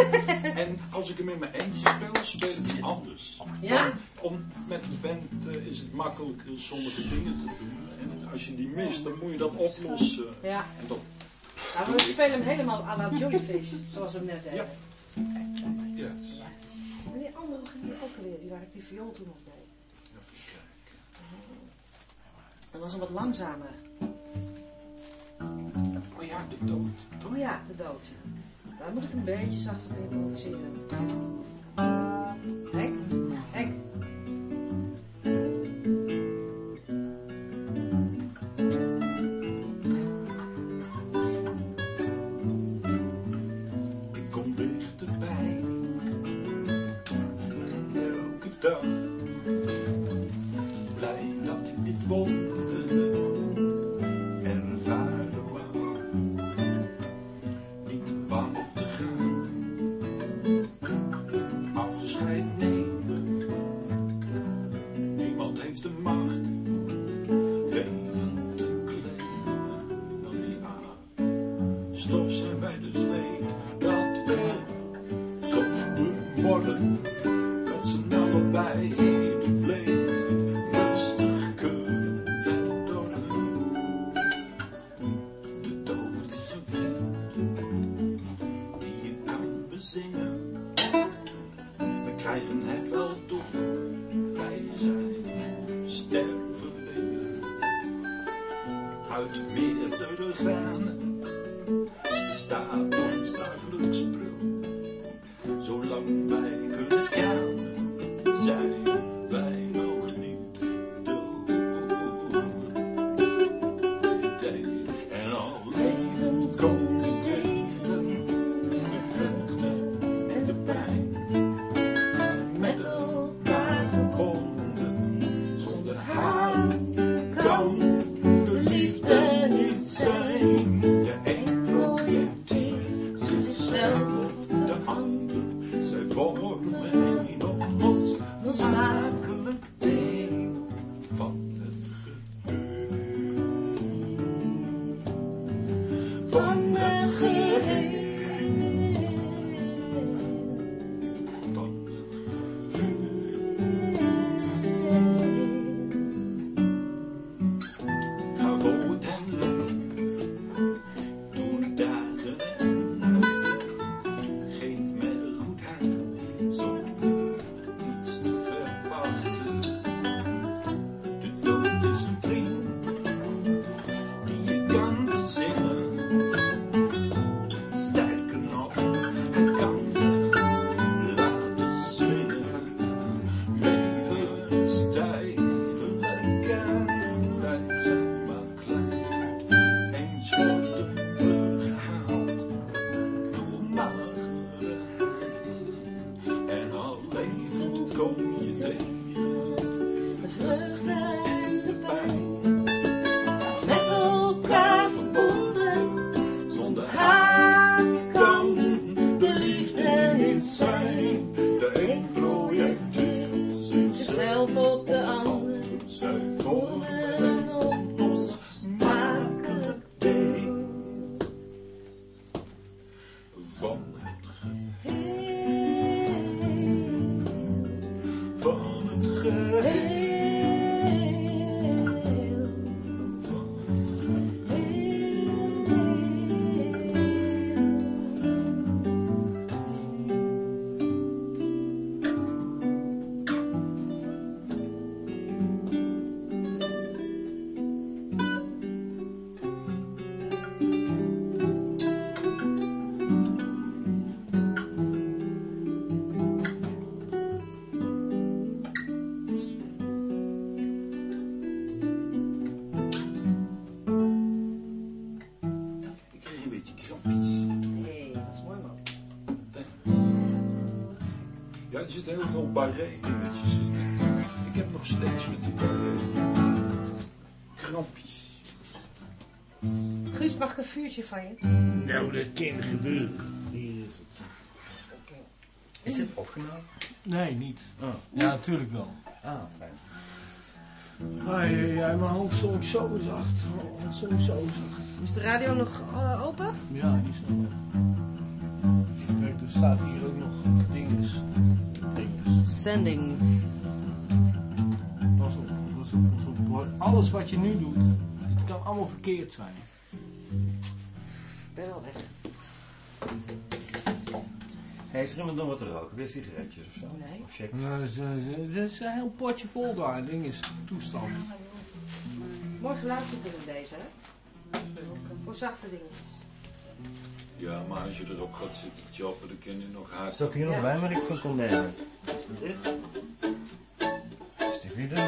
B: En als ik hem in mijn eentje speel, speel ik hem anders.
E: Ja?
B: Om, met de band eh, is het makkelijker sommige dingen te doen. En als je die mist, dan moet je dat oplossen.
E: Ja.
B: En dat,
E: Nou, we spelen hem helemaal à la Joyfish, zoals we hem net deden.
B: ja.
E: En die andere ging ook alweer, die waar ik die viool toen op deed.
B: Even kijken.
E: Dat was een wat langzamer.
B: Oh ja, de dood.
E: Oh ja, de dood. Daar moet ik een beetje zachter op improviseren. Kijk, kijk.
B: Ik kom dichterbij. Elke dag. Heel veel barré-dingetjes in. Ik heb nog steeds met die barré. Krampjes.
E: Guus, mag ik een vuurtje van je?
A: Nou, dat kan gebeuren.
C: Is het opgenomen?
A: Nee, niet.
C: Oh.
A: Ja, natuurlijk wel.
C: Ah, fijn.
A: Ai, ai, mijn hand zo zacht. Mijn hand zonk zo zacht.
E: Is de radio nog eh, open?
A: Ja, die is nog wel. Kijk, er staat hier ook nog dinges. Dinges.
E: Sending.
A: Pas op, pas op, pas op. hoor. Alles wat je nu doet, het kan allemaal verkeerd zijn.
E: Ik ben al weg.
C: Hey, is er iemand nog wat te roken? Weer sigaretjes of zo?
E: Nee.
C: Of check?
A: Nou, dat, is, eh, dat is een heel potje vol daar. Ding is toestand.
E: Morgen luistert er in deze, hè? Voor zachte dingetjes.
B: Ja, maar als je erop gaat zitten choppen, dan kun je nog hard.
C: Is dat hier nog
E: Ja.
C: bij waar ik van kon nemen? Dit? Is die video?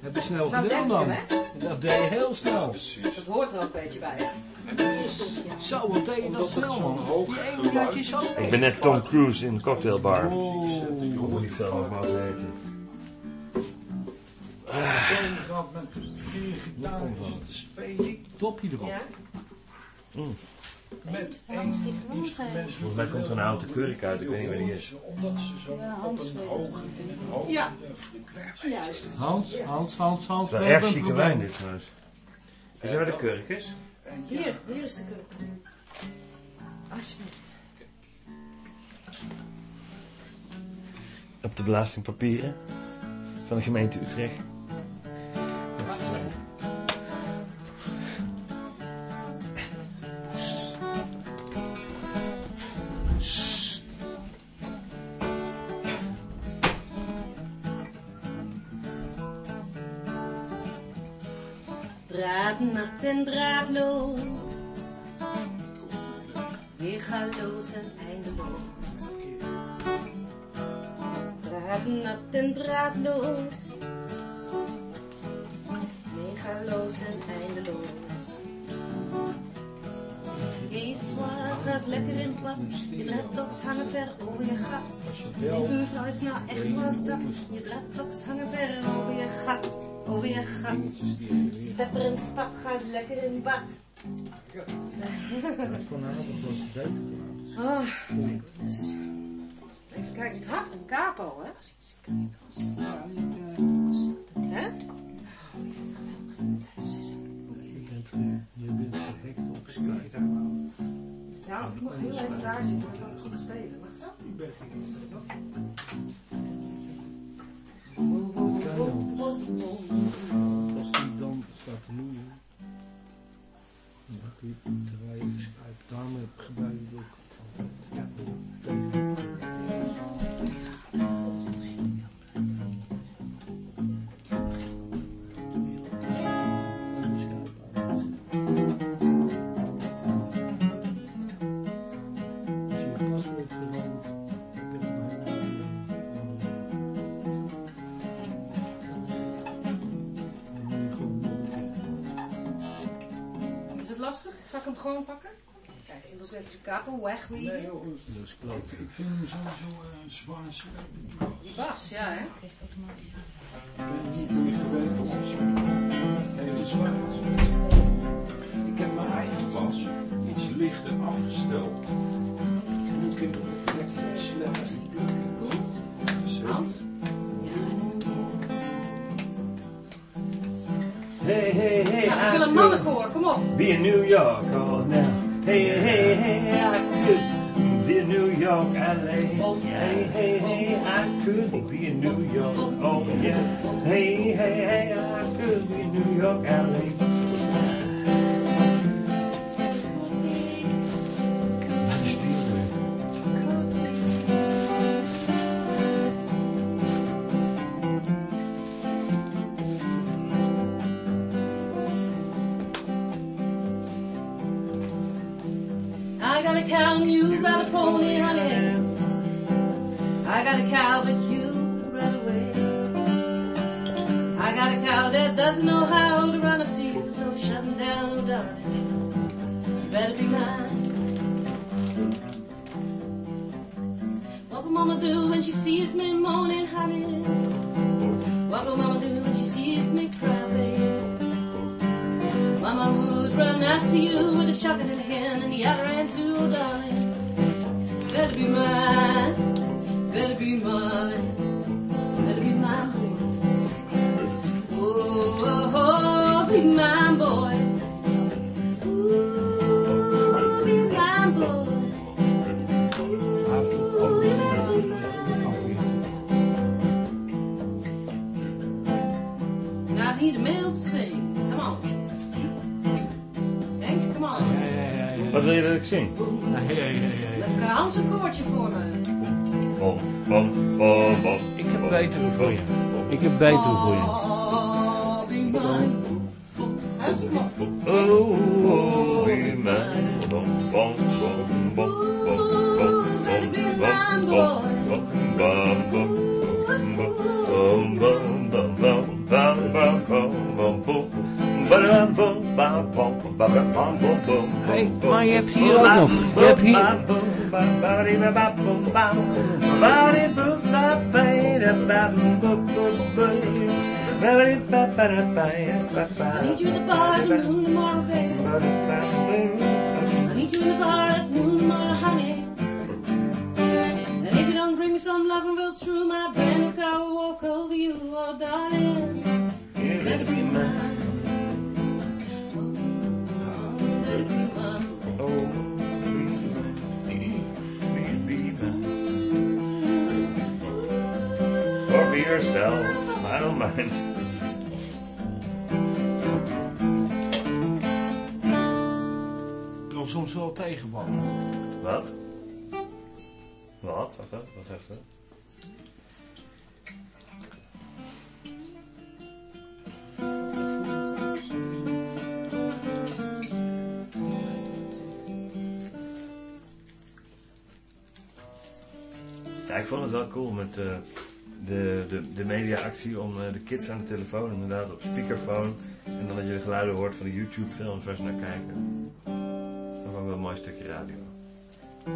A: Heb je snel
E: Nou,
A: gedaan
E: denk je
A: dan? Dat deed je heel snel.
B: Precies.
E: Dat hoort er ook een beetje bij, hè?
A: Zo, wat deed je dat snel man?
B: hoog
A: Die minuutje
B: is.
A: zo.
C: Ik ben net Tom Cruise in de cocktailbar.
A: Oh.
C: Hoe die film ook maar weten.
B: Ik gaat met vier gitaren zitten spelen.
A: Topje erop.
B: Met één instrument.
C: Volgens mij komt er een oude kurk uit, ik weet niet waar die is.
B: Omdat ze zo op een hoge, hoge
E: Ja. Juist.
A: Hans, Hans, Hans, Hans.
C: Het is erg
A: hebben een
C: chique
A: probleem.
C: wijn dit trouwens. Weet je waar de kurk is?
E: Hier, hier is de kurk. Alsjeblieft.
C: Op de belastingpapieren van de gemeente Utrecht. Dat is
E: in. Je dreadlocks hangen ver over je gat. Je buurvrouw is nou echt wel zat. Je dreadlocks hangen ver over je gat. Over je gat. Stepper en spat, ga eens lekker in bad.
A: Vanavond was het
E: Oh, my goodness. Even kijken, ik had een capo, hè? Hè?
A: Je bent, ge- je bent gehackt op Skype.
E: Ja, ik mag heel even daar zitten, ik kan goed spelen. Mag dat?
A: Als die dan staat te loeien, dan kun je draaien Skype. Daarom gebruik ik ook altijd Als
E: Zal ik hem gewoon pakken? Kijk, ik wil even de capo wegwiegen.
B: Nee joh,
A: Dat is kloot.
B: ik vind hem sowieso uh, zwaar.
E: Die bas, ja, hè?
B: Ik ben niet meer gewend om zo'n hele spelen. Ik heb mijn eigen bas iets lichter afgesteld. Nu kan ik ook lekker slecht plukken. Dus, eh,
E: Hans?
C: Hey, hey, hey,
E: Nou, ik wil een
C: I
E: mannenkoor, kom op.
C: could be in New York, oh now. Hey, hey, hey, I could be in New York, LA.
E: Oh,
C: Hey, hey, hey, I could be in New York, oh yeah. Hey, hey, hey, I could be in New York, LA.
E: Cow you got a pony, honey. I got a cow, but you ran away. I got a cow that doesn't know how to run up to you, so shut down, oh darling. You better be mine. What will mama do when she sees me moaning, honey? What will mama do when she sees me cry, baby? Mama would run after you with a shotgun in hand and the other hand too, darling. Better be mine, better be mine, better be mine, baby. Oh, oh, oh, be mine, boy.
C: Wat wil je dat ik zing?
A: Ja.
E: Lekker Hans een koortje voor me.
C: Bom, bom, bom, bom.
A: Ik heb betere voor je. Ik heb betere voor je.
E: Oh, be mine. Hans, kom op.
C: Oh, oh, be mine. Bom, bom, bom, bom, bom, bom, bom, bom, bom, bom, bom, bom. Bom, bom, bom, bom, bom, bom, bom, bom, bom.
A: Hey, maar je hebt hier ook nog. Je hebt hier...
E: I need you in the bar in the morning, baby. I need you in the bar
C: Yourself. I don't mind.
A: Kan soms wel tegenvallen.
C: Wat? Wat? Wat, wat, wat zegt ze? Ja, ik vond het wel cool met eh, de, de, de media-actie om eh, de kids aan de telefoon inderdaad op speakerphone. En dan dat je de geluiden hoort van de YouTube-films waar ze naar kijken. Dat was wel een mooi stukje radio.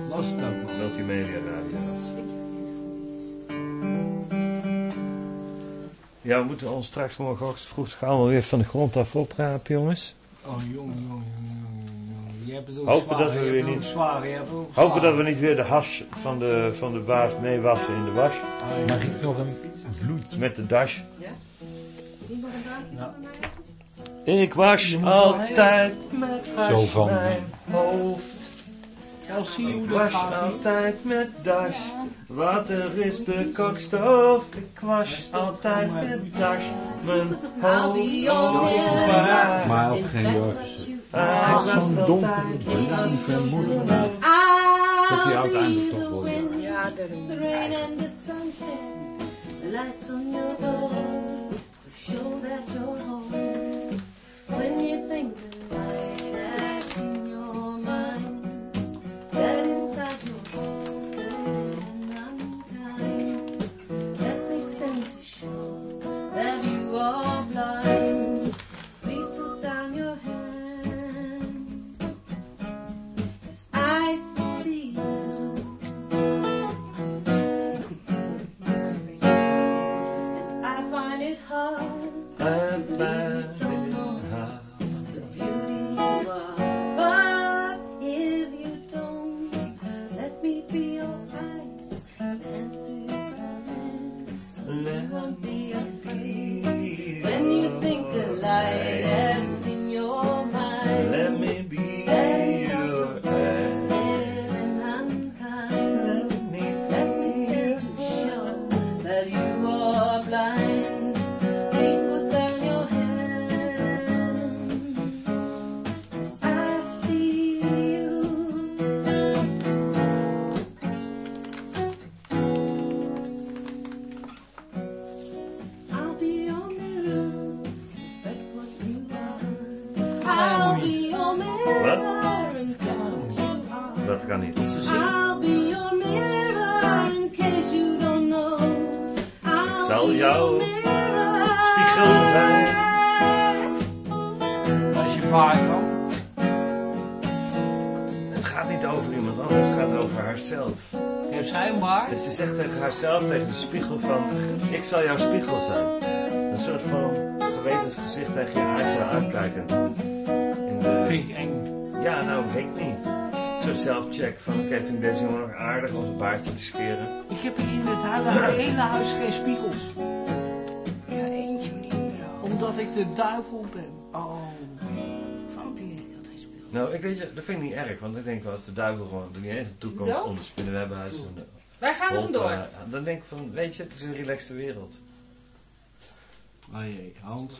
A: Was het ook.
C: Multimedia radio. Ja, we moeten ons straks morgenochtend vroeg gaan we weer van de grond af oprapen, jongens.
A: Oh, jongen, jongen, jongen. Je hebt het ook
C: Hopen
A: zwaar.
C: dat we weer niet-
A: ook zwaar. Je hebt het ook
C: Hopen dat we niet weer de hash van de, van de baas meewassen in de was.
A: Ah.
B: Mag ik nog een vloed?
C: Met de
E: draadje
A: Ja.
C: Ik was altijd met hash
B: Zo van-
C: mijn hoofd.
A: Ja, zie je hoe
C: Ik was altijd met dash. Water is bekokstoofd. Ik was altijd met dash. Mijn hoofd.
B: Maar hij had geen
E: fact,
C: Aan
B: zo'n donkere balans en moederdag. Dat die uiteindelijk toch wel
F: ja.
E: Lights on your door to show that you're home when you think
C: Bye.
A: Ja, zij een baard?
E: Dus ze zegt tegen haarzelf, tegen de spiegel van... Ik zal jouw spiegel zijn. Een soort van gewetensgezicht tegen je eigen aankijkend. In de...
C: Vind ik eng.
E: Ja, nou, weet ik niet. Zo'n self-check van, oké, vind ik deze jongen nog aardig om een baardje te scheren?
C: Ik heb hier in het hele, hele huis geen spiegels.
K: Ja, eentje minder.
C: Omdat ik de duivel ben. Oh.
E: Nou, ik weet je, dat vind ik niet erg, want ik denk wel als de duivel gewoon er niet eens naartoe komt om de spinnenwebhuis en
F: Wij gaan er vandoor.
E: eh, dan denk ik van, weet je, het is een relaxte wereld.
C: Oh jee, Hans.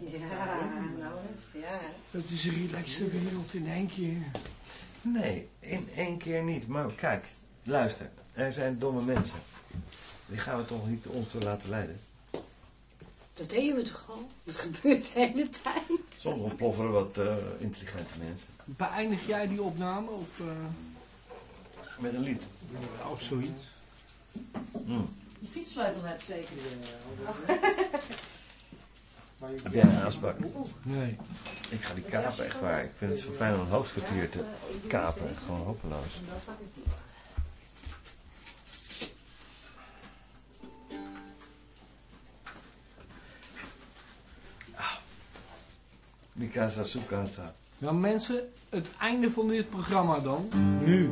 F: Ja, nou, ja.
C: Het is een relaxte wereld in één keer.
E: Nee, in één keer niet. Maar kijk, luister, er zijn domme mensen. Die gaan we toch niet ons door laten leiden.
K: Dat deden we toch al? [LAUGHS] Dat gebeurt de hele tijd.
E: Soms ontploffen er wat eh, intelligente mensen.
C: Beëindig jij die opname of, eh,
E: Met een lied.
C: of zoiets?
E: Mm.
F: Je fietssleutel hebt zeker. [LAUGHS]
E: Heb jij een asbak?
C: Nee.
E: Ik ga die kapen, echt waar. Ik vind het zo fijn om een hoofdkwartier te kapen. Gewoon hopeloos. Mikasa Sukasa.
C: Nou mensen, het einde van dit programma dan. Nu.